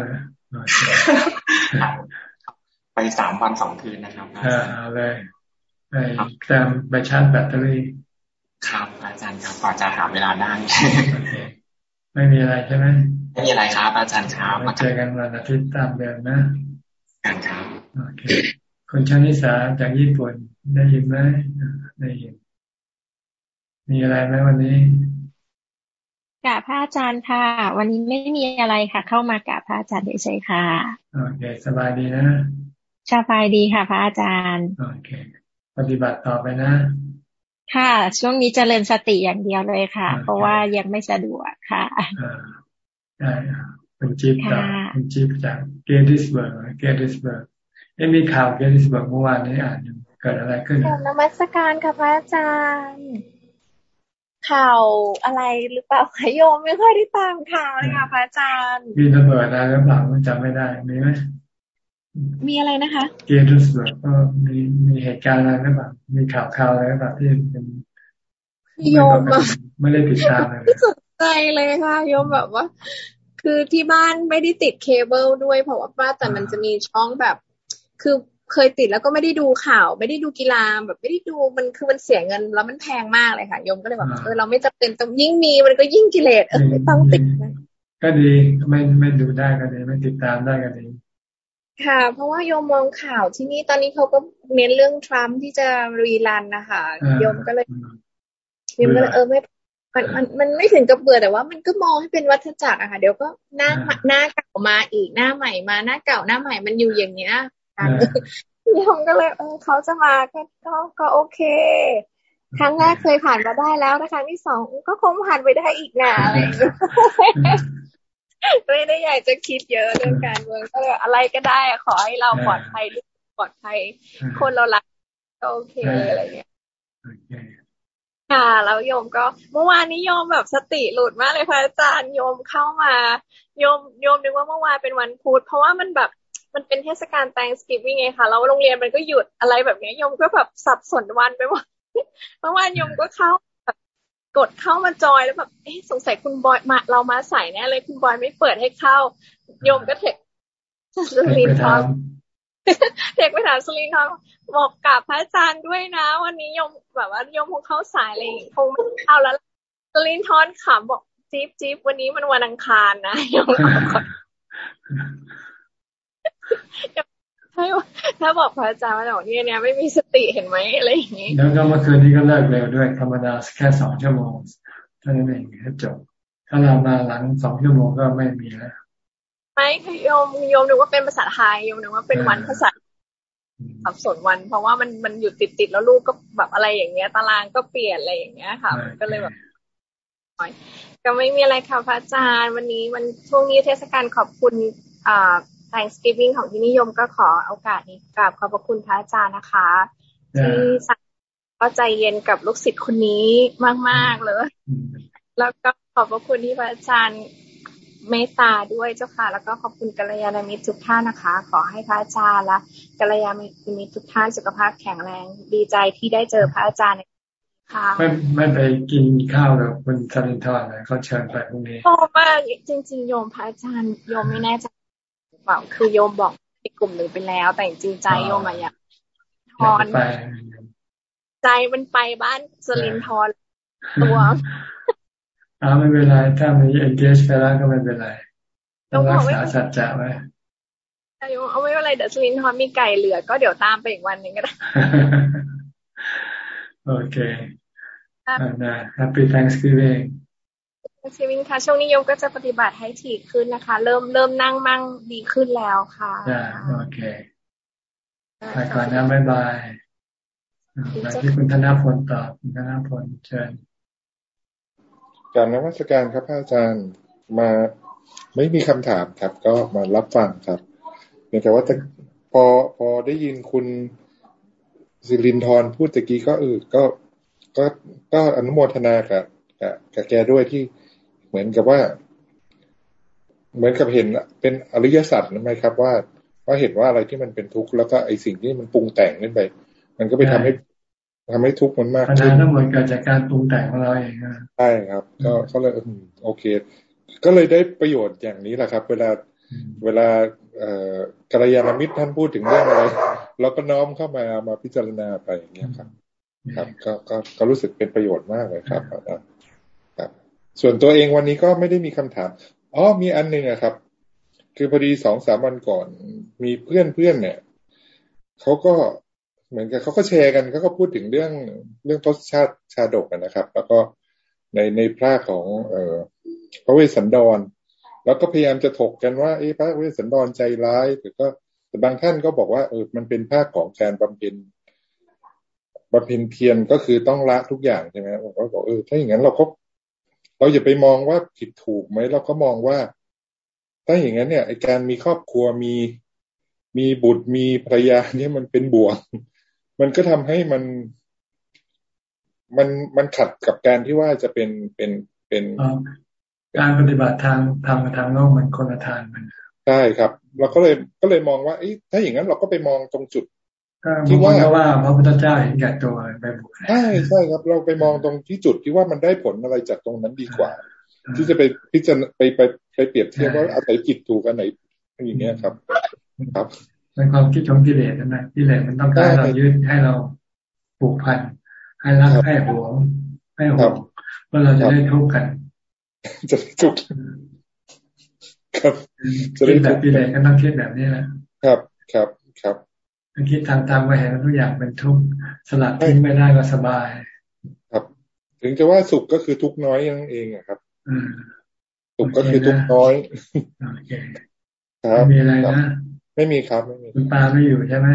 Speaker 37: ไปสามวันสองคืนนะครับ
Speaker 1: เอาเลยไปแซมไปชาร์จแบตเตอรี่
Speaker 37: ครับอาจารย์ครับกว่าจะหาเวลาได้
Speaker 1: ไม่มีอะไรใช่ไหม
Speaker 37: ไม่มีอะไรครับ อาจารย์ครับ
Speaker 1: มาเจอกันวันอาทิตย์ตามเดิมนะ
Speaker 37: กันครับ
Speaker 1: โอเคคนชานิสาจากญี่ปุ่นได้ยินไหมได้ยินมีอะไรไหมวันนี้
Speaker 38: กราบพระอาจารย์ค่ะ วันนี้ไม่มีอะไรค่ะ เข้ามากราบพระอาจารย์เฉยๆค่ะ
Speaker 1: โอเคสบายดีนะ
Speaker 38: สบายดีค่ะ พระอาจารย์
Speaker 1: โอเค ปฏิบัติต่อไปนะ
Speaker 38: ค่ะ ช่วงนี้เจริญสติอย่างเดียวเลยค่ะ เพราะว่ายังไม่สะดวกค่ะ
Speaker 1: ได้คุณจิ๊บจากคุณจิ๊บจาก Gettysburg Gettysburg มีข่าว Gettysburg เมื่อวานนี้อ่านเกิดอะไรขึ้น
Speaker 38: นมัสการค่ะพระอาจารย์ข่าวอะไรหรือเปล่าคโยมไม่ค่อยได้ตามข่าวเลยค่ะพระอาจารย์
Speaker 1: มีระเบิดอะไรหรือเปล่าจำไม่ได้มีไหม
Speaker 38: มีอะไรนะคะ
Speaker 1: Gettysburg ก็มีมีเหตุการณ์อะไรหรือเปล่ามีข่าวข่าวอะไรหรือเปล่าที่เป็น
Speaker 38: โยม
Speaker 1: ไม่ได้ติดตามเลย
Speaker 38: สนใจเลยค่ะ โยมแบบว่า คือที่บ้านไม่ได้ติดเคเบิลด้วย เพราะว่าแต่มันจะมีช่องแบบ คือเคยติดแล้วก็ไม่ได้ดูข่าว ไม่ได้ดูกีฬาแบบไม่ได้ดูมันคือมันเสียเงินแล้วมันแพงมากเลยค่ะโยมก็เลยแบบเออเราไม่จำเป็นต้องยิ่งมีมันก็ยิ่งกิเลสเออต้องติด
Speaker 1: ก็ดีไม่ไม่ดูได้ก็ดีไม่ติดตามได้ก็ดี
Speaker 38: ค่ะ เพราะว่าโยมมองข่าวที่นี่ตอนนี้เขาก็เน้นเรื่องทรัมป์ที่จะรีรันนะคะโยมก็เลยโยมก็เลยเออไม่มันมันมันไม่ถึงกับเบื่อแต่ว่ามันก็มองให้เป็นวัฏจักรอะค่ะ เดี๋ยวก็หน้าหน้าเก่ามาอีกหน้าใหม่มาหน้าเก่าหน้าใหม่มันอยู่อย่างเงี้ยโยมก็เลยเออเขาจะมาก็ก็ก็โอเค ครั้งแรกเคยผ่านมาได้แล้วนะครั้งที่สองก็คงผ่านไปได้อีกนะอะไร ไม่ได้อยากจะคิดเยอะเรื่องการเมืองก็เลยอะไรก็ได้ขอให้เราปลอดภัยลูกปลอดภัย คนเรารักก็โอเคอะไรเงี้ยค่ะแล้วโยมก็เมื่อวานนี้โยมแบบสติหลุดมากเลยพระอาจารย์โยมเข้ามาโยมโยมนึกว่าเมื่อวานเป็นวันพุธเพราะว่ามันแบบมันเป็นเทศกาล Thanksgiving ไงค่ะแล้วโรงเรียนมันก็หยุดอะไรแบบนี้โยมก็แบบสับสนวันไปหมดเมื่อวานโยมก็เข้า กดเข้ามาจอยแล้วแบบเอ๊ะสงสัยคุณบอยมาเรามาใส่แน่เลยคุณบอยไม่เปิดให้เข้า โยมก็เทคสุรินทร์เทคไปถามสุรินทร์บอกกับพระอาจารย์ด้วยนะ วันนี้โยมแบบว่าโยมคงเข้าสายอะไรคงไม่เข้าแล้วสุรินทร์ขำบอกจิ๊บจิ๊บวันนี้มันวันอังคารนะโยม ถ้าถ้าบอกพระอาจารย์ว่าเนี่ย เนี่ยไม่มีสติเห็นไหมอะไรอย่างนี้
Speaker 1: แล้วก็เมื่อคืนนี้ก็เลิกเร็วด้วยธรรมดาแค่สองชั่วโมงเท่านั้นเองแค่จบ ถ้าเรามาหลังสองชั่วโมงก็ไม่มีแล้ว
Speaker 38: ไม่คือโยมโยมนึกว่าเป็นภาษาไทยโยมนึกว่าเป็นวันภาษาสับสนวัน เพราะว่ามันมันหยุดติดติดแล้วลูกก็แบบอะไรอย่างเงี้ย ตารางก็เปลี่ยนอะไรอย่างเงี้ยค่ะก็เลยแบบก็ไม่มีอะไรค่ะพระอาจารย์ วันนี้วันช่วงนี้เทศกาลขอบคุณอ่า Thanksgiving ของที่นิยมก็ขอโอกาสนี้กราบขอบพระคุณพระอาจารย์นะคะที่ก็ใจเย็นกับลูกศิษย์คนนี้มากๆเลย แล้วก็ขอบพระคุณที่พระอาจารย์เมตตาด้วยเจ้าค่ะ แล้วก็ขอบคุณกัลยาณมิตรทุกท่านนะคะ ขอให้พระอาจารย์และกัลยาณมิตรทุกท่านสุขภาพแข็งแรง ดีใจที่ได้เจอพระอาจารย์ค่ะ
Speaker 1: ไม่ไม่ไปกินข้าวกับคุณสรินทร์เลยเขาเชิญไปพรุ่งนี้
Speaker 38: ชอบมากจริงๆโยมพระอาจารย์โยมไม่แน่ใจ เปล่าคือโยมบอกในกลุ่มหนึ่งไปแล้ว แต่จริงใจโยมอะอยากทอนใจมันไปบ้านสลินทรตัว
Speaker 1: อ้าไม่เป็นไรถ้ามี engage ไปแล้วก็ไม่เป็นไรต้องรักษาสัจจะไว้
Speaker 38: อายุเอาไม่เป็นไรเดี๋ยวสลินทรมีไก่เหลือ ก็เดี๋ยวตามไปอีกวันหนึ่งก็ได้
Speaker 1: โอเคนะ Happy Thanksgiving
Speaker 38: Thanksgiving ค่ะช่วงนี้โยมก็จะปฏิบัติให้ถี่ขึ้นนะคะ เริ่มเริ่มนั่งมั่งดีขึ้นแล้วค่ะ
Speaker 1: โอเคไปก่อนนะบ๊ายบายไปที่คุณธนพลตอบคุณธนพลเชิญ
Speaker 39: การนวัตการครับอาจารย์มาไม่มีคำถามครับ ก็มารับฟังครับเพียงแต่ว่าพอพอได้ยินคุณสิรินทร์พูดตะกี้ก็เออก็ก็ก็อนุโมทนากับกับกับแกด้วยที่เห มือนกับว่า เหมือนกับเห็นเป็นอริยสัจไหมครับ ว่าว่าเห็นว่าอะไรที่มันเป็นทุกข์แล้วก็ไอสิ่งที่มันปรุงแต่งขึ้นไป มันก็ไปทำให้ทำให้ทุกข์มันมาก
Speaker 1: ขึ้นปัญหาทั้งหมดเกิดจากการปรุงแต่งของเราเอง
Speaker 39: ใช่ครับ ก็ก็เลยโอเค ก็เลยได้ประโยชน์อย่างนี้แหละครับ เวลาเวลาเอ่อกัลยาณมิตรท่านพูดถึงเรื่องอะไรเราก็น้อมเข้ามามาพิจารณาไปอย่างเงี้ยครับ ครับ ก็ก็ก็รู้สึกเป็นประโยชน์มากเลยครับครับ ส่วนตัวเองวันนี้ก็ไม่ได้มีคำถามอ๋อมีอันหนึ่งอะครับ คือพอดีสองสามวันก่อน มีเพื่อนเพื่อนเนี่ยเขาก็เหมือนกับเขาก็แชร์กันเขาก็พูดถึงเรื่องเรื่องทศชาติชาดกนะครับ แล้วก็ในในพระของ เอ่อพระเวสสันดร แล้วก็พยายามจะถกกันว่าเอ้พระเวสสันดรใจร้ายแต่ก็แต่บางท่านก็บอกว่าเออมันเป็นภาคของการบำเพ็ญบำเพ็ญเพียรก็คือต้องละทุกอย่างใช่ไหมผมก็บอกเออถ้าอย่างนั้นเราก็ เราอย่าไปมองว่าผิดถูกไหมเราก็มองว่า ถ้าอย่างนั้นเนี่ยไอการมีครอบครัวมีมีบุตรมีภรรยาเนี่ยมันเป็นบวกมันก็ทำให้มันมันมันขัดกับการที่ว่าจะเป็นเป็นเป็น
Speaker 1: การปฏิบัติทางทางทางโลกมันคนละทางมัน
Speaker 39: ใช่ครับ เราก็เลยก็เลยมองว่าถ้าอย่างนั้นเราก็ไปมองตรงจุด
Speaker 1: ที่ว่าว่าพระพุทธเจ้าเห็นแก่ตัวไปบุก
Speaker 39: ใช่ใช่ครับ เราไปมองตรงที่จุดที่ว่ามันได้ผลอะไรจากตรงนั้นดีกว่า ที่จะไปพิจารณาไปไปไปเปรียบเทียบว่าอะไรผิดถูกอันไหนอย่างเงี้ยครับ ครับ
Speaker 1: เป็นความคิดของกิเลสนะกิเลสมันต้องการเรายึดให้เราผูกพันให้รักให้หวงให้หวงเพื่อเราจะได้ทุกข์กัน
Speaker 39: จะทุกข์ครับ
Speaker 1: จะได้แบบกิเลสก็ต้องคิดแบบนี้แหละ
Speaker 39: ครับครับครับ
Speaker 1: คิดทางธรรมก็เห็นทุกอย่างเป็นทุกข์สลัดทิ้งไม่ได้ก็สบาย
Speaker 39: ครับ ถึงจะว่าสุขก็คือทุกน้อยนั่นเองครับสุขก็คือทุกน้อย
Speaker 1: ครับมีอะไรนะ
Speaker 39: ไม่มีครับไม่มี
Speaker 1: คุณตาไม่อยู่ใช่ไหม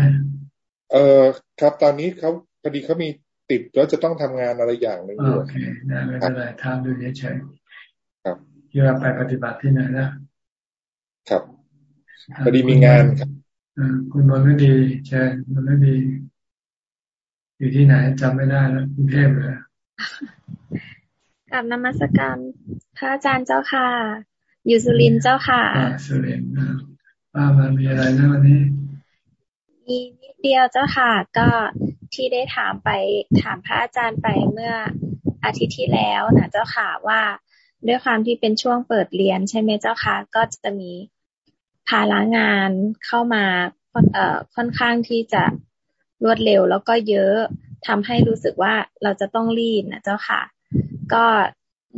Speaker 39: เออครับ ตอนนี้เขาพอดีเขามีติดแล้วจะต้องทำงานอะไรอย่างหนึ่งอยู่
Speaker 1: โอเคได้ไม่เป็นไรทำดูเฉย
Speaker 39: ครับ
Speaker 1: ที่ว่าไปปฏิบัติที่ไหนนะครับ
Speaker 39: พอดีมีงานครับ
Speaker 1: คุณมนฤดีเชิญมนฤดี อยู่ที่ไหนจำไม่ได้แล้วกรุงเทพเลย
Speaker 26: กับนมัสการพระอาจารย์เจ้าค่ะ อยู่สุรินทร์เจ้าค่ะ
Speaker 1: สุรินทร์ป้ามามีอะไรนะวันนี้
Speaker 26: มีนิดเดียวเจ้าค่ะ ก็ที่ได้ถามไปถามพระอาจารย์ไปเมื่ออาทิตย์ที่แล้วนะเจ้าค่ะว่าด้วยความที่เป็นช่วงเปิดเรียนใช่ไหมเจ้าค่ะ ก็จะมี ภาระงานเข้ามาเอ่อค่อนข้างที่จะรวดเร็วแล้วก็เยอะทำให้รู้สึกว่าเราจะต้องรีบนะเจ้าค่ะ ก็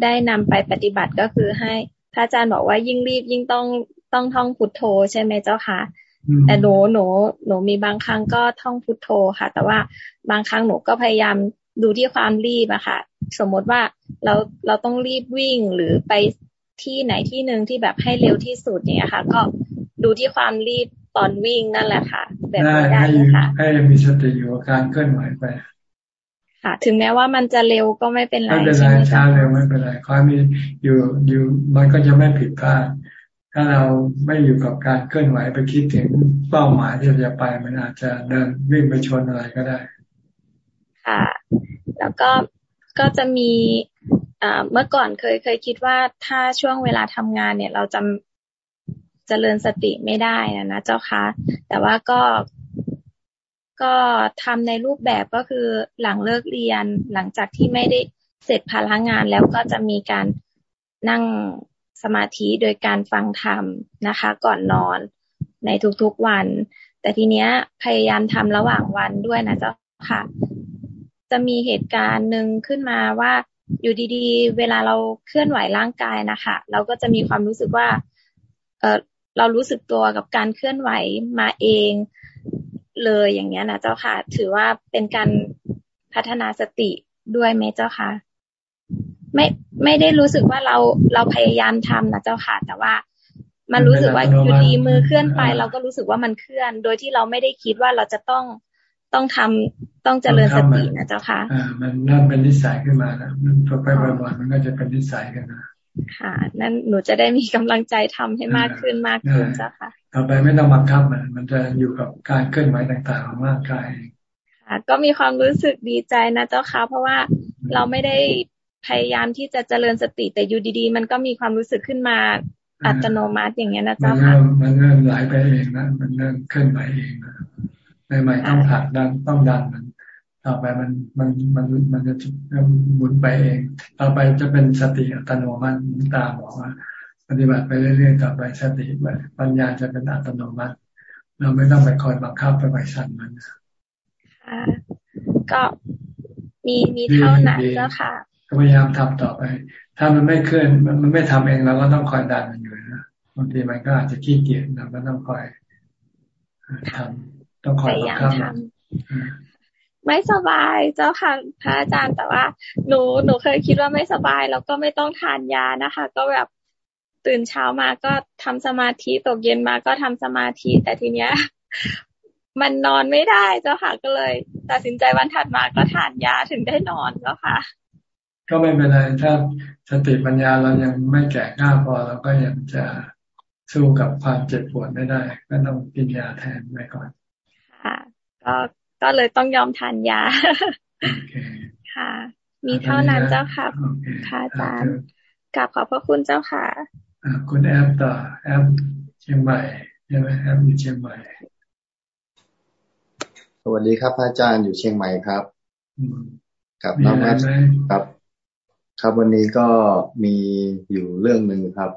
Speaker 26: ได้นำไปปฏิบัติก็คือให้พระอาจารย์บอกว่ายิ่งรีบยิ่งต้องต้องท่องพุทโธใช่ไหมเจ้าค่ะ แต่หนูหนูหนูมีบางครั้งก็ท่องพุทโธค่ะ แต่ว่าบางครั้งหนูก็พยายามดูที่ความรีบอะค่ะ สมมติว่าเราเราต้องรีบวิ่งหรือไปที่ไหนที่หนึ่งที่แบบให้เร็วที่สุดเนี่ยค่ะ ก็ ดูที่ความรีบตอนวิ่งนั่นแหละค่ะ แบบนี้ได้
Speaker 1: ค่ะให้มีสติอยู่กับการเคลื่อนไหวไป
Speaker 26: ค่ะ ถึงแม้ว่ามันจะเร็วก็ไม่เป็นไร
Speaker 1: ไม่เป็นไรช้าเร็วไม่เป็นไรคอยมีอยู่อยู่มันก็จะไม่ผิดพลาดถ้าเราไม่อยู่กับการเคลื่อนไหวไปคิดถึงเป้าหมายที่เราจะไปมันอาจจะเดินวิ่งไปชนอะไรก็ได้
Speaker 26: ค่ะ แล้วก็ก็จะมีเมื่อก่อนเคยเคยคิดว่าถ้าช่วงเวลาทำงานเนี่ย เราจะ เจริญสติไม่ได้นะนะเจ้าคะแต่ว่าก็ก็ทำในรูปแบบก็คือหลังเลิกเรียนหลังจากที่ไม่ได้เสร็จภาระงานแล้วก็จะมีการนั่งสมาธิโดยการฟังธรรมนะคะ ก่อนนอนในทุกๆวัน แต่ทีเนี้ยพยายามทำระหว่างวันด้วยนะเจ้าค่ะ จะมีเหตุการณ์หนึ่งขึ้นมาว่าอยู่ดีๆ เวลาเราเคลื่อนไหวร่างกายนะคะ เราก็จะมีความรู้สึกว่า เออ เรารู้สึกตัวกับการเคลื่อนไหวมาเองเลยอย่างเงี้ยนะเจ้าค่ะ ถือว่าเป็นการพัฒนาสติด้วยไหมเจ้าค่ะ ไม่ไม่ได้รู้สึกว่าเราเราพยายามทำนะเจ้าค่ะ แต่ว่ามันรู้สึกว่าอยู่ดีมือเคลื่อนไป เราก็รู้สึกว่ามันเคลื่อน โดยที่เราไม่ได้คิดว่าเราจะต้องต้องทำต้องเจริญสตินะเจ้าค่ะ
Speaker 1: อ่ามันเริ่มเป็นนิสัยขึ้นมาแล้วมันพอไปบ่อยๆมันก็จะเป็นนิสัยกันนะ
Speaker 26: ค่ะ นั่นหนูจะได้มีกำลังใจทำให้มากขึ้นมากขึ้นเจ้าค่ะ
Speaker 1: ต่อไปไม่ต้องบังคับมันมันจะอยู่กับการเคลื่อนไหวต่างๆของร่างกาย
Speaker 26: ค่ะ ก็มีความรู้สึกดีใจนะเจ้าค่ะ เพราะว่าเราไม่ได้พยายามที่จะเจริญสติแต่อยู่ดีๆ มันก็มีความรู้สึกขึ้นมาอัตโนมัติอย่างเงี้ยนะเจ้าค่ะ
Speaker 1: มันเริ่มไหลไปเองนะมันเริ่มเคลื่อนไหวเองนะใหม่ๆต้องผักดันต้องดันมัน ต่อไปมันมันมันมันจะหมุนไปเอง ต่อไปจะเป็นสติอัตโนมัติตาบอกว่า ปฏิบัติไปเรื่อยๆต่อไปสติปัญญาจะเป็นอัตโนมัติ เราไม่ต้องไปคอยบังคับไปไปสั่นมัน
Speaker 26: ค่ะก็มีมีเท่านั้นเจ้าค่ะ
Speaker 1: พยายามทำต่อไป ถ้ามันไม่เคลื่อนมันไม่ทำเองเราก็ต้องคอยดันมันอยู่นะบางทีมันก็อาจจะขี้เกียจเราก็ต้องคอยทำต้องคอยบังคับ
Speaker 26: ไม่สบายเจ้าค่ะพระอาจารย์แต่ว่าหนูหนูเคยคิดว่าไม่สบายแล้วก็ไม่ต้องทานยานะคะ ก็แบบตื่นเช้ามาก็ทำสมาธิตกเย็นมาก็ทำสมาธิแต่ทีเนี้ย มันนอนไม่ได้เจ้าค่ะก็เลยตัดสินใจวันถัดมาก็ทานยาถึงได้นอนเจ้าค่ะ
Speaker 1: ก็ไม่เป็นไรถ้าสติปัญญาเรายังไม่แก่ก้าพอเราก็ยังจะสู้กับความเจ็บปวดไม่ได้ ก็ต้องกินยาแทนไปก่อน
Speaker 26: ค่ะก็ ก็เลยต้องยอมทานยาค่ะ มีเท่านั้นเจ้าค่ะค่ะอาจารย์กลับขอบพระคุณเจ้าค่ะ
Speaker 1: คุณแอมต่อแอมเชียงใหม่ใช่ไหมแอมอยู่เชียงใหม่
Speaker 40: สวัสดีครับอาจารย์อยู่เชียงใหม่ครับกับน้องแอมครับครับวันนี้ก็มีอยู่เรื่องหนึ่งครับ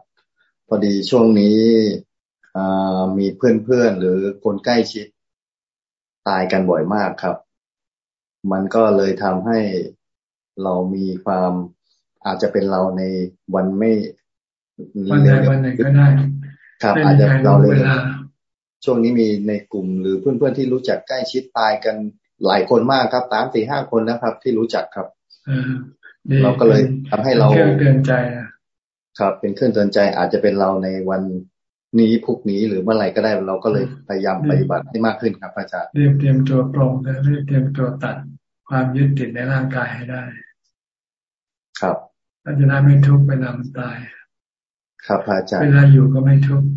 Speaker 40: พอดีช่วงนี้มีเพื่อนๆหรือคนใกล้ชิด ตายกันบ่อยมากครับ มันก็เลยทำให้เรามีความอาจจะเป็นเราในวันไม่
Speaker 1: วันใดวันหนึ่งก็ได้
Speaker 40: ครับ อาจจะเราเลยช่วงนี้มีในกลุ่มหรือเพื่อนๆที่รู้จักใกล้ชิดตายกันหลายคนมากครับสามสี่ห้าคนนะครับ ที่รู้จักครับเราก็เลยทำให้เรา
Speaker 1: เครื่องเตือนใจ
Speaker 40: ครับ เป็นเครื่องเตือนใจอาจจะเป็นเราในวัน นี้พรุ่งนี้หรือเมื่อไหร่ก็ได้เราก็เลยพยายามปฏิบัติให้มากขึ้นครับอาจารย์
Speaker 1: เรียมเตรียมตัวปรงเรียมเตรียมตัวตัดความยึดติดในร่างกายให้ได้
Speaker 40: ครับ
Speaker 1: เราจะได้ไม่ทุกข์เวลามันตาย
Speaker 40: ครับอาจารย์เว
Speaker 1: ลาอยู่ก็ไม่ทุกข์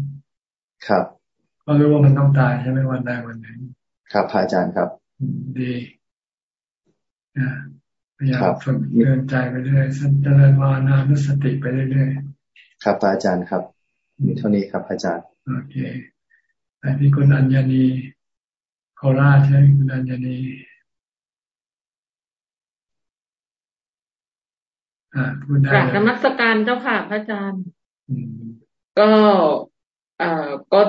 Speaker 40: ครับ
Speaker 1: เพราะรู้ว่ามันต้องตายใช่ไหมวันใดวันหนึ่ง
Speaker 40: ครับอาจารย์ครับ
Speaker 1: ดีอ่าพยายามฝึกเดินใจไปเรื่อยสันเจริญวานานุสติไปเรื่อย
Speaker 40: ๆครับอาจารย์ครับ มีเท่านี้ครับอาจารย์
Speaker 1: โอเคไปที่คุณอัญญาณีโคราชใช่ไหมคุณอัญญาณีอ่าพูดได้กราบ
Speaker 41: นมัสการเจ้าค่ะพระอาจารย์ ก็เอ่อก็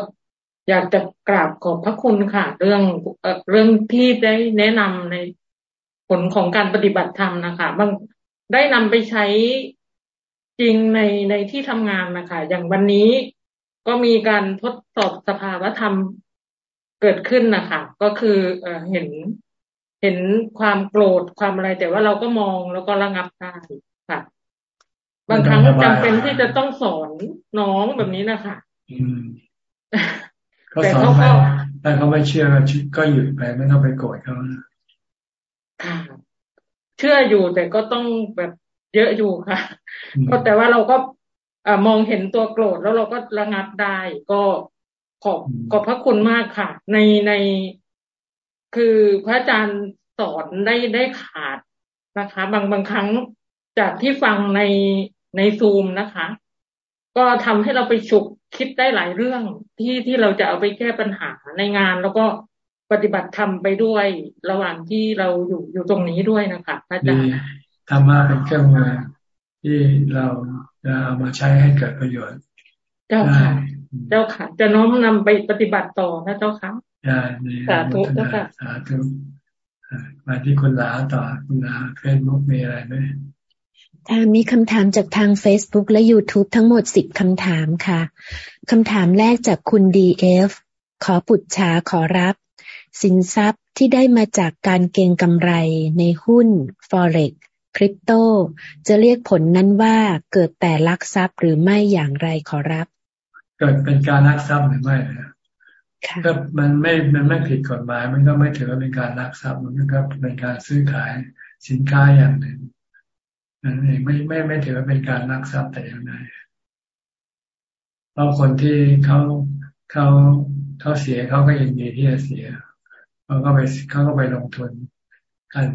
Speaker 41: อยากจะกราบขอบพระคุณค่ะ เรื่องเรื่องที่ได้แนะนำในผลของการปฏิบัติธรรมนะคะบางได้นำไปใช้ จริงในในที่ทำงานนะคะอย่างวันนี้ก็มีการทดสอบสภาวธรรมเกิดขึ้นนะคะก็คือเอเห็นเห็นความโกรธความอะไร แต่ว่าเราก็มองแล้วก็ระงับได้ค่ะ บางครั้งจำเป็นที่จะต้องสอนน้องแบบนี้นะคะ
Speaker 1: แต่เขาก็แต่เขาไม่เชื่อก็หยุดไปไม่ต้องไปโกรธเขา
Speaker 41: ค่ะเชื่ออยู่แต่ก็ต้องแบบ เยอะอยู่ค่ะก็แต่ว่าเราก็มองเห็นตัวโกรธแล้วเราก็ระงับได้ก็ขอบขอบพระคุณมากค่ะ ในในคือพระอาจารย์สสอนได้ได้ขาดนะคะ บางบางครั้งจากที่ฟังในในซูมนะคะ ก็ทำให้เราไปฉุกคิดได้หลายเรื่องที่ที่เราจะเอาไปแก้ปัญหาในงาน แล้วก็ปฏิบัติธรรมไปด้วย ระหว่างที่เราอยู่อยู่ตรงนี้ด้วยนะคะอาจารย์
Speaker 1: ธรรมะเป็นเครื่องมือที่เราจะเอามาใช้ให้เกิดประโยชน์
Speaker 41: เจ้าค่ะ เจ้าค่ะ จะน้อมนำไปปฏิบัติต่อนะเจ้าค่ะสาธุเจ้าค่ะ
Speaker 1: สาธุมาที่คุณลาต่อคุณลาเฟซบุ๊กมีอะไรไหม
Speaker 32: มีคำถามจากทาง Facebook และ YouTube ทั้งหมดสิบคำถามค่ะ คำถามแรกจากคุณดีเอฟขอปุจฉาขอรับ สินทรัพย์ที่ได้มาจากการเก็งกำไรในหุ้น Forex คริปโต จะเรียกผลนั้นว่าเกิดแต่ลักทรัพย์หรือไม่อย่างไรขอรับ
Speaker 1: เกิดเป็นการลักทรัพย์หรือไม่ก็มันไม่ มันไม่ผิดกฎหมาย มันก็ไม่ถือว่าเป็นการลักทรัพย์ มันก็เป็นการซื้อขายสินค้าอย่างหนึ่งนั่นเองไม่ไม่ไม่ถือว่าเป็นการลักทรัพย์แต่อย่างใดเพราะคนที่เขาเขาเขาเสียเขาก็ยินดีที่จะเสียเขาก็ไปเขาก็ไปลงทุนกัน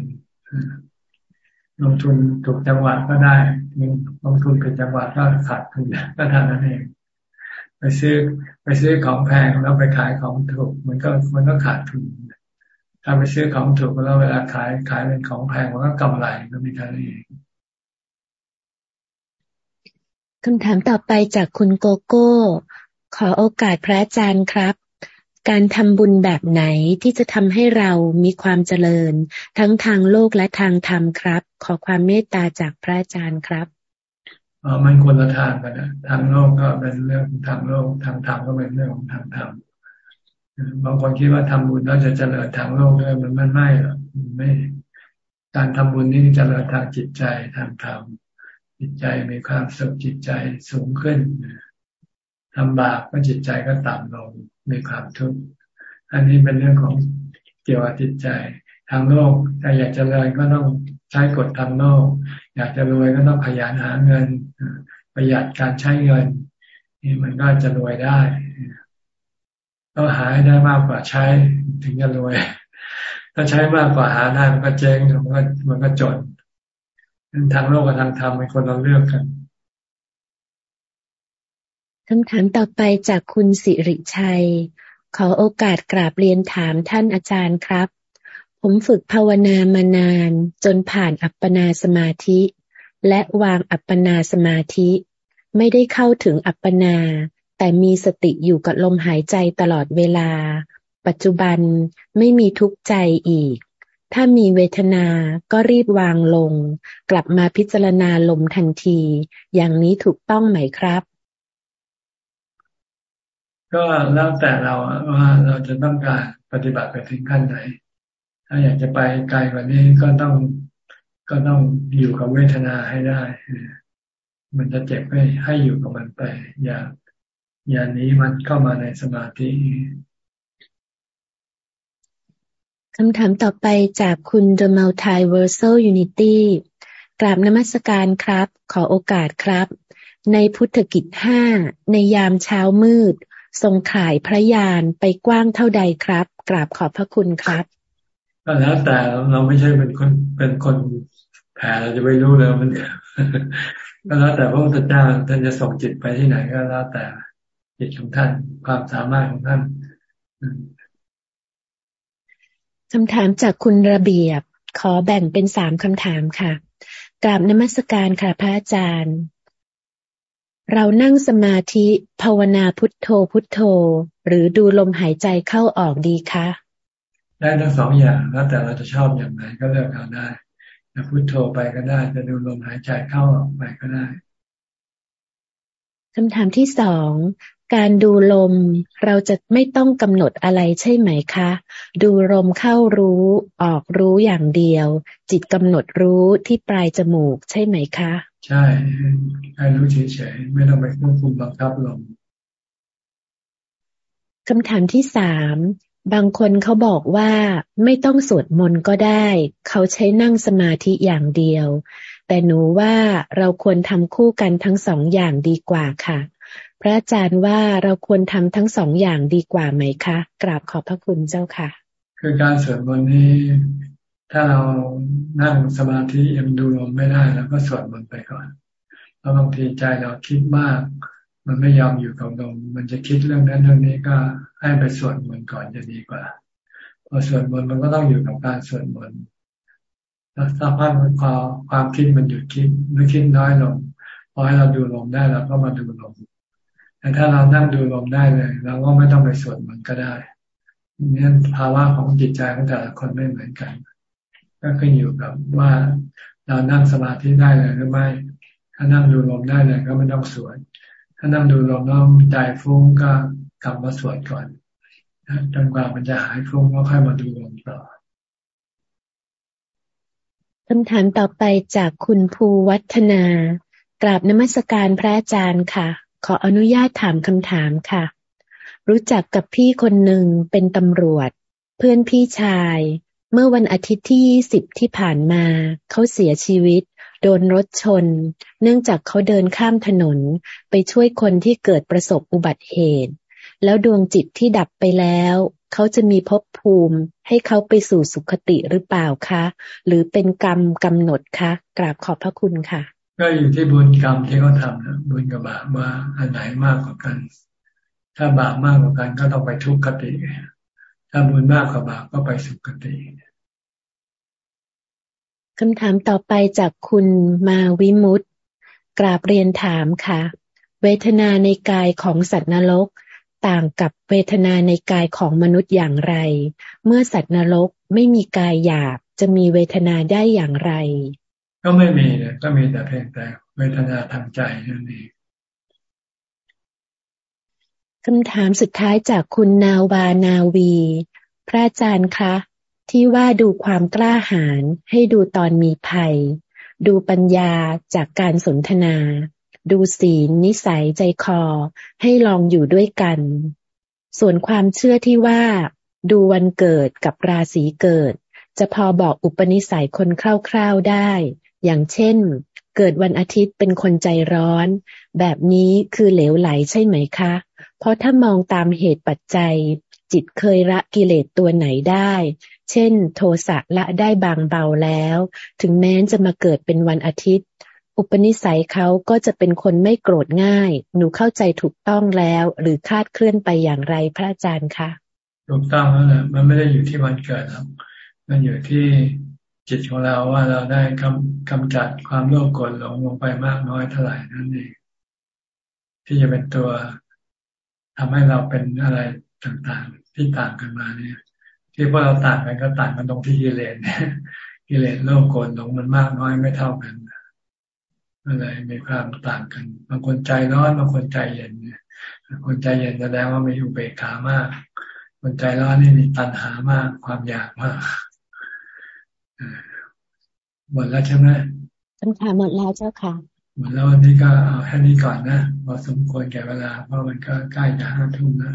Speaker 1: ลงทุนถูกจังหวะก็ได้ลงทุนเป็นจังหวะก็ขาดทุนก็เท่านั้นเอง ไปซื้อไปซื้อของแพงแล้วไปขายของถูก มันก็มันก็ขาดทุนถ้าไปซื้อของถูกแล้วเวลาขายขายเป็นของแพงมันก็กำไรก็มีเท่านั้นเอง
Speaker 32: คำถามต่อไปจากคุณโกโก้ ขอโอกาสพระอาจารย์ครับ การทำบุญแบบไหนที่จะทำให้เรามีความเจริญ ทั้งทางโลกและทางธรรมครับ ขอความเมตตาจากพระอาจารย์ครับ
Speaker 1: ออมันคนละทางกันนะทางโลกก็เป็นเรื่องทางโลกทางธรรมก็เป็นเรื่องของทางธรรมบางคนคิดว่าทำบุญแล้วจะเจริญทางโลกด้วยมันไม่ไม่หรอกไม่ การทำบุญนี่เจริญทางจิตใจทางธรรมจิตใจมีความสุขจิตใจสูงขึ้นทำบาปก็จิตใจก็ต่ำลง มีความทุกข์อันนี้เป็นเรื่องของเกี่ยวกับจิตใจ ทางโลกถ้าอยากจะเลยก็ต้องใช้กฎทางโลก อยากจะรวยก็ต้องขยันหาเงิน ประหยัดการใช้เงิน นี่มันก็จะรวยได้ต้องหาให้ได้มากกว่าใช้ถึงจะรวย ถ้าใช้มากกว่าหาได้มันก็เจ๊งมันก็มันก็จนทางโลกกับทางธรรมเป็นคนเราเลือกกัน
Speaker 32: คำถามต่อไปจากคุณสิริชัย ขอโอกาสกราบเรียนถามท่านอาจารย์ครับ ผมฝึกภาวนามานาน จนผ่านอัปปนาสมาธิ และวางอัปปนาสมาธิ ไม่ได้เข้าถึงอัปปนา แต่มีสติอยู่กับลมหายใจตลอดเวลา ปัจจุบันไม่มีทุกข์ใจอีก ถ้ามีเวทนาก็รีบวางลง กลับมาพิจารณาลมทันที อย่างนี้ถูกต้องไหมครับ
Speaker 1: ก็แล้วแต่เราว่าเราจะต้องการปฏิบัติไปถึงขั้นไหน ถ้าอยากจะไปไกลกว่านี้ก็ต้องก็ต้องอยู่กับเวทนาให้ได้ มันจะเจ็บให้ให้อยู่กับมันไป อย่าอย่านี้มันเข้ามาในสมาธิ
Speaker 32: คำถามต่อไปจากคุณ The Multiversal Unity กราบนมัสการครับ ขอโอกาสครับ ในพุทธกิจห้าในยามเช้ามืด ทรงขายพระยานไปกว้างเท่าใดครับ กราบขอบพระคุณครับ
Speaker 1: ก็แล้วแต่เราไม่ใช่เป็นคนเป็นคนแผ่เราจะไม่รู้เลยมันก็แล้วแต่พระพุทธเจ้าท่านจะส่งจิตไปที่ไหนก็แล้วแต่จิตของท่านความสามารถของท่าน
Speaker 32: คำถามจากคุณระเบียบ ขอแบ่งเป็นสามคำถามค่ะกราบนมัสการค่ะพระอาจารย์ เรานั่งสมาธิภาวนาพุทโธพุทโธ หรือดูลมหายใจเข้าออกดีคะ
Speaker 1: ได้ทั้งสองอย่างแล้วแต่เราจะชอบอย่างไหนก็เลือกเอาได้จะพุทโธไปก็ได้ จะดูลมหายใจเข้าออกไปก็ได้
Speaker 32: คำถามที่สอง การดูลมเราจะไม่ต้องกำหนดอะไรใช่ไหมคะ ดูลมเข้ารู้ออกรู้อย่างเดียว จิตกำหนดรู้ที่ปลายจมูกใช่ไหมคะ
Speaker 1: ใช่ให้รู้เฉยๆไม่ต้องไปควบคุมบังคับลม
Speaker 32: คำถามที่สามบางคนเขาบอกว่าไม่ต้องสวดมนต์ก็ได้ เขาใช้นั่งสมาธิอย่างเดียว แต่หนูว่าเราควรทำคู่กันทั้งสองอย่างดีกว่าค่ะ พระอาจารย์ว่าเราควรทำทั้งสองอย่างดีกว่าไหมคะ กราบขอบพระคุณเจ้าค่ะ
Speaker 1: คือการสวดมนต์นี้ ถ้าเรานั่งสมาธิยังดูลมไม่ได้แล้วก็สวดมนต์ไปก่อนเพราะบางทีใจเราคิดมาก มันไม่ยอมอยู่กับลมมันจะคิดเรื่องนั้นเรื่องนี้ก็ให้ไปสวดมนต์ก่อนจะดีกว่าพอสวดมนต์มันก็ต้องอยู่กับการสวดมนต์ถ้าพักความความคิดมันหยุดคิดไม่คิดน้อยลงพอให้เราดูลมได้เราก็มาดูลม แต่ถ้าเรานั่งดูลมได้เลยเราก็ไม่ต้องไปสวดมันก็ได้นี่ภาวะของจิตใจของแต่ละคนไม่เหมือนกัน ก็ขึ้นอยู่กับว่าเรานั่งสมาธิได้เลยหรือไม่ ถ้านั่งดูลมได้เลยก็ไม่ต้องสวด ถ้านั่งดูลมแล้วใจฟุ้งก็กลับมาสวดก่อนจนกว่ามันจะหายฟุ้งก็ค่อยมาดูลมต่อ
Speaker 32: คำถามต่อไปจากคุณภูวัฒนากราบนมัสการพระอาจารย์ค่ะ ขออนุญาตถามคำถามค่ะ รู้จักกับพี่คนหนึ่งเป็นตำรวจ เพื่อนพี่ชาย เมื่อวันอาทิตย์ที่สิบที่ผ่านมา เขาเสียชีวิต โดนรถชน เนื่องจากเขาเดินข้ามถนน ไปช่วยคนที่เกิดประสบอุบัติเหตุ แล้วดวงจิตที่ดับไปแล้ว เขาจะมีภพภูมิ ให้เขาไปสู่สุคติหรือเปล่าคะ หรือเป็นกรรมกำหนดคะ กราบขอบพระคุณค่ะ
Speaker 1: ก็อยู่ที่บุญกรรมที่เขาทำนะบุญกับบาปว่าอันไหนมากกว่ากัน ถ้าบาปมากกว่ากันก็ต้องไปทุกขติ ถ้าบุญมากกว่าบาปก็ไปสุคติ
Speaker 32: คำถามต่อไปจากคุณมาวิมุตกราบเรียนถามค่ะ เวทนาในกายของสัตว์นรกต่างกับเวทนาในกายของมนุษย์อย่างไร เมื่อสัตว์นรกไม่มีกายหยาบจะมีเวทนาได้อย่างไร
Speaker 1: ก็ไม่มีเนี่ยก็มีแต่เพียงแต่เวทนาทางใจนั่นเอง
Speaker 32: คำถามสุดท้ายจากคุณนาวานาวี พระอาจารย์คะ ที่ว่าดูความกล้าหาญให้ดูตอนมีภัย ดูปัญญาจากการสนทนา ดูศีลนิสัยใจคอ ให้ลองอยู่ด้วยกัน ส่วนความเชื่อที่ว่า ดูวันเกิดกับราศีเกิด จะพอบอกอุปนิสัยคนคร่าวๆได้ อย่างเช่น เกิดวันอาทิตย์เป็นคนใจร้อน แบบนี้คือเหลวไหลใช่ไหมคะ เพราะถ้ามองตามเหตุปัจจัย จิตเคยละกิเลสตัวไหนได้ เช่น โทสะละได้บางเบาแล้ว ถึงแม้จะมาเกิดเป็นวันอาทิตย์ อุปนิสัยเขาก็จะเป็นคนไม่โกรธง่าย หนูเข้าใจถูกต้องแล้ว หรือคาดเคลื่อนไปอย่างไรพระอาจารย์คะ
Speaker 1: ถูกต้องแล้วนะมันไม่ได้อยู่ที่วันเกิดหรอกมันอยู่ที่ จิตของเราว่าเราได้กำกำจัดความโลภโกรธหลงลงไปมากน้อยเท่าไหร่นั่นเองที่จะเป็นตัวทำให้เราเป็นอะไรต่างๆ ที่ต่างกันมาเนี่ย ที่พวกเราต่างกันก็ต่างกันตรงที่กิเลสกิเลสโลภโกรธหลงมันมากน้อยไม่เท่ากันก็เลยมีความต่างกันบางคนใจร้อนบางคนใจเย็นคนใจเย็นแสดงว่ามีอุเบกขามาก คนใจร้อนนี่มีตัณหามาก ความอยากมาก หมดแล้วใช่ไหม
Speaker 32: คำถามหมดแล้วเจ้าค่ะ
Speaker 1: หมดแล้ววันนี้ก็เอาแค่นี้ก่อนนะพอสมควรแก่เวลา เพราะมันก็ใกล้จะห้าทุ่มนะ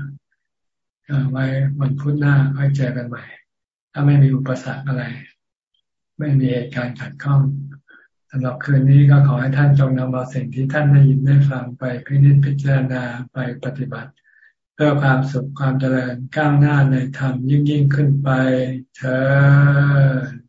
Speaker 1: ก็ไว้วันพุธหน้าค่อยเจอกันใหม่ ถ้าไม่มีอุปสรรคอะไร ไม่มีเหตุการณ์ขัดข้องสำหรับคืนนี้ก็ขอให้ท่านจงนำเอาสิ่งที่ท่านได้ยินได้ฟังไปพิจิตพิจารณาไปปฏิบัติ เพื่อความสุขความเจริญก้าวหน้าในธรรมยิ่งยิ่งขึ้นไปเธอ